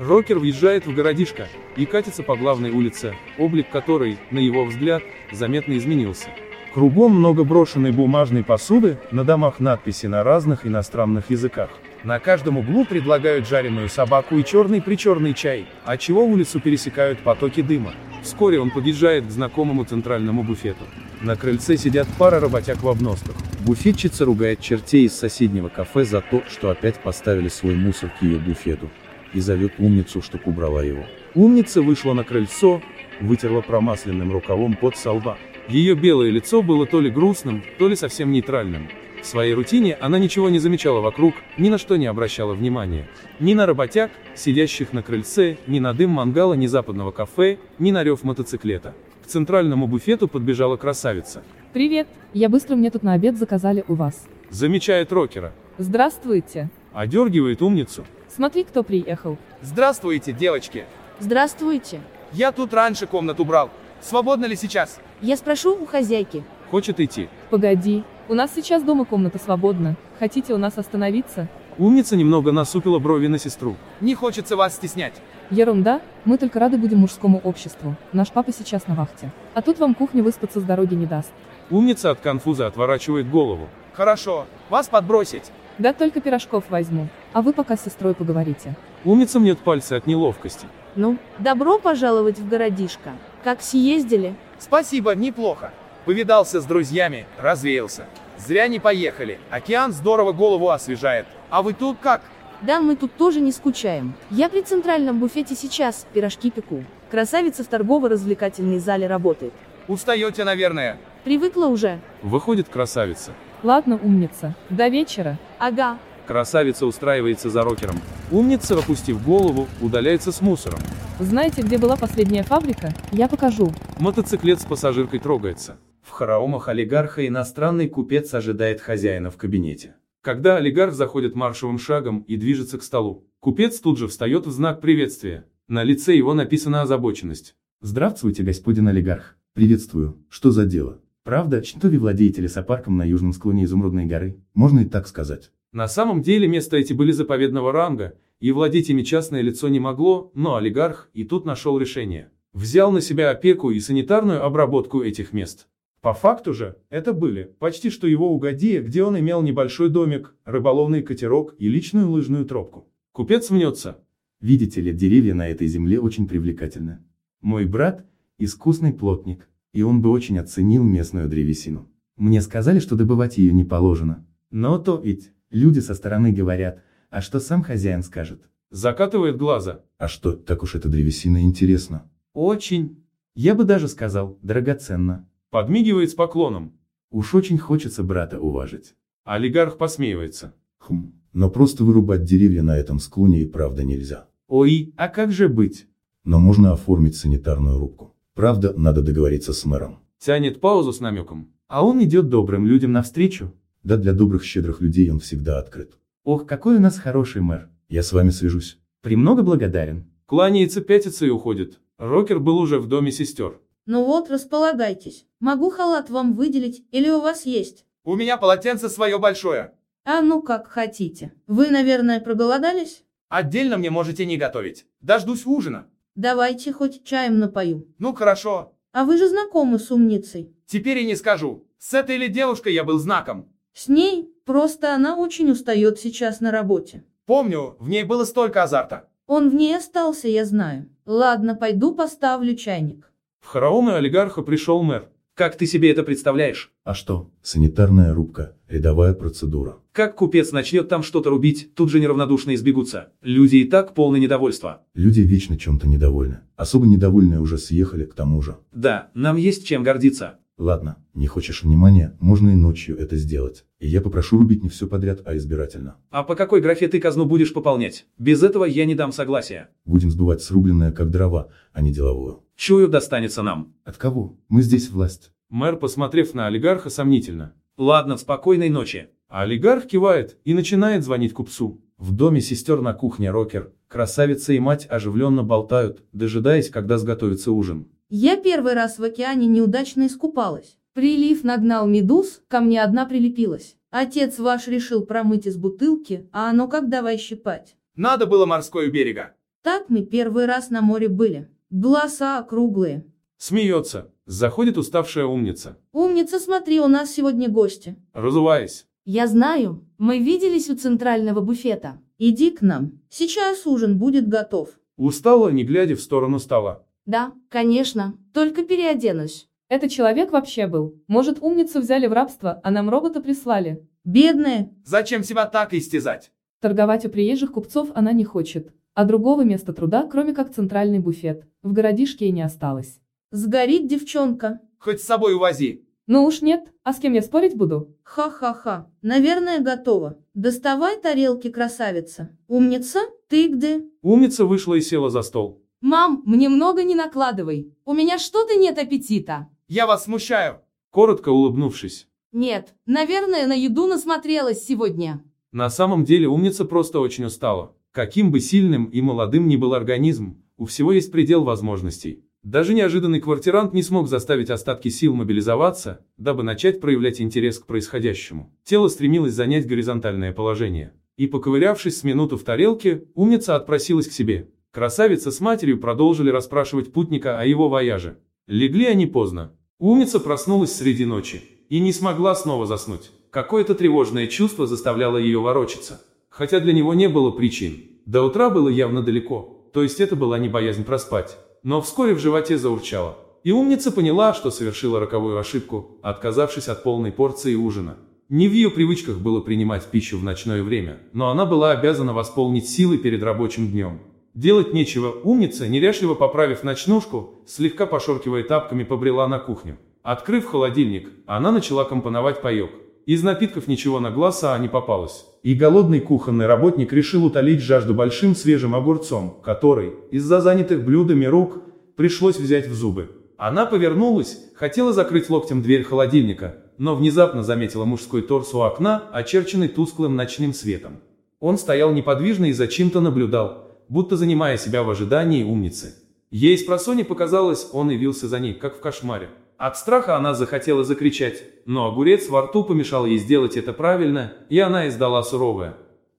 Рокер въезжает в городишко и катится по главной улице, облик которой, на его взгляд, заметно изменился. Кругом много брошенной бумажной посуды, на домах надписи на разных иностранных языках. На каждом углу предлагают жареную собаку и черный-причерный чай, отчего улицу пересекают потоки дыма. Вскоре он подъезжает к знакомому центральному буфету. На крыльце сидят пара работяг в обносках. Буфетчица ругает чертей из соседнего кафе за то, что опять поставили свой мусор к ее буфету. И зовет умницу, чтоб убрала его. Умница вышла на крыльцо, вытерла промасленным рукавом пот со лба. Ее белое лицо было то ли грустным, то ли совсем нейтральным. В своей рутине она ничего не замечала вокруг, ни на что не обращала внимания. Ни на работяг, сидящих на крыльце, ни на дым мангала, ни западного кафе, ни на рев мотоциклета. К центральному буфету подбежала красавица. Привет, я быстро мне тут на обед заказали у вас. Замечает рокера. Здравствуйте. Одергивает умницу. Смотри, кто приехал. Здравствуйте, девочки. Здравствуйте. Я тут раньше комнату брал. Свободно ли сейчас? Я спрошу у хозяйки. Хочет идти. Погоди, у нас сейчас дома комната свободна. Хотите у нас остановиться? Умница немного насупила брови на сестру. Не хочется вас стеснять. Ерунда, мы только рады будем мужскому обществу. Наш папа сейчас на вахте. А тут вам кухня выспаться с дороги не даст. Умница от конфуза отворачивает голову. Хорошо, вас подбросить. Да только пирожков возьму. А вы пока с сестрой поговорите. Умница мнет пальцы от неловкости. Ну, добро пожаловать в городишко. Как съездили? Спасибо, неплохо. Повидался с друзьями, развеялся. Зря не поехали. Океан здорово голову освежает. А вы тут как? Да, мы тут тоже не скучаем. Я при центральном буфете сейчас, пирожки пеку. Красавица в торгово-развлекательной зале работает. Устаете, наверное. Привыкла уже. Выходит красавица. Ладно, умница. До вечера. Ага. Красавица устраивается за рокером. Умница, опустив голову, удаляется с мусором. Знаете, где была последняя фабрика? Я покажу. Мотоциклет с пассажиркой трогается. В хоромах олигарха иностранный купец ожидает хозяина в кабинете. Когда олигарх заходит маршевым шагом и движется к столу, купец тут же встает в знак приветствия. На лице его написана озабоченность. Здравствуйте, господин олигарх. Приветствую. Что за дело? Правда, что вы владеете лесопарком на южном склоне Изумрудной горы? Можно и так сказать. На самом деле места эти были заповедного ранга, и владеть ими частное лицо не могло, но олигарх и тут нашел решение. Взял на себя опеку и санитарную обработку этих мест. По факту же, это были почти что его угодья, где он имел небольшой домик, рыболовный катерок и личную лыжную тропку. Купец мнется. Видите ли, деревья на этой земле очень привлекательны. Мой брат – искусный плотник, и он бы очень оценил местную древесину. Мне сказали, что добывать ее не положено. Но то ведь, люди со стороны говорят, а что сам хозяин скажет? Закатывает глаза. А что, так уж эта древесина интересна? Очень. Я бы даже сказал, драгоценно. Подмигивает с поклоном. Уж очень хочется брата уважить. Олигарх посмеивается. Хм, но просто вырубать деревья на этом склоне и правда нельзя. Ой, а как же быть? Но можно оформить санитарную рубку. Правда, надо договориться с мэром. Тянет паузу с намеком. А он идет добрым людям навстречу. Да для добрых щедрых людей он всегда открыт. Ох, какой у нас хороший мэр. Я с вами свяжусь. Премного благодарен. Кланяется, пятится и уходит. Рокер был уже в доме сестер. Ну вот, располагайтесь. Могу халат вам выделить, или у вас есть? У меня полотенце свое большое. А ну как хотите. Вы, наверное, проголодались? Отдельно мне можете не готовить. Дождусь ужина. Давайте хоть чаем напою. Ну хорошо. А вы же знакомы с умницей. Теперь и не скажу. С этой ли девушкой я был знаком? С ней, просто она очень устает сейчас на работе. Помню, в ней было столько азарта. Он в ней остался, я знаю. Ладно, пойду поставлю чайник. В хоромы олигарха пришел мэр. Как ты себе это представляешь? А что? Санитарная рубка, рядовая процедура. Как купец начнет там что-то рубить, тут же неравнодушно избегутся. Люди и так полны недовольства. Люди вечно чем-то недовольны. Особо недовольные уже съехали к тому же. Да, нам есть чем гордиться. Ладно, не хочешь внимания, можно и ночью это сделать. И я попрошу рубить не все подряд, а избирательно. А по какой графе ты казну будешь пополнять? Без этого я не дам согласия. Будем сбывать срубленное как дрова, а не деловую. Чую, достанется нам. От кого? Мы здесь власть. Мэр, посмотрев на олигарха, сомнительно. Ладно, спокойной ночи. А олигарх кивает и начинает звонить купцу. В доме сестер на кухне Рокер, красавица и мать оживленно болтают, дожидаясь, когда сготовится ужин. Я первый раз в океане неудачно искупалась. Прилив нагнал медуз, ко мне одна прилепилась. Отец ваш решил промыть из бутылки, а оно как давай щипать. Надо было морской у берега. Так мы первый раз на море были. Глаза округлые. Смеется. Заходит уставшая умница. Умница, смотри, у нас сегодня гости. Разуваясь. Я знаю, мы виделись у центрального буфета. Иди к нам. Сейчас ужин будет готов. Устала, не глядя в сторону стола. Да, конечно, только переоденусь. Это человек вообще был. Может, умницу взяли в рабство, а нам робота прислали. Бедная. Зачем себя так истязать? Торговать у приезжих купцов она не хочет. А другого места труда, кроме как центральный буфет, в городишке и не осталось. Сгорит девчонка. Хоть с собой увози. Ну уж нет, а с кем я спорить буду? Ха-ха-ха. Наверное, готово. Доставай тарелки, красавица. Умница, ты где? Умница вышла и села за стол. Мам, мне много не накладывай. У меня что-то нет аппетита. Я вас смущаю. Коротко улыбнувшись. Нет, наверное, на еду насмотрелась сегодня. На самом деле умница просто очень устала. Каким бы сильным и молодым ни был организм, у всего есть предел возможностей. Даже неожиданный квартирант не смог заставить остатки сил мобилизоваться, дабы начать проявлять интерес к происходящему. Тело стремилось занять горизонтальное положение. И поковырявшись с минуту в тарелке, умница отпросилась к себе. Красавица с матерью продолжили расспрашивать путника о его вояже. Легли они поздно. Умница проснулась среди ночи и не смогла снова заснуть. Какое-то тревожное чувство заставляло ее ворочаться. Хотя для него не было причин. До утра было явно далеко, то есть это была не боязнь проспать. Но вскоре в животе заурчало. И умница поняла, что совершила роковую ошибку, отказавшись от полной порции ужина. Не в ее привычках было принимать пищу в ночное время, но она была обязана восполнить силы перед рабочим днем. Делать нечего, умница, неряшливо поправив ночнушку, слегка пошоркивая тапками, побрела на кухню. Открыв холодильник, она начала компоновать паек. Из напитков ничего на глаз а не попалось. И голодный кухонный работник решил утолить жажду большим свежим огурцом, который, из-за занятых блюдами рук, пришлось взять в зубы. Она повернулась, хотела закрыть локтем дверь холодильника, но внезапно заметила мужской торс у окна, очерченный тусклым ночным светом. Он стоял неподвижно и зачем-то наблюдал, будто занимая себя в ожидании умницы. Ей с просони показалось, он явился за ней, как в кошмаре. От страха она захотела закричать, но огурец во рту помешал ей сделать это правильно, и она издала суровое.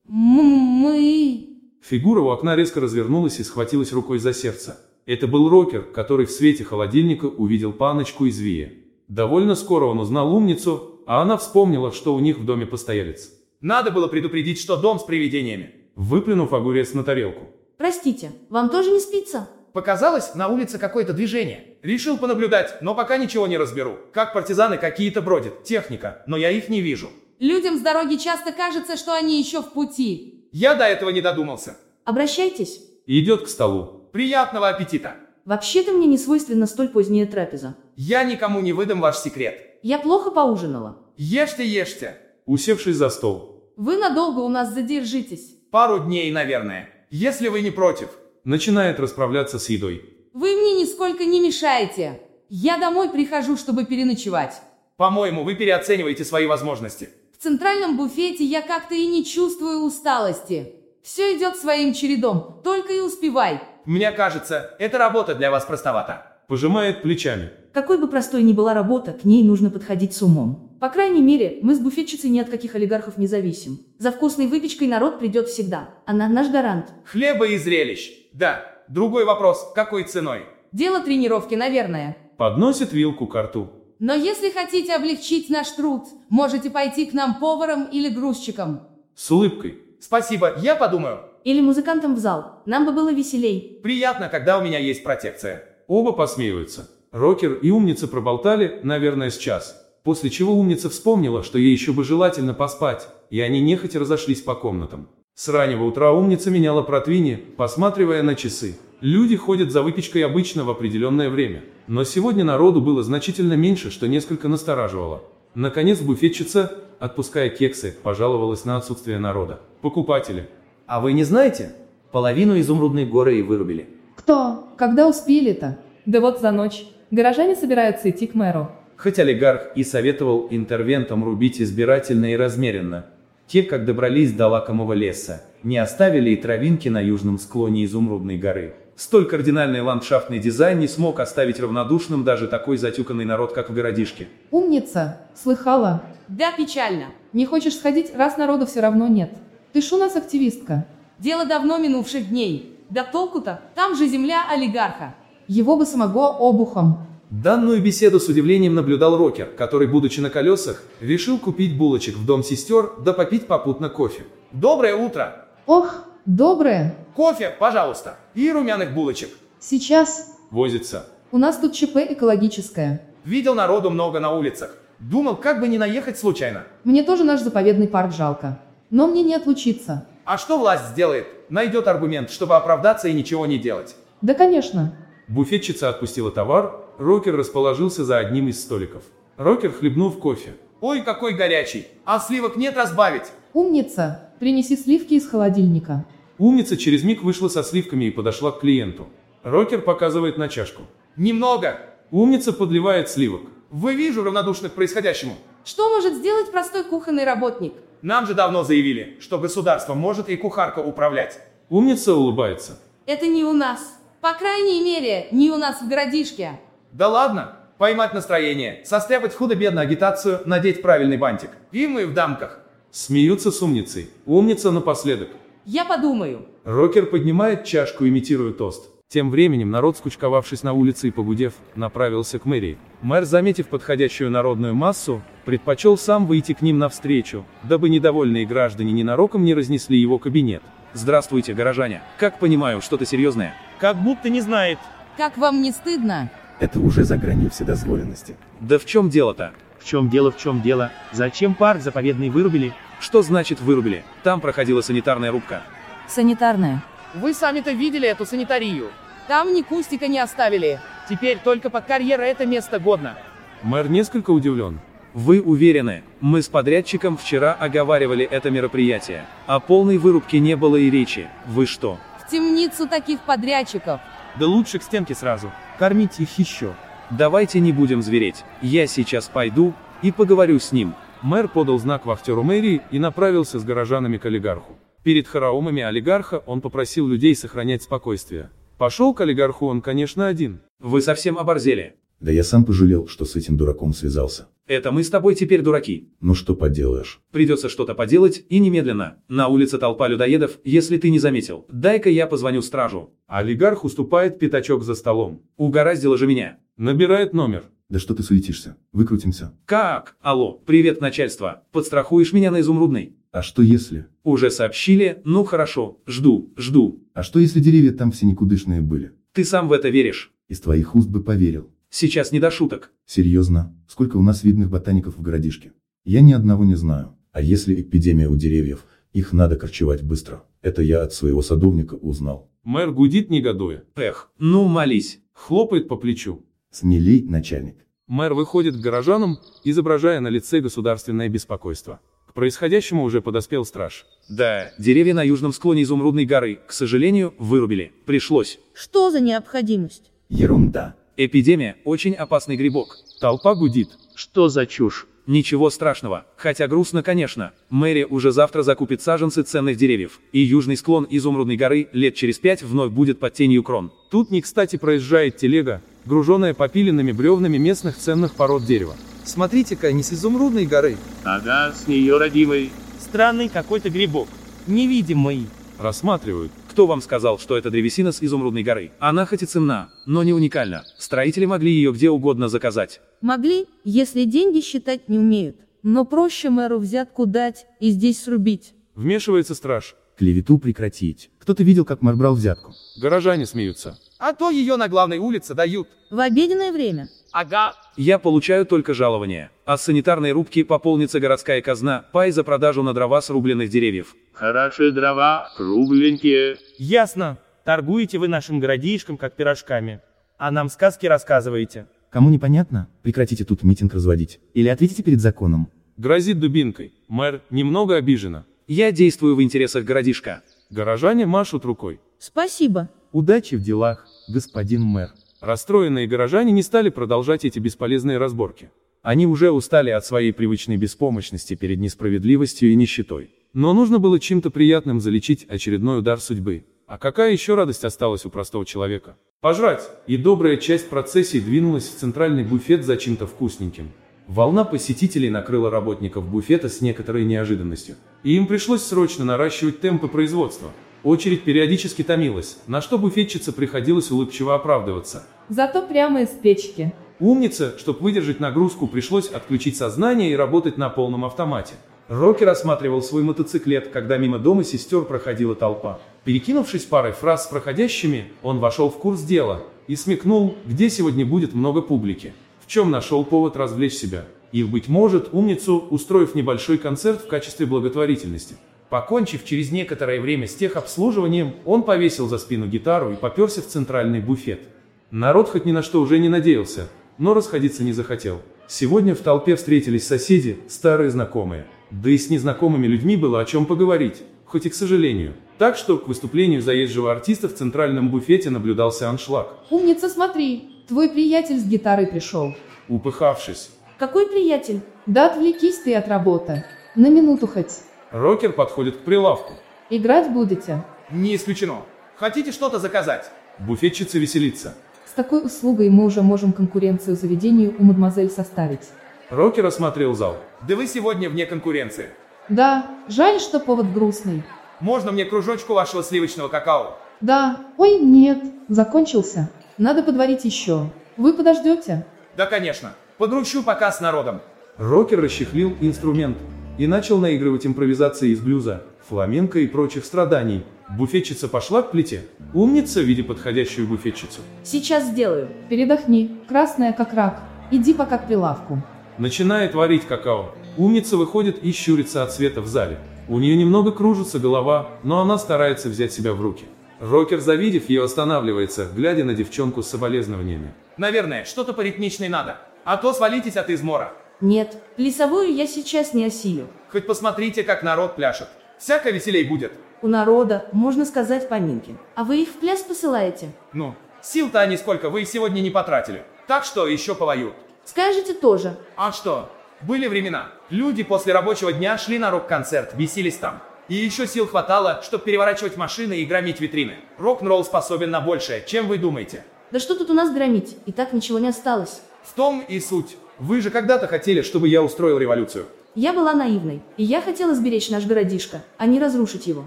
Мы... Фигура у окна резко развернулась и схватилась рукой за сердце. Это был рокер, который в свете холодильника увидел паночку из Вия. Довольно скоро он узнал умницу, а она вспомнила, что у них в доме постоялец. Надо было предупредить, что дом с привидениями. Выплюнув огурец на тарелку. Простите, вам тоже не спится? Показалось, на улице какое-то движение. Решил понаблюдать, но пока ничего не разберу. Как партизаны какие-то бродят, техника, но я их не вижу. Людям с дороги часто кажется, что они еще в пути. Я до этого не додумался. Обращайтесь. Идет к столу. Приятного аппетита. Вообще-то мне не свойственна столь поздняя трапеза. Я никому не выдам ваш секрет. Я плохо поужинала. Ешьте, ешьте. Усевшись за стол. Вы надолго у нас задержитесь. Пару дней, наверное. Если вы не против. Начинает расправляться с едой. Вы мне нисколько не мешаете. Я домой прихожу, чтобы переночевать. По-моему, вы переоцениваете свои возможности. В центральном буфете я как-то и не чувствую усталости. Все идет своим чередом, только и успевай. Мне кажется, эта работа для вас простовата. Пожимает плечами. Какой бы простой ни была работа, к ней нужно подходить с умом. По крайней мере, мы с буфетчицей ни от каких олигархов не зависим. За вкусной выпечкой народ придет всегда. Она наш гарант. Хлеба и зрелищ. Да. Другой вопрос, какой ценой? Дело тренировки, наверное. Подносит вилку к рту. Но если хотите облегчить наш труд, можете пойти к нам поваром или грузчиком. С улыбкой. Спасибо, я подумаю. Или музыкантам в зал. Нам бы было веселей. Приятно, когда у меня есть протекция. Оба посмеиваются. Рокер и умница проболтали, наверное, с час. После чего умница вспомнила, что ей еще бы желательно поспать, и они нехотя разошлись по комнатам. С раннего утра умница меняла протвини, посматривая на часы. Люди ходят за выпечкой обычно в определенное время. Но сегодня народу было значительно меньше, что несколько настораживало. Наконец буфетчица, отпуская кексы, пожаловалась на отсутствие народа. Покупатели. А вы не знаете? Половину изумрудной горы и вырубили. Кто? Когда успели-то? Да вот за ночь. Горожане собираются идти к мэру. Хоть олигарх и советовал интервентам рубить избирательно и размеренно, те, как добрались до лакомого леса, не оставили и травинки на южном склоне Изумрудной горы. Столь кардинальный ландшафтный дизайн не смог оставить равнодушным даже такой затюканный народ, как в городишке. Умница, слыхала? Да, печально. Не хочешь сходить, раз народу все равно нет. Ты ж у нас активистка. Дело давно минувших дней. Да толку-то, там же земля олигарха. Его бы самого обухом. Данную беседу с удивлением наблюдал Рокер, который, будучи на колесах, решил купить булочек в дом сестер, да попить попутно кофе. Доброе утро! Ох, доброе. Кофе, пожалуйста, и румяных булочек. Сейчас. Возится. У нас тут ЧП экологическое. Видел народу много на улицах. Думал, как бы не наехать случайно. Мне тоже наш заповедный парк жалко. Но мне не отлучиться. А что власть сделает? Найдет аргумент, чтобы оправдаться и ничего не делать. Да, конечно. Буфетчица отпустила товар, Рокер расположился за одним из столиков. Рокер хлебнув кофе. Ой, какой горячий! А сливок нет разбавить? Умница! Принеси сливки из холодильника. Умница через миг вышла со сливками и подошла к клиенту. Рокер показывает на чашку. Немного. Умница подливает сливок. Вы вижу равнодушны к происходящему. Что может сделать простой кухонный работник? Нам же давно заявили, что государство может и кухарка управлять. Умница улыбается. Это не у нас. По крайней мере, не у нас в городишке. Да ладно, поймать настроение, состряпать худо-бедно агитацию, надеть правильный бантик. И мы в дамках. Смеются с умницей. Умница напоследок. Я подумаю. Рокер поднимает чашку, имитируя тост. Тем временем народ, скучковавшись на улице и погудев, направился к мэрии. Мэр, заметив подходящую народную массу, предпочел сам выйти к ним навстречу, дабы недовольные граждане ненароком не разнесли его кабинет. Здравствуйте, горожане. Как понимаю, что-то серьезное? Как будто не знает. Как вам не стыдно? Это уже за гранью вседозволенности. Да в чем дело-то? В чем дело, в чем дело? Зачем парк заповедный вырубили? Что значит вырубили? Там проходила санитарная рубка. Санитарная. Вы сами-то видели эту санитарию? Там ни кустика не оставили. Теперь только под карьера это место годно. Мэр несколько удивлен. Вы уверены? Мы с подрядчиком вчера оговаривали это мероприятие. О полной вырубке не было и речи. Вы что? В темницу таких подрядчиков. Да лучше к стенке сразу. Кормите их еще. Давайте не будем звереть. Я сейчас пойду и поговорю с ним. Мэр подал знак вахтеру мэрии и направился с горожанами к олигарху. Перед хараумами олигарха он попросил людей сохранять спокойствие. Пошел к олигарху он, конечно, один. Вы совсем оборзели. Да я сам пожалел, что с этим дураком связался. Это мы с тобой теперь дураки. Ну что поделаешь. Придется что-то поделать, и немедленно. На улице толпа людоедов, если ты не заметил. Дай-ка я позвоню стражу. Олигарх уступает пятачок за столом. Угораздило же меня. Набирает номер. Да что ты суетишься? Выкрутимся. Как? Алло, привет, начальство. Подстрахуешь меня на изумрудный? А что если? Уже сообщили? Ну хорошо, жду, жду. А что если деревья там все никудышные были? Ты сам в это веришь? Из твоих уст бы поверил. Сейчас не до шуток. Серьезно? Сколько у нас видных ботаников в городишке? Я ни одного не знаю. А если эпидемия у деревьев, их надо корчевать быстро. Это я от своего садовника узнал. Мэр гудит негодуя. Эх, ну молись. Хлопает по плечу. Смелей, начальник. Мэр выходит к горожанам, изображая на лице государственное беспокойство. К происходящему уже подоспел страж. Да, деревья на южном склоне Изумрудной горы, к сожалению, вырубили. Пришлось. Что за необходимость? Ерунда. Эпидемия – очень опасный грибок. Толпа гудит. Что за чушь? Ничего страшного, хотя грустно, конечно. Мэрия уже завтра закупит саженцы ценных деревьев, и южный склон Изумрудной горы лет через пять вновь будет под тенью крон. Тут не кстати проезжает телега, груженная попиленными бревнами местных ценных пород дерева. Смотрите-ка, не с изумрудной горы. Ага, с нее родимый. Странный какой-то грибок. Невидимый. Рассматривают. Кто вам сказал, что это древесина с Изумрудной горы? Она хоть и ценна, но не уникальна. Строители могли ее где угодно заказать. Могли, если деньги считать не умеют. Но проще мэру взятку дать и здесь срубить. Вмешивается страж. Клевету прекратить. Кто-то видел, как мэр брал взятку? Горожане смеются. А то ее на главной улице дают. В обеденное время. Ага. Я получаю только жалование. А с санитарной рубки пополнится городская казна, пай за продажу на дрова срубленных деревьев. Хорошие дрова, кругленькие. Ясно. Торгуете вы нашим городишком, как пирожками. А нам сказки рассказываете. Кому непонятно, прекратите тут митинг разводить. Или ответите перед законом. Грозит дубинкой. Мэр немного обижена. Я действую в интересах городишка. Горожане машут рукой. Спасибо. Удачи в делах, господин мэр. Расстроенные горожане не стали продолжать эти бесполезные разборки. Они уже устали от своей привычной беспомощности перед несправедливостью и нищетой. Но нужно было чем-то приятным залечить очередной удар судьбы. А какая еще радость осталась у простого человека? Пожрать! И добрая часть процессии двинулась в центральный буфет за чем-то вкусненьким. Волна посетителей накрыла работников буфета с некоторой неожиданностью. И им пришлось срочно наращивать темпы производства. Очередь периодически томилась, на что буфетчице приходилось улыбчиво оправдываться. Зато прямо из печки. Умница, чтобы выдержать нагрузку, пришлось отключить сознание и работать на полном автомате. Рокки рассматривал свой мотоциклет, когда мимо дома сестер проходила толпа. Перекинувшись парой фраз с проходящими, он вошел в курс дела и смекнул, где сегодня будет много публики. В чем нашел повод развлечь себя. И, быть может, умницу, устроив небольшой концерт в качестве благотворительности. Покончив через некоторое время с техобслуживанием, он повесил за спину гитару и поперся в центральный буфет. Народ хоть ни на что уже не надеялся, но расходиться не захотел. Сегодня в толпе встретились соседи, старые знакомые. Да и с незнакомыми людьми было о чем поговорить, хоть и к сожалению. Так что к выступлению заезжего артиста в центральном буфете наблюдался аншлаг. Умница, смотри, твой приятель с гитарой пришел. Упыхавшись, Какой приятель? Да отвлекись ты от работы. На минуту хоть. Рокер подходит к прилавку. Играть будете? Не исключено. Хотите что-то заказать? Буфетчица веселится. С такой услугой мы уже можем конкуренцию заведению у мадемуазель составить. Рокер осмотрел зал. Да вы сегодня вне конкуренции. Да, жаль, что повод грустный. Можно мне кружочку вашего сливочного какао? Да, ой, нет, закончился. Надо подварить еще. Вы подождете? Да, конечно. Подручу пока с народом. Рокер расчехлил инструмент и начал наигрывать импровизации из блюза, фламенко и прочих страданий. Буфетчица пошла к плите. Умница, видя подходящую буфетчицу. Сейчас сделаю. Передохни, красная как рак. Иди пока к прилавку. Начинает варить какао. Умница выходит и щурится от света в зале. У нее немного кружится голова, но она старается взять себя в руки. Рокер, завидев ее, останавливается, глядя на девчонку с соболезнованиями. Наверное, что-то поритмичной надо. А то свалитесь от измора. Нет, плясовую я сейчас не осилю. Хоть посмотрите, как народ пляшет. Всяко веселей будет. У народа, можно сказать, поминки. А вы их в пляс посылаете? Ну, сил-то они сколько вы сегодня не потратили. Так что еще повоют. Скажете тоже. А что? Были времена. Люди после рабочего дня шли на рок-концерт, бесились там. И еще сил хватало, чтобы переворачивать машины и громить витрины. Рок-н-ролл способен на большее, чем вы думаете. Да что тут у нас громить? И так ничего не осталось. В том и суть. Вы же когда-то хотели, чтобы я устроил революцию. Я была наивной, и я хотела сберечь наш городишко, а не разрушить его.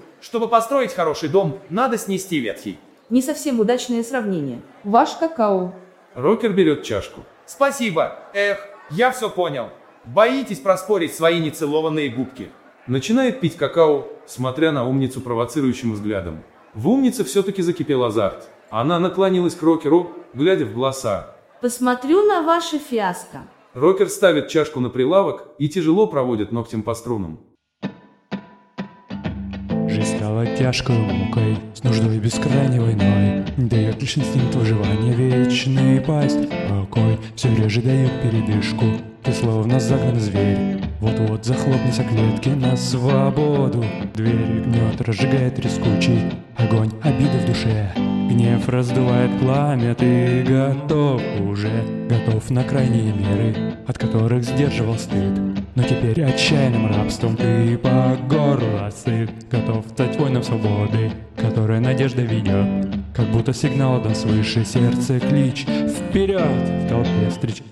Чтобы построить хороший дом, надо снести ветхий. Не совсем удачное сравнение. Ваш какао. Рокер берет чашку. Спасибо. Эх, я все понял. Боитесь проспорить свои нецелованные губки. Начинает пить какао, смотря на умницу провоцирующим взглядом. В умнице все-таки закипел азарт. Она наклонилась к Рокеру, глядя в глаза. Посмотрю на ваше фиаско. Рокер ставит чашку на прилавок и тяжело проводит ногтем по струнам. Жизнь стала тяжкой мукой, с нуждой бескрайней войной. Дает лишь инстинкт выживания вечный пасть. Покой все реже дает передышку. Ты словно загнан зверь. Вот-вот захлопнется клетки на свободу. Дверь гнет, разжигает трескучий огонь обиды в душе. Гнев раздувает пламя, ты готов уже, готов на крайние меры, от которых сдерживал стыд. Но теперь отчаянным рабством ты по горло сыт, готов стать воином свободы, которая надежда ведет. Как будто сигнал дан свыше сердце клич Вперед! В толпе встреч...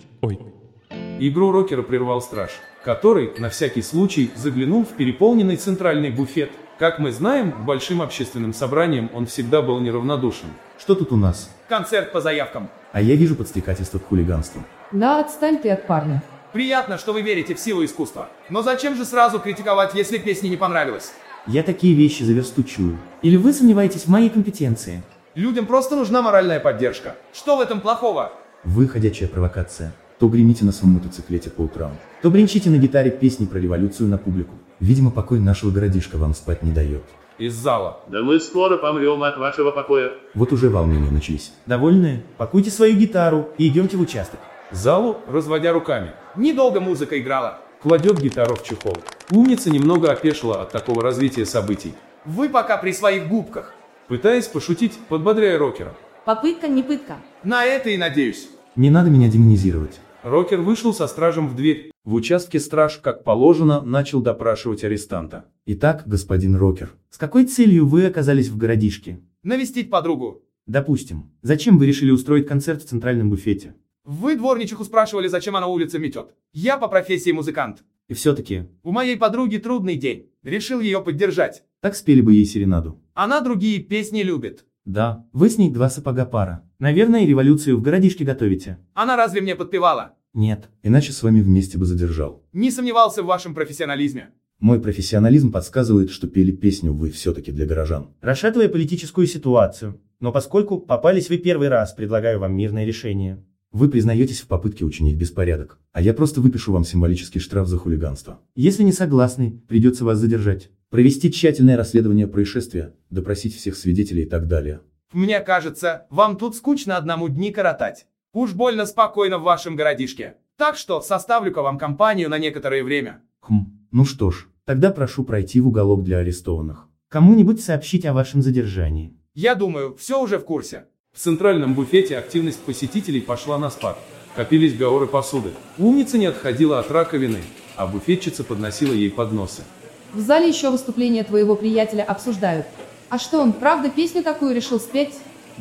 Игру Рокера прервал страж, который, на всякий случай, заглянул в переполненный центральный буфет. Как мы знаем, к большим общественным собраниям он всегда был неравнодушен. Что тут у нас? Концерт по заявкам. А я вижу подстрекательство к хулиганству. Да, отстань ты от парня. Приятно, что вы верите в силу искусства. Но зачем же сразу критиковать, если песня не понравилась? Я такие вещи заверстучую. Или вы сомневаетесь в моей компетенции? Людям просто нужна моральная поддержка. Что в этом плохого? Вы ходячая провокация. То гремите на своем мотоциклете по утрам, то бренчите на гитаре песни про революцию на публику. Видимо, покой нашего городишка вам спать не дает. Из зала. Да мы скоро помрем от вашего покоя. Вот уже волнения начались. Довольны? Пакуйте свою гитару и идемте в участок. Залу, разводя руками. Недолго музыка играла. Кладет гитару в чехол. Умница немного опешила от такого развития событий. Вы пока при своих губках. Пытаясь пошутить, подбодряя Рокера. Попытка не пытка. На это и надеюсь. Не надо меня демонизировать. Рокер вышел со стражем в дверь. В участке страж, как положено, начал допрашивать арестанта. Итак, господин Рокер, с какой целью вы оказались в городишке? Навестить подругу. Допустим. Зачем вы решили устроить концерт в центральном буфете? Вы дворничиху спрашивали, зачем она улицы метет. Я по профессии музыкант. И все-таки. У моей подруги трудный день. Решил ее поддержать. Так спели бы ей серенаду. Она другие песни любит. Да, вы с ней два сапога пара. Наверное, революцию в городишке готовите. Она разве мне подпевала? Нет. Иначе с вами вместе бы задержал. Не сомневался в вашем профессионализме. Мой профессионализм подсказывает, что пели песню вы все-таки для горожан. Расшатывая политическую ситуацию. Но поскольку попались вы первый раз, предлагаю вам мирное решение. Вы признаетесь в попытке учинить беспорядок, а я просто выпишу вам символический штраф за хулиганство. Если не согласны, придется вас задержать. Провести тщательное расследование происшествия, допросить всех свидетелей и так далее. Мне кажется, вам тут скучно одному дни коротать. Уж больно спокойно в вашем городишке. Так что составлю-ка вам компанию на некоторое время. Хм, ну что ж, тогда прошу пройти в уголок для арестованных. Кому-нибудь сообщить о вашем задержании. Я думаю, все уже в курсе. В центральном буфете активность посетителей пошла на спад. Копились горы посуды. Умница не отходила от раковины, а буфетчица подносила ей подносы. В зале еще выступление твоего приятеля обсуждают. А что он, правда, песню такую решил спеть?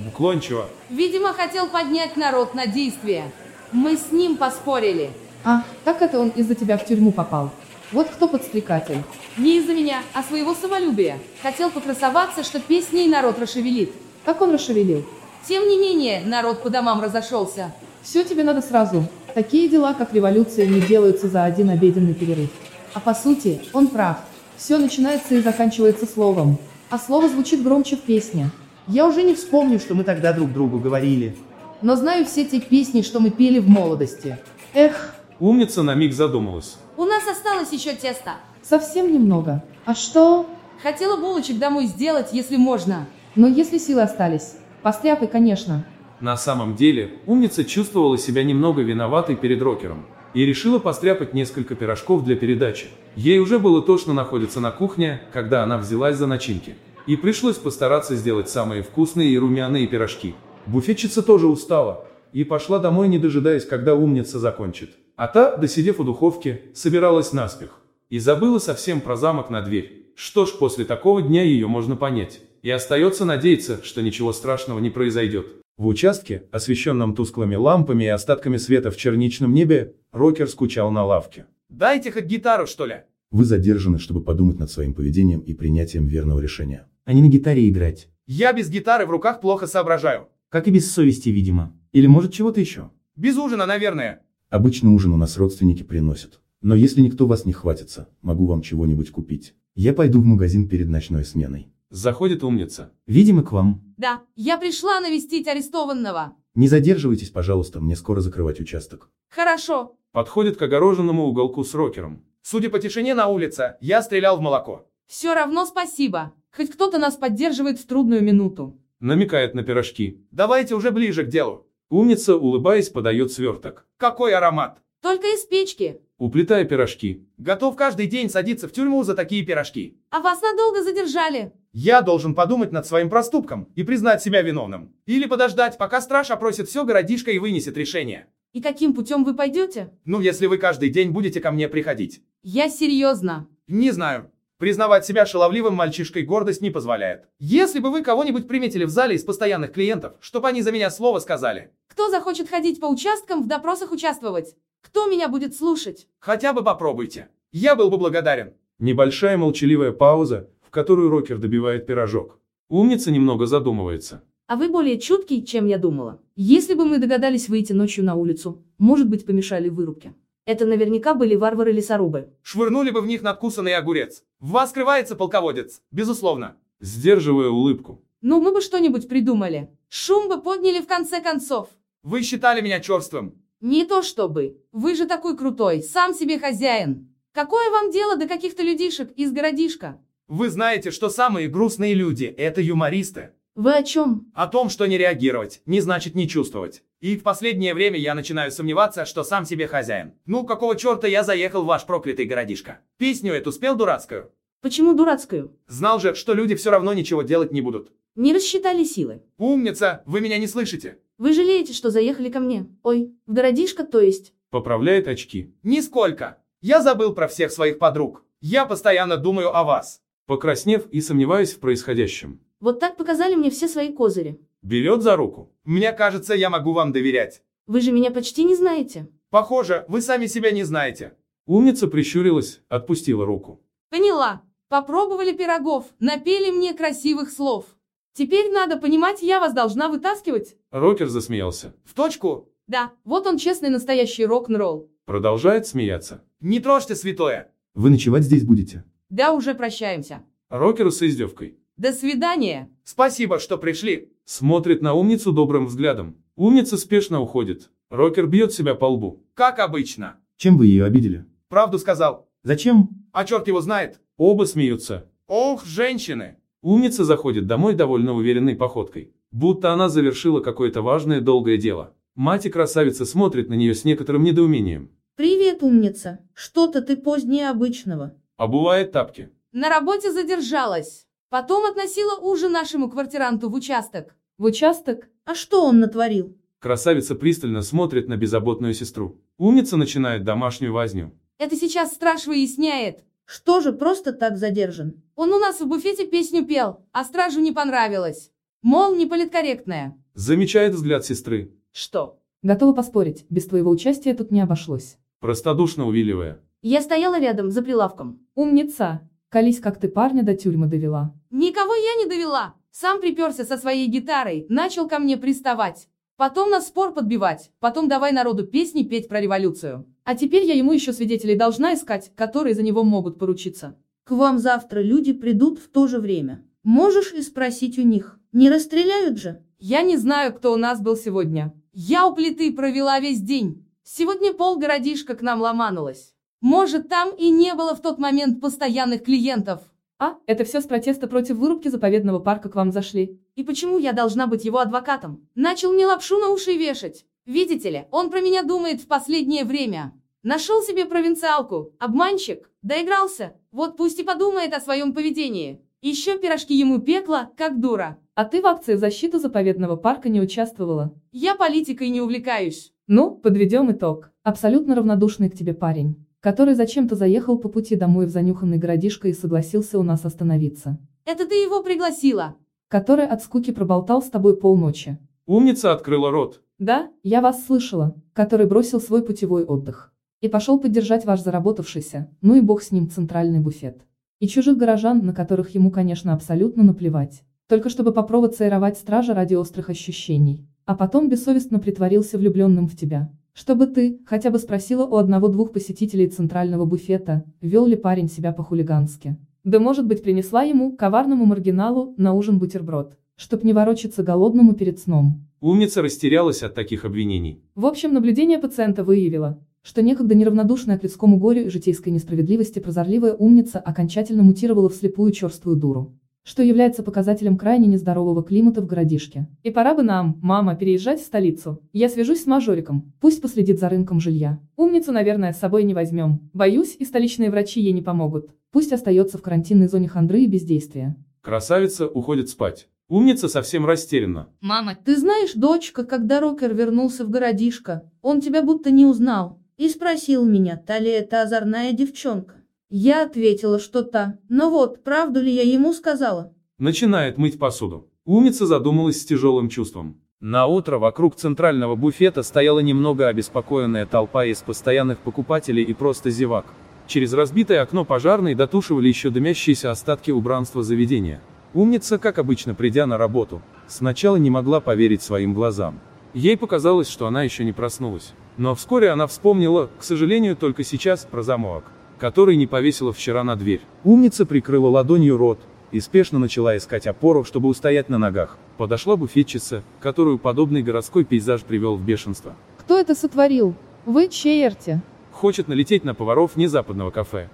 Уклончиво. Видимо, хотел поднять народ на действие. Мы с ним поспорили. А, так это он из-за тебя в тюрьму попал. Вот кто подстрекатель. Не из-за меня, а своего самолюбия. Хотел покрасоваться, что песней народ расшевелит. Как он расшевелил? Тем не менее, народ по домам разошелся. Все тебе надо сразу. Такие дела, как революция, не делаются за один обеденный перерыв. А по сути, он прав. Все начинается и заканчивается словом. А слово звучит громче в песне. Я уже не вспомню, что мы тогда друг другу говорили. Но знаю все те песни, что мы пели в молодости. Эх, Умница на миг задумалась. у нас осталось еще тесто. Совсем немного. А что? Хотела булочек домой сделать, если можно. Но если силы остались. Постряпай, конечно. На самом деле, умница чувствовала себя немного виноватой перед рокером и решила постряпать несколько пирожков для передачи. Ей уже было тошно находиться на кухне, когда она взялась за начинки. И пришлось постараться сделать самые вкусные и румяные пирожки. Буфетчица тоже устала и пошла домой, не дожидаясь, когда умница закончит. А та, досидев у духовки, собиралась наспех. И забыла совсем про замок на дверь. Что ж, после такого дня ее можно понять. И остается надеяться, что ничего страшного не произойдет. В участке, освещенном тусклыми лампами и остатками света в черничном небе, рокер скучал на лавке. Дайте хоть гитару, что ли. Вы задержаны, чтобы подумать над своим поведением и принятием верного решения. А не на гитаре играть. Я без гитары в руках плохо соображаю. Как и без совести, видимо. Или может чего-то еще. Без ужина, наверное. Обычно ужин у нас родственники приносят. Но если никто вас не хватится, могу вам чего-нибудь купить. Я пойду в магазин перед ночной сменой. Заходит умница. Видимо, к вам. Да, я пришла навестить арестованного. Не задерживайтесь, пожалуйста, мне скоро закрывать участок. Хорошо. Подходит к огороженному уголку с рокером. Судя по тишине на улице, я стрелял в молоко. Все равно спасибо. Хоть кто-то нас поддерживает в трудную минуту. Намекает на пирожки. Давайте уже ближе к делу. Умница, улыбаясь, подает сверток. Какой аромат. Только из печки. Уплетая пирожки. Готов каждый день садиться в тюрьму за такие пирожки. А вас надолго задержали. Я должен подумать над своим проступком и признать себя виновным. Или подождать, пока страж опросит все городишко и вынесет решение. И каким путем вы пойдете? Ну, если вы каждый день будете ко мне приходить. Я серьезно. Не знаю. Признавать себя шаловливым мальчишкой гордость не позволяет. Если бы вы кого-нибудь приметили в зале из постоянных клиентов, чтобы они за меня слово сказали. Кто захочет ходить по участкам в допросах участвовать? Кто меня будет слушать? Хотя бы попробуйте. Я был бы благодарен. Небольшая молчаливая пауза, в которую рокер добивает пирожок. Умница немного задумывается. А вы более чуткий, чем я думала. Если бы мы догадались выйти ночью на улицу, может быть, помешали вырубке. Это наверняка были варвары-лесорубы. Швырнули бы в них надкусанный огурец. В вас скрывается полководец, безусловно. Сдерживая улыбку. Ну, мы бы что-нибудь придумали. Шум бы подняли в конце концов. Вы считали меня черствым. Не то чтобы. Вы же такой крутой, сам себе хозяин. Какое вам дело до каких-то людишек из городишка? Вы знаете, что самые грустные люди – это юмористы. Вы о чем? О том, что не реагировать, не значит не чувствовать. И в последнее время я начинаю сомневаться, что сам себе хозяин. Ну, какого черта я заехал в ваш проклятый городишко? Песню эту спел дурацкую? Почему дурацкую? Знал же, что люди все равно ничего делать не будут. Не рассчитали силы. Умница, вы меня не слышите. Вы жалеете, что заехали ко мне? Ой, в городишко, то есть? Поправляет очки. Нисколько. Я забыл про всех своих подруг. Я постоянно думаю о вас. Покраснев и сомневаясь в происходящем. Вот так показали мне все свои козыри. Берет за руку. Мне кажется, я могу вам доверять. Вы же меня почти не знаете. Похоже, вы сами себя не знаете. Умница прищурилась, отпустила руку. Поняла. Попробовали пирогов, напели мне красивых слов. Теперь надо понимать, я вас должна вытаскивать. Рокер засмеялся. В точку? Да, вот он честный настоящий рок-н-ролл. Продолжает смеяться. Не трожьте святое. Вы ночевать здесь будете? Да, уже прощаемся. Рокеру с издевкой. До свидания. Спасибо, что пришли. Смотрит на умницу добрым взглядом. Умница спешно уходит. Рокер бьет себя по лбу. Как обычно. Чем вы ее обидели? Правду сказал. Зачем? А черт его знает. Оба смеются. Ох, женщины. Умница заходит домой довольно уверенной походкой. Будто она завершила какое-то важное долгое дело. Мать и красавица смотрит на нее с некоторым недоумением. Привет, умница. Что-то ты позднее обычного. Обувает тапки. На работе задержалась. Потом относила ужин нашему квартиранту в участок. В участок? А что он натворил? Красавица пристально смотрит на беззаботную сестру. Умница начинает домашнюю возню. Это сейчас страж выясняет. Что же просто так задержан? Он у нас в буфете песню пел, а стражу не понравилось. Мол, не политкорректная. Замечает взгляд сестры. Что? Готова поспорить, без твоего участия тут не обошлось. Простодушно увиливая. Я стояла рядом, за прилавком. Умница. Колись, как ты парня до тюрьмы довела. Никого я не довела. Сам приперся со своей гитарой, начал ко мне приставать. Потом на спор подбивать, потом давай народу песни петь про революцию. А теперь я ему еще свидетелей должна искать, которые за него могут поручиться. К вам завтра люди придут в то же время. Можешь и спросить у них, не расстреляют же? Я не знаю, кто у нас был сегодня. Я у плиты провела весь день. Сегодня пол городишка к нам ломанулось. Может, там и не было в тот момент постоянных клиентов. А, это все с протеста против вырубки заповедного парка к вам зашли. И почему я должна быть его адвокатом? Начал мне лапшу на уши вешать. Видите ли, он про меня думает в последнее время. Нашел себе провинциалку, обманщик, доигрался. Вот пусть и подумает о своем поведении. Еще пирожки ему пекла, как дура. А ты в акции в защиту заповедного парка не участвовала? Я политикой не увлекаюсь. Ну, подведем итог. Абсолютно равнодушный к тебе парень который зачем-то заехал по пути домой в занюханный городишко и согласился у нас остановиться. Это ты его пригласила? Который от скуки проболтал с тобой полночи. Умница открыла рот. Да, я вас слышала. Который бросил свой путевой отдых. И пошел поддержать ваш заработавшийся, ну и бог с ним, центральный буфет. И чужих горожан, на которых ему, конечно, абсолютно наплевать. Только чтобы попровоцировать стража ради острых ощущений. А потом бессовестно притворился влюбленным в тебя. Чтобы ты, хотя бы спросила у одного-двух посетителей центрального буфета, вел ли парень себя по-хулигански. Да может быть принесла ему, коварному маргиналу, на ужин бутерброд, чтоб не ворочаться голодному перед сном. Умница растерялась от таких обвинений. В общем, наблюдение пациента выявило, что некогда неравнодушная к людскому горю и житейской несправедливости прозорливая умница окончательно мутировала в слепую черствую дуру что является показателем крайне нездорового климата в городишке. И пора бы нам, мама, переезжать в столицу. Я свяжусь с мажориком, пусть последит за рынком жилья. Умницу, наверное, с собой не возьмем. Боюсь, и столичные врачи ей не помогут. Пусть остается в карантинной зоне хандры и бездействия. Красавица уходит спать. Умница совсем растеряна. Мама, ты знаешь, дочка, когда Рокер вернулся в городишко, он тебя будто не узнал. И спросил меня, та ли это озорная девчонка. Я ответила, что та, но вот, правду ли я ему сказала? Начинает мыть посуду. Умница задумалась с тяжелым чувством. На утро вокруг центрального буфета стояла немного обеспокоенная толпа из постоянных покупателей и просто зевак. Через разбитое окно пожарные дотушивали еще дымящиеся остатки убранства заведения. Умница, как обычно придя на работу, сначала не могла поверить своим глазам. Ей показалось, что она еще не проснулась. Но вскоре она вспомнила, к сожалению, только сейчас, про замок который не повесила вчера на дверь. Умница прикрыла ладонью рот и спешно начала искать опору, чтобы устоять на ногах. Подошла буфетчица, которую подобный городской пейзаж привел в бешенство. Кто это сотворил? Вы черти. Хочет налететь на поваров незападного кафе.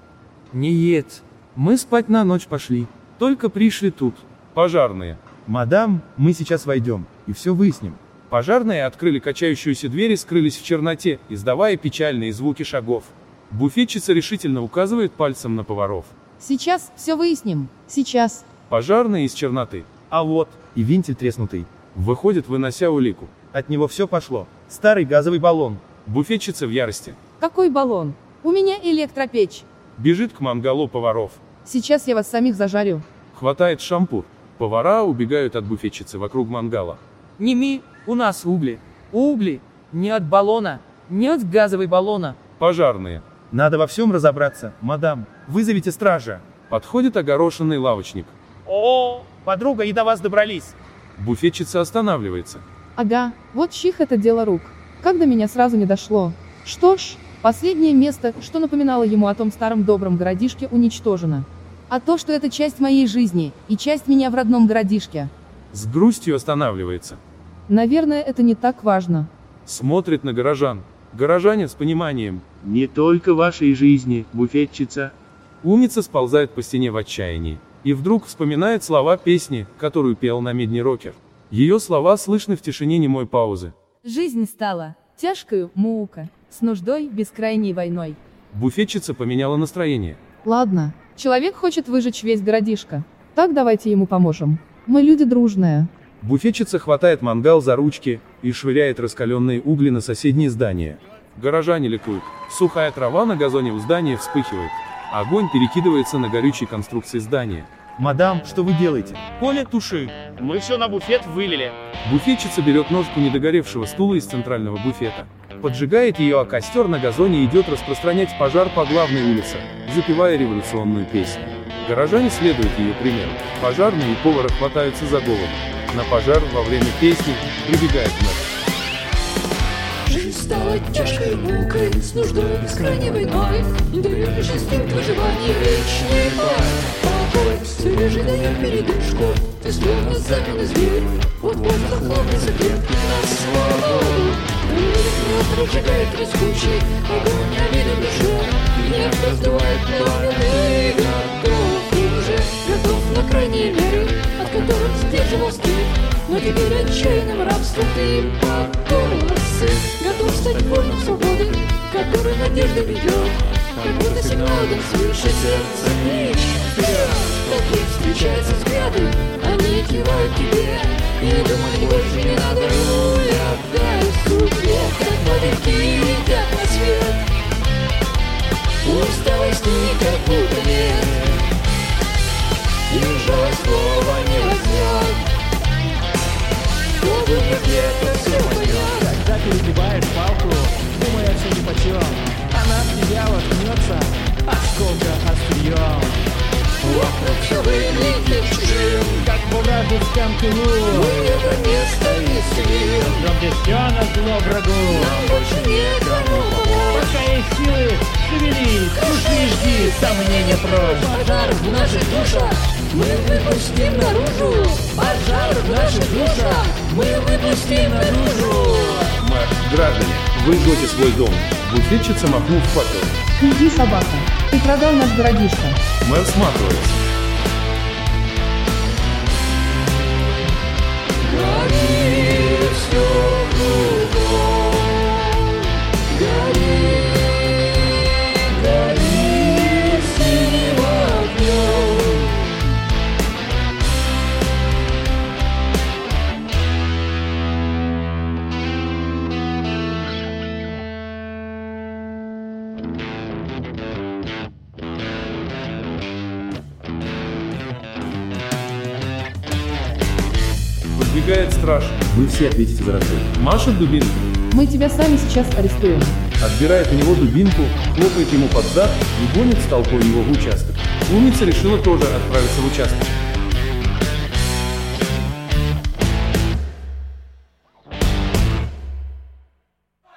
Не ед. Мы спать на ночь пошли. Только пришли тут. Пожарные. Мадам, мы сейчас войдем, и все выясним. Пожарные открыли качающуюся дверь и скрылись в черноте, издавая печальные звуки шагов. Буфетчица решительно указывает пальцем на поваров. Сейчас все выясним. Сейчас. Пожарные из черноты. А вот, и вентиль треснутый. Выходит, вынося улику. От него все пошло. Старый газовый баллон. Буфетчица в ярости. Какой баллон? У меня электропечь. Бежит к мангалу поваров. Сейчас я вас самих зажарю. Хватает шампур. Повара убегают от буфетчицы вокруг мангала. Не ми, у нас угли. Угли. Не от баллона. Не от газовой баллона. Пожарные. Надо во всем разобраться, мадам. Вызовите стража. Подходит огорошенный лавочник. О, подруга, и до вас добрались. Буфетчица останавливается. Ага, вот чих это дело рук. Как до меня сразу не дошло. Что ж, последнее место, что напоминало ему о том старом добром городишке, уничтожено. А то, что это часть моей жизни, и часть меня в родном городишке. С грустью останавливается. Наверное, это не так важно. Смотрит на горожан. Горожане с пониманием. Не только вашей жизни, буфетчица. Умница сползает по стене в отчаянии. И вдруг вспоминает слова песни, которую пел на медне рокер. Ее слова слышны в тишине немой паузы. Жизнь стала тяжкою, мука, с нуждой, бескрайней войной. Буфетчица поменяла настроение. Ладно, человек хочет выжечь весь городишко. Так давайте ему поможем. Мы люди дружные. Буфетчица хватает мангал за ручки и швыряет раскаленные угли на соседнее здание. Горожане ликуют. Сухая трава на газоне у здания вспыхивает. Огонь перекидывается на горючие конструкции здания. Мадам, что вы делаете? Коля, туши. Мы все на буфет вылили. Буфетчица берет ножку недогоревшего стула из центрального буфета. Поджигает ее, а костер на газоне идет распространять пожар по главной улице, запевая революционную песню. Горожане следуют ее примеру. Пожарные и повара хватаются за голову. На пожар во время песни прибегает мэр. Жизнь стала тяжкой мукой, с нуждой бескрайней войной. Лишь инстинкт выживания вечный бой. Покой, свежий дает передышку, ты словно загнанный зверь. Вот-вот захлопнется крепкий на свободу. Гнев прожигает трескучий огонь обиды в душе. Гнев раздувает пламенный готов. Ты уже готов на крайние меры, от которых сдерживал стыд. Но теперь отчаянным рабством ты покорился. Готов стать воином свободы, который надежды ведет. Как будто сигналом свыше сердца вперед Такие встречаются взгляды, они кивают тебе. И думать больше не надо, руль отдай судьбе. Как моряки летят на свет Усталости как будто нет И жалость снова не когда перегибаешь палку, думая все нипочем, она в тебя воткнется осколка острием. Вокруг все выглядит чужим, во вражеском тылу. Мы это место не силим, но где все на зло врагу. Нам больше некому помочь. Пока есть силы, шевелись, уж не жди, сомнения прочь. Пожар в наших душах, мы выпустим наружу. Пожар в наших душах, мы выпустим наружу. Мэр, граждане, вы жжете свой дом. Буфетчица махнув факел. Иди, собака, ты продал наш городишко. Мэр сматывается. Кругом, Подбегает страж. Вы все ответите за расчет. Машет дубинкой. Мы тебя сами сейчас арестуем. Отбирает у него дубинку, хлопает ему под зад и гонит с толпой его в участок. Умница решила тоже отправиться в участок.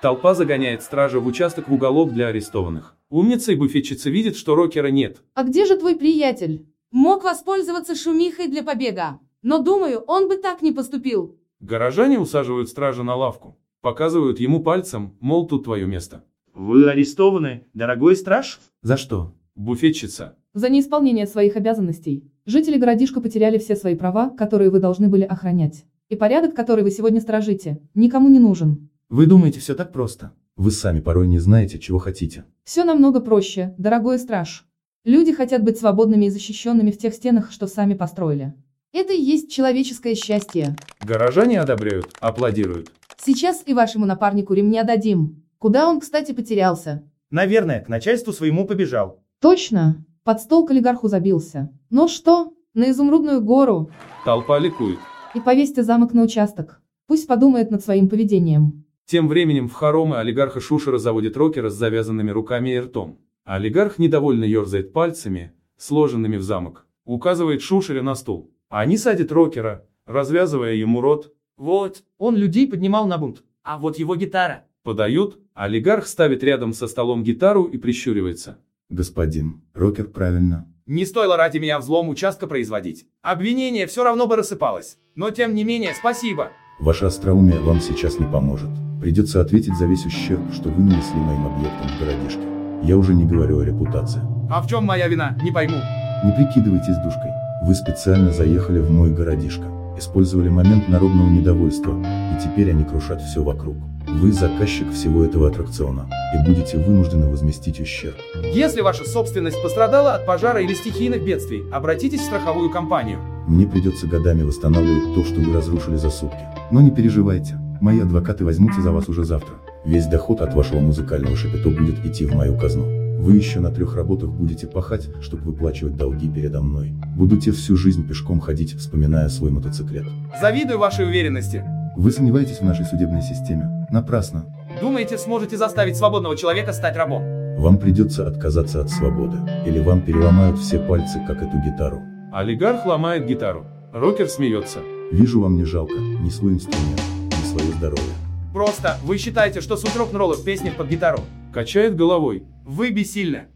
Толпа загоняет стража в участок в уголок для арестованных. Умница и буфетчица видят, что рокера нет. А где же твой приятель? Мог воспользоваться шумихой для побега. Но думаю, он бы так не поступил. Горожане усаживают стража на лавку. Показывают ему пальцем, мол, тут твое место. Вы арестованы, дорогой страж? За что? Буфетчица. За неисполнение своих обязанностей. Жители городишка потеряли все свои права, которые вы должны были охранять. И порядок, который вы сегодня сторожите, никому не нужен. Вы думаете, все так просто? Вы сами порой не знаете, чего хотите. Все намного проще, дорогой страж. Люди хотят быть свободными и защищенными в тех стенах, что сами построили. Это и есть человеческое счастье. Горожане одобряют, аплодируют. Сейчас и вашему напарнику ремня дадим. Куда он, кстати, потерялся? Наверное, к начальству своему побежал. Точно. Под стол к олигарху забился. Ну что, на изумрудную гору. Толпа ликует. И повесьте замок на участок. Пусть подумает над своим поведением. Тем временем в хоромы олигарха Шушера заводит рокера с завязанными руками и ртом. Олигарх недовольно ерзает пальцами, сложенными в замок. Указывает Шушере на стул. Они садят рокера, развязывая ему рот. Вот, он людей поднимал на бунт. А вот его гитара. Подают, олигарх ставит рядом со столом гитару и прищуривается. Господин, рокер правильно. Не стоило ради меня взлом участка производить. Обвинение все равно бы рассыпалось. Но тем не менее, спасибо. Ваше остроумие вам сейчас не поможет. Придется ответить за весь ущерб, что вы нанесли моим объектам в городишке. Я уже не говорю о репутации. А в чем моя вина? Не пойму. Не прикидывайтесь душкой. Вы специально заехали в мой городишко. Использовали момент народного недовольства, и теперь они крушат все вокруг. Вы заказчик всего этого аттракциона, и будете вынуждены возместить ущерб. Если ваша собственность пострадала от пожара или стихийных бедствий, обратитесь в страховую компанию. Мне придется годами восстанавливать то, что вы разрушили за сутки. Но не переживайте, мои адвокаты возьмутся за вас уже завтра. Весь доход от вашего музыкального шапито будет идти в мою казну. Вы еще на трех работах будете пахать, чтобы выплачивать долги передо мной. Будете всю жизнь пешком ходить, вспоминая свой мотоциклет. Завидую вашей уверенности. Вы сомневаетесь в нашей судебной системе? Напрасно. Думаете, сможете заставить свободного человека стать рабом? Вам придется отказаться от свободы, или вам переломают все пальцы, как эту гитару. Олигарх ломает гитару. Рокер смеется. Вижу, вам не жалко ни свой инструмент, ни свое здоровье. Просто, вы считаете, что суть рок-н-ролла в песнях под гитару? Качает головой. Вы бессильны.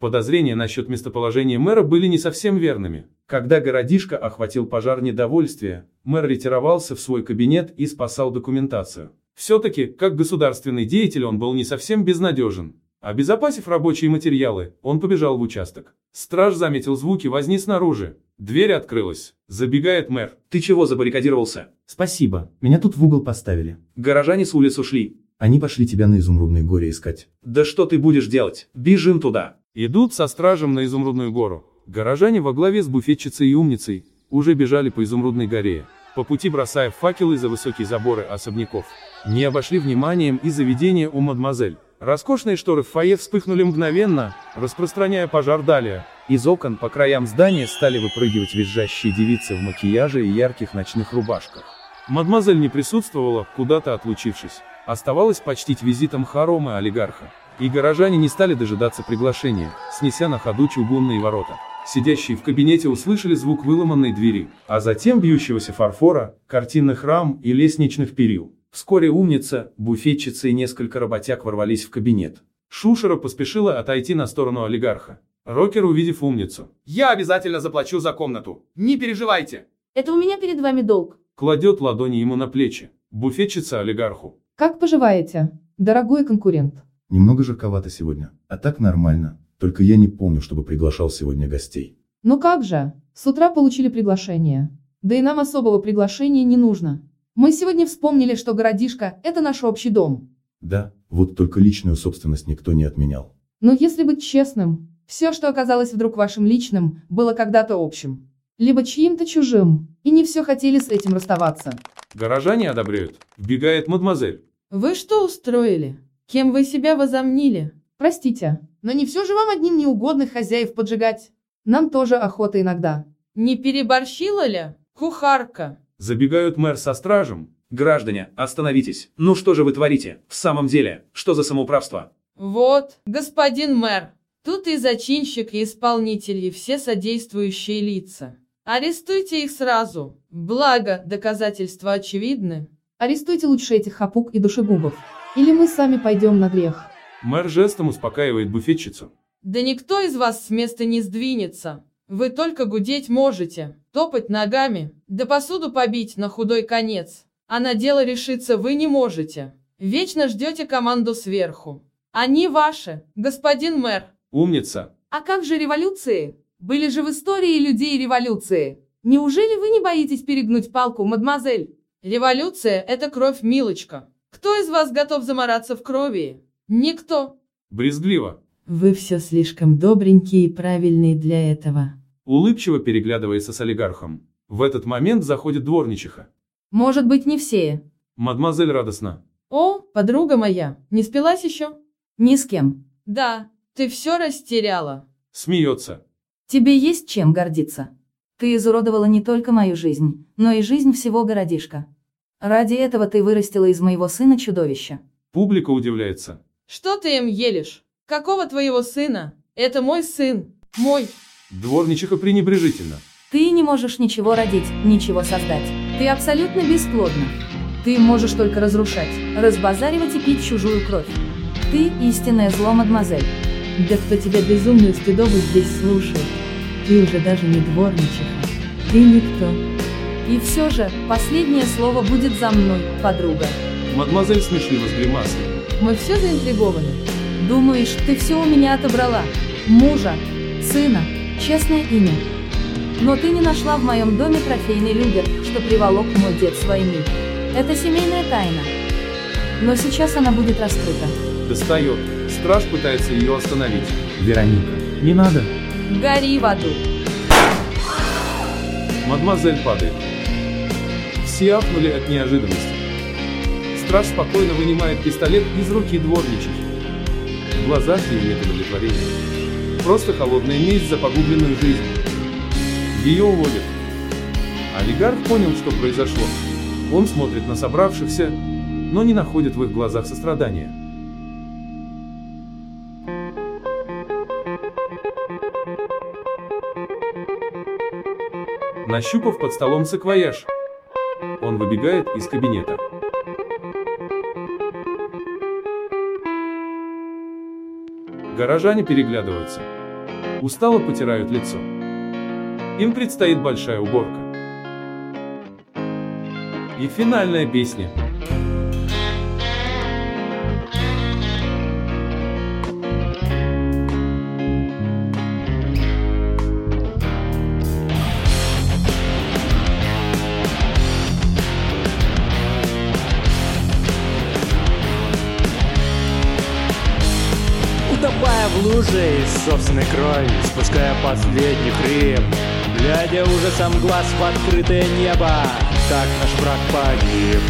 Подозрения насчет местоположения мэра были не совсем верными. Когда городишко охватил пожар недовольствия, мэр ретировался в свой кабинет и спасал документацию. Все-таки, как государственный деятель он был не совсем безнадежен. Обезопасив рабочие материалы, он побежал в участок. Страж заметил звуки возни снаружи. Дверь открылась. Забегает мэр. Ты чего забаррикадировался? Спасибо, меня тут в угол поставили. Горожане с улиц ушли. Они пошли тебя на изумрудное горе искать. Да что ты будешь делать? Бежим туда. Идут со стражем на Изумрудную гору. Горожане во главе с буфетчицей и умницей уже бежали по Изумрудной горе, по пути бросая факелы за высокие заборы особняков. Не обошли вниманием и заведение у мадемуазель. Роскошные шторы в фойе вспыхнули мгновенно, распространяя пожар далее. Из окон по краям здания стали выпрыгивать визжащие девицы в макияже и ярких ночных рубашках. Мадемуазель не присутствовала, куда-то отлучившись. Оставалось почтить визитом хоромы олигарха. И горожане не стали дожидаться приглашения, снеся на ходу чугунные ворота. Сидящие в кабинете услышали звук выломанной двери, а затем бьющегося фарфора, картинных рам и лестничных перил. Вскоре умница, буфетчица и несколько работяг ворвались в кабинет. Шушера поспешила отойти на сторону олигарха. Рокер, увидев умницу, Я обязательно заплачу за комнату. Не переживайте. Это у меня перед вами долг. кладет ладони ему на плечи. Буфетчица олигарху. Как поживаете, дорогой конкурент? Немного жарковато сегодня, а так нормально. Только я не помню, чтобы приглашал сегодня гостей. Ну как же, с утра получили приглашение. Да и нам особого приглашения не нужно. Мы сегодня вспомнили, что городишко – это наш общий дом. Да, вот только личную собственность никто не отменял. Но если быть честным, все, что оказалось вдруг вашим личным, было когда-то общим. Либо чьим-то чужим, и не все хотели с этим расставаться. Горожане одобряют. Вбегает мадемуазель. Вы что устроили? Кем вы себя возомнили? Простите, но не все же вам одним неугодных хозяев поджигать. Нам тоже охота иногда. Не переборщила ли, кухарка? Забегают мэр со стражем. Граждане, остановитесь. Ну что же вы творите? В самом деле, что за самоуправство? Вот, господин мэр, тут и зачинщик, и исполнитель, и все содействующие лица. Арестуйте их сразу. Благо, доказательства очевидны. Арестуйте лучше этих хапук и душегубов. Или мы сами пойдем на грех. Мэр жестом успокаивает буфетчицу. Да никто из вас с места не сдвинется. Вы только гудеть можете, топать ногами, да посуду побить на худой конец. А на дело решиться вы не можете. Вечно ждете команду сверху. Они ваши, господин мэр. Умница. А как же революции? Были же в истории людей революции. Неужели вы не боитесь перегнуть палку, мадемуазель? Революция – это кровь, милочка. Кто из вас готов замораться в крови? Никто. Брезгливо. Вы все слишком добренькие и правильные для этого. Улыбчиво переглядывается с олигархом. В этот момент заходит дворничиха. Может быть, не все. Мадемуазель радостно. О, подруга моя, не спилась еще? Ни с кем. Да, ты все растеряла. Смеется. Тебе есть чем гордиться. Ты изуродовала не только мою жизнь, но и жизнь всего городишка. Ради этого ты вырастила из моего сына чудовище. Публика удивляется. Что ты им елишь? Какого твоего сына? Это мой сын. Мой. Дворничиха пренебрежительно. Ты не можешь ничего родить, ничего создать. Ты абсолютно бесплодна. Ты можешь только разрушать, разбазаривать и пить чужую кровь. Ты истинное зло, мадемуазель. Да кто тебя безумную стыдобу здесь слушает? Ты уже даже не дворничиха. Ты никто. И все же, последнее слово будет за мной, подруга. Мадемуазель смешливо с гримасой. Мы все заинтригованы. Думаешь, ты все у меня отобрала? Мужа, сына, честное имя. Но ты не нашла в моем доме трофейный люгер, что приволок мой дед с войны. Это семейная тайна. Но сейчас она будет раскрыта. Достает. Страж пытается ее остановить. Вероника, не надо. Гори в аду. Мадемуазель падает. Все ахнули от неожиданности. Страж спокойно вынимает пистолет из руки дворничихи. В глазах ее нет удовлетворения. Просто холодная месть за погубленную жизнь. Ее уводят. Олигарх понял, что произошло. Он смотрит на собравшихся, но не находит в их глазах сострадания. Нащупав под столом саквояж, он выбегает из кабинета. Горожане переглядываются. Устало потирают лицо. Им предстоит большая уборка. И финальная песня. Луже из собственной крови, спуская последний хрип, Глядя ужасом глаз в открытое небо, так наш враг погиб.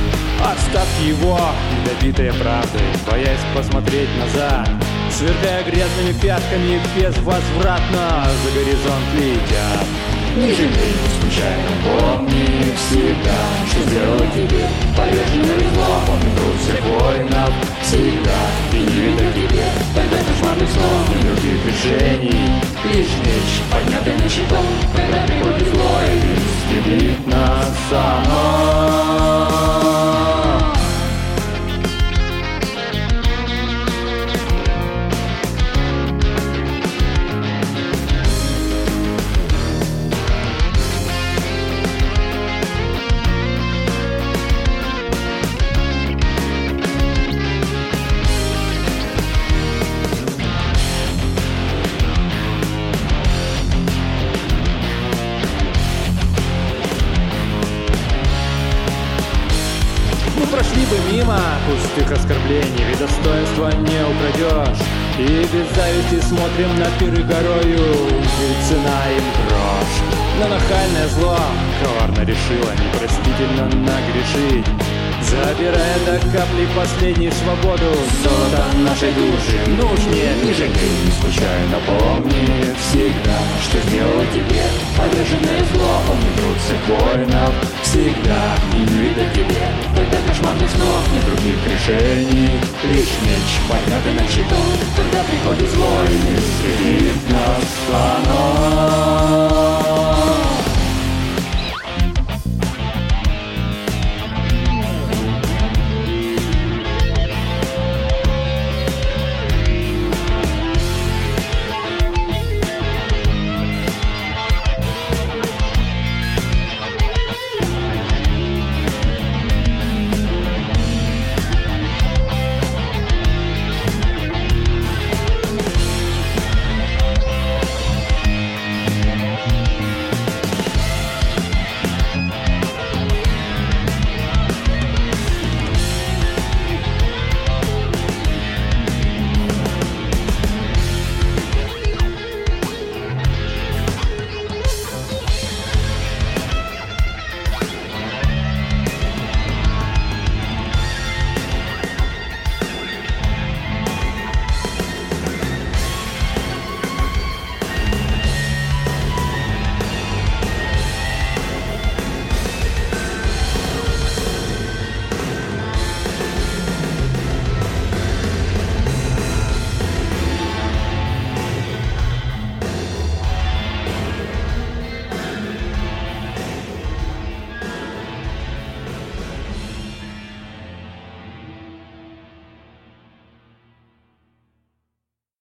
Оставь его, недобитые правдой, боясь посмотреть назад, Сверкая грязными пятками безвозвратно за горизонт летят. Не жалей, не скучай, но помни всегда Что сделал тебе. Поверженный зло Помни труд всех воинов всегда. И не видно тебе. Тогда кошмарных снов других решений Лишь меч, поднятый на щитом. Когда приходит зло и истребит нас оно пустых оскорблений, ведь достоинства не украдешь. И без зависти смотрим на пиры горою, ведь цена им грош. Но нахальное зло коварно решило непростительно нагрешить. Забирая до капли последнюю свободу Золото нашей души нужнее Не жалей, не скучай, но помни всегда Что сделал тебе поверженное зло. Помни труд воинов всегда И не видать тебе. Тогда кошмарных снов, нет других решений. Лишь меч, поднятый на щиту. Когда приходит зло и не нас оно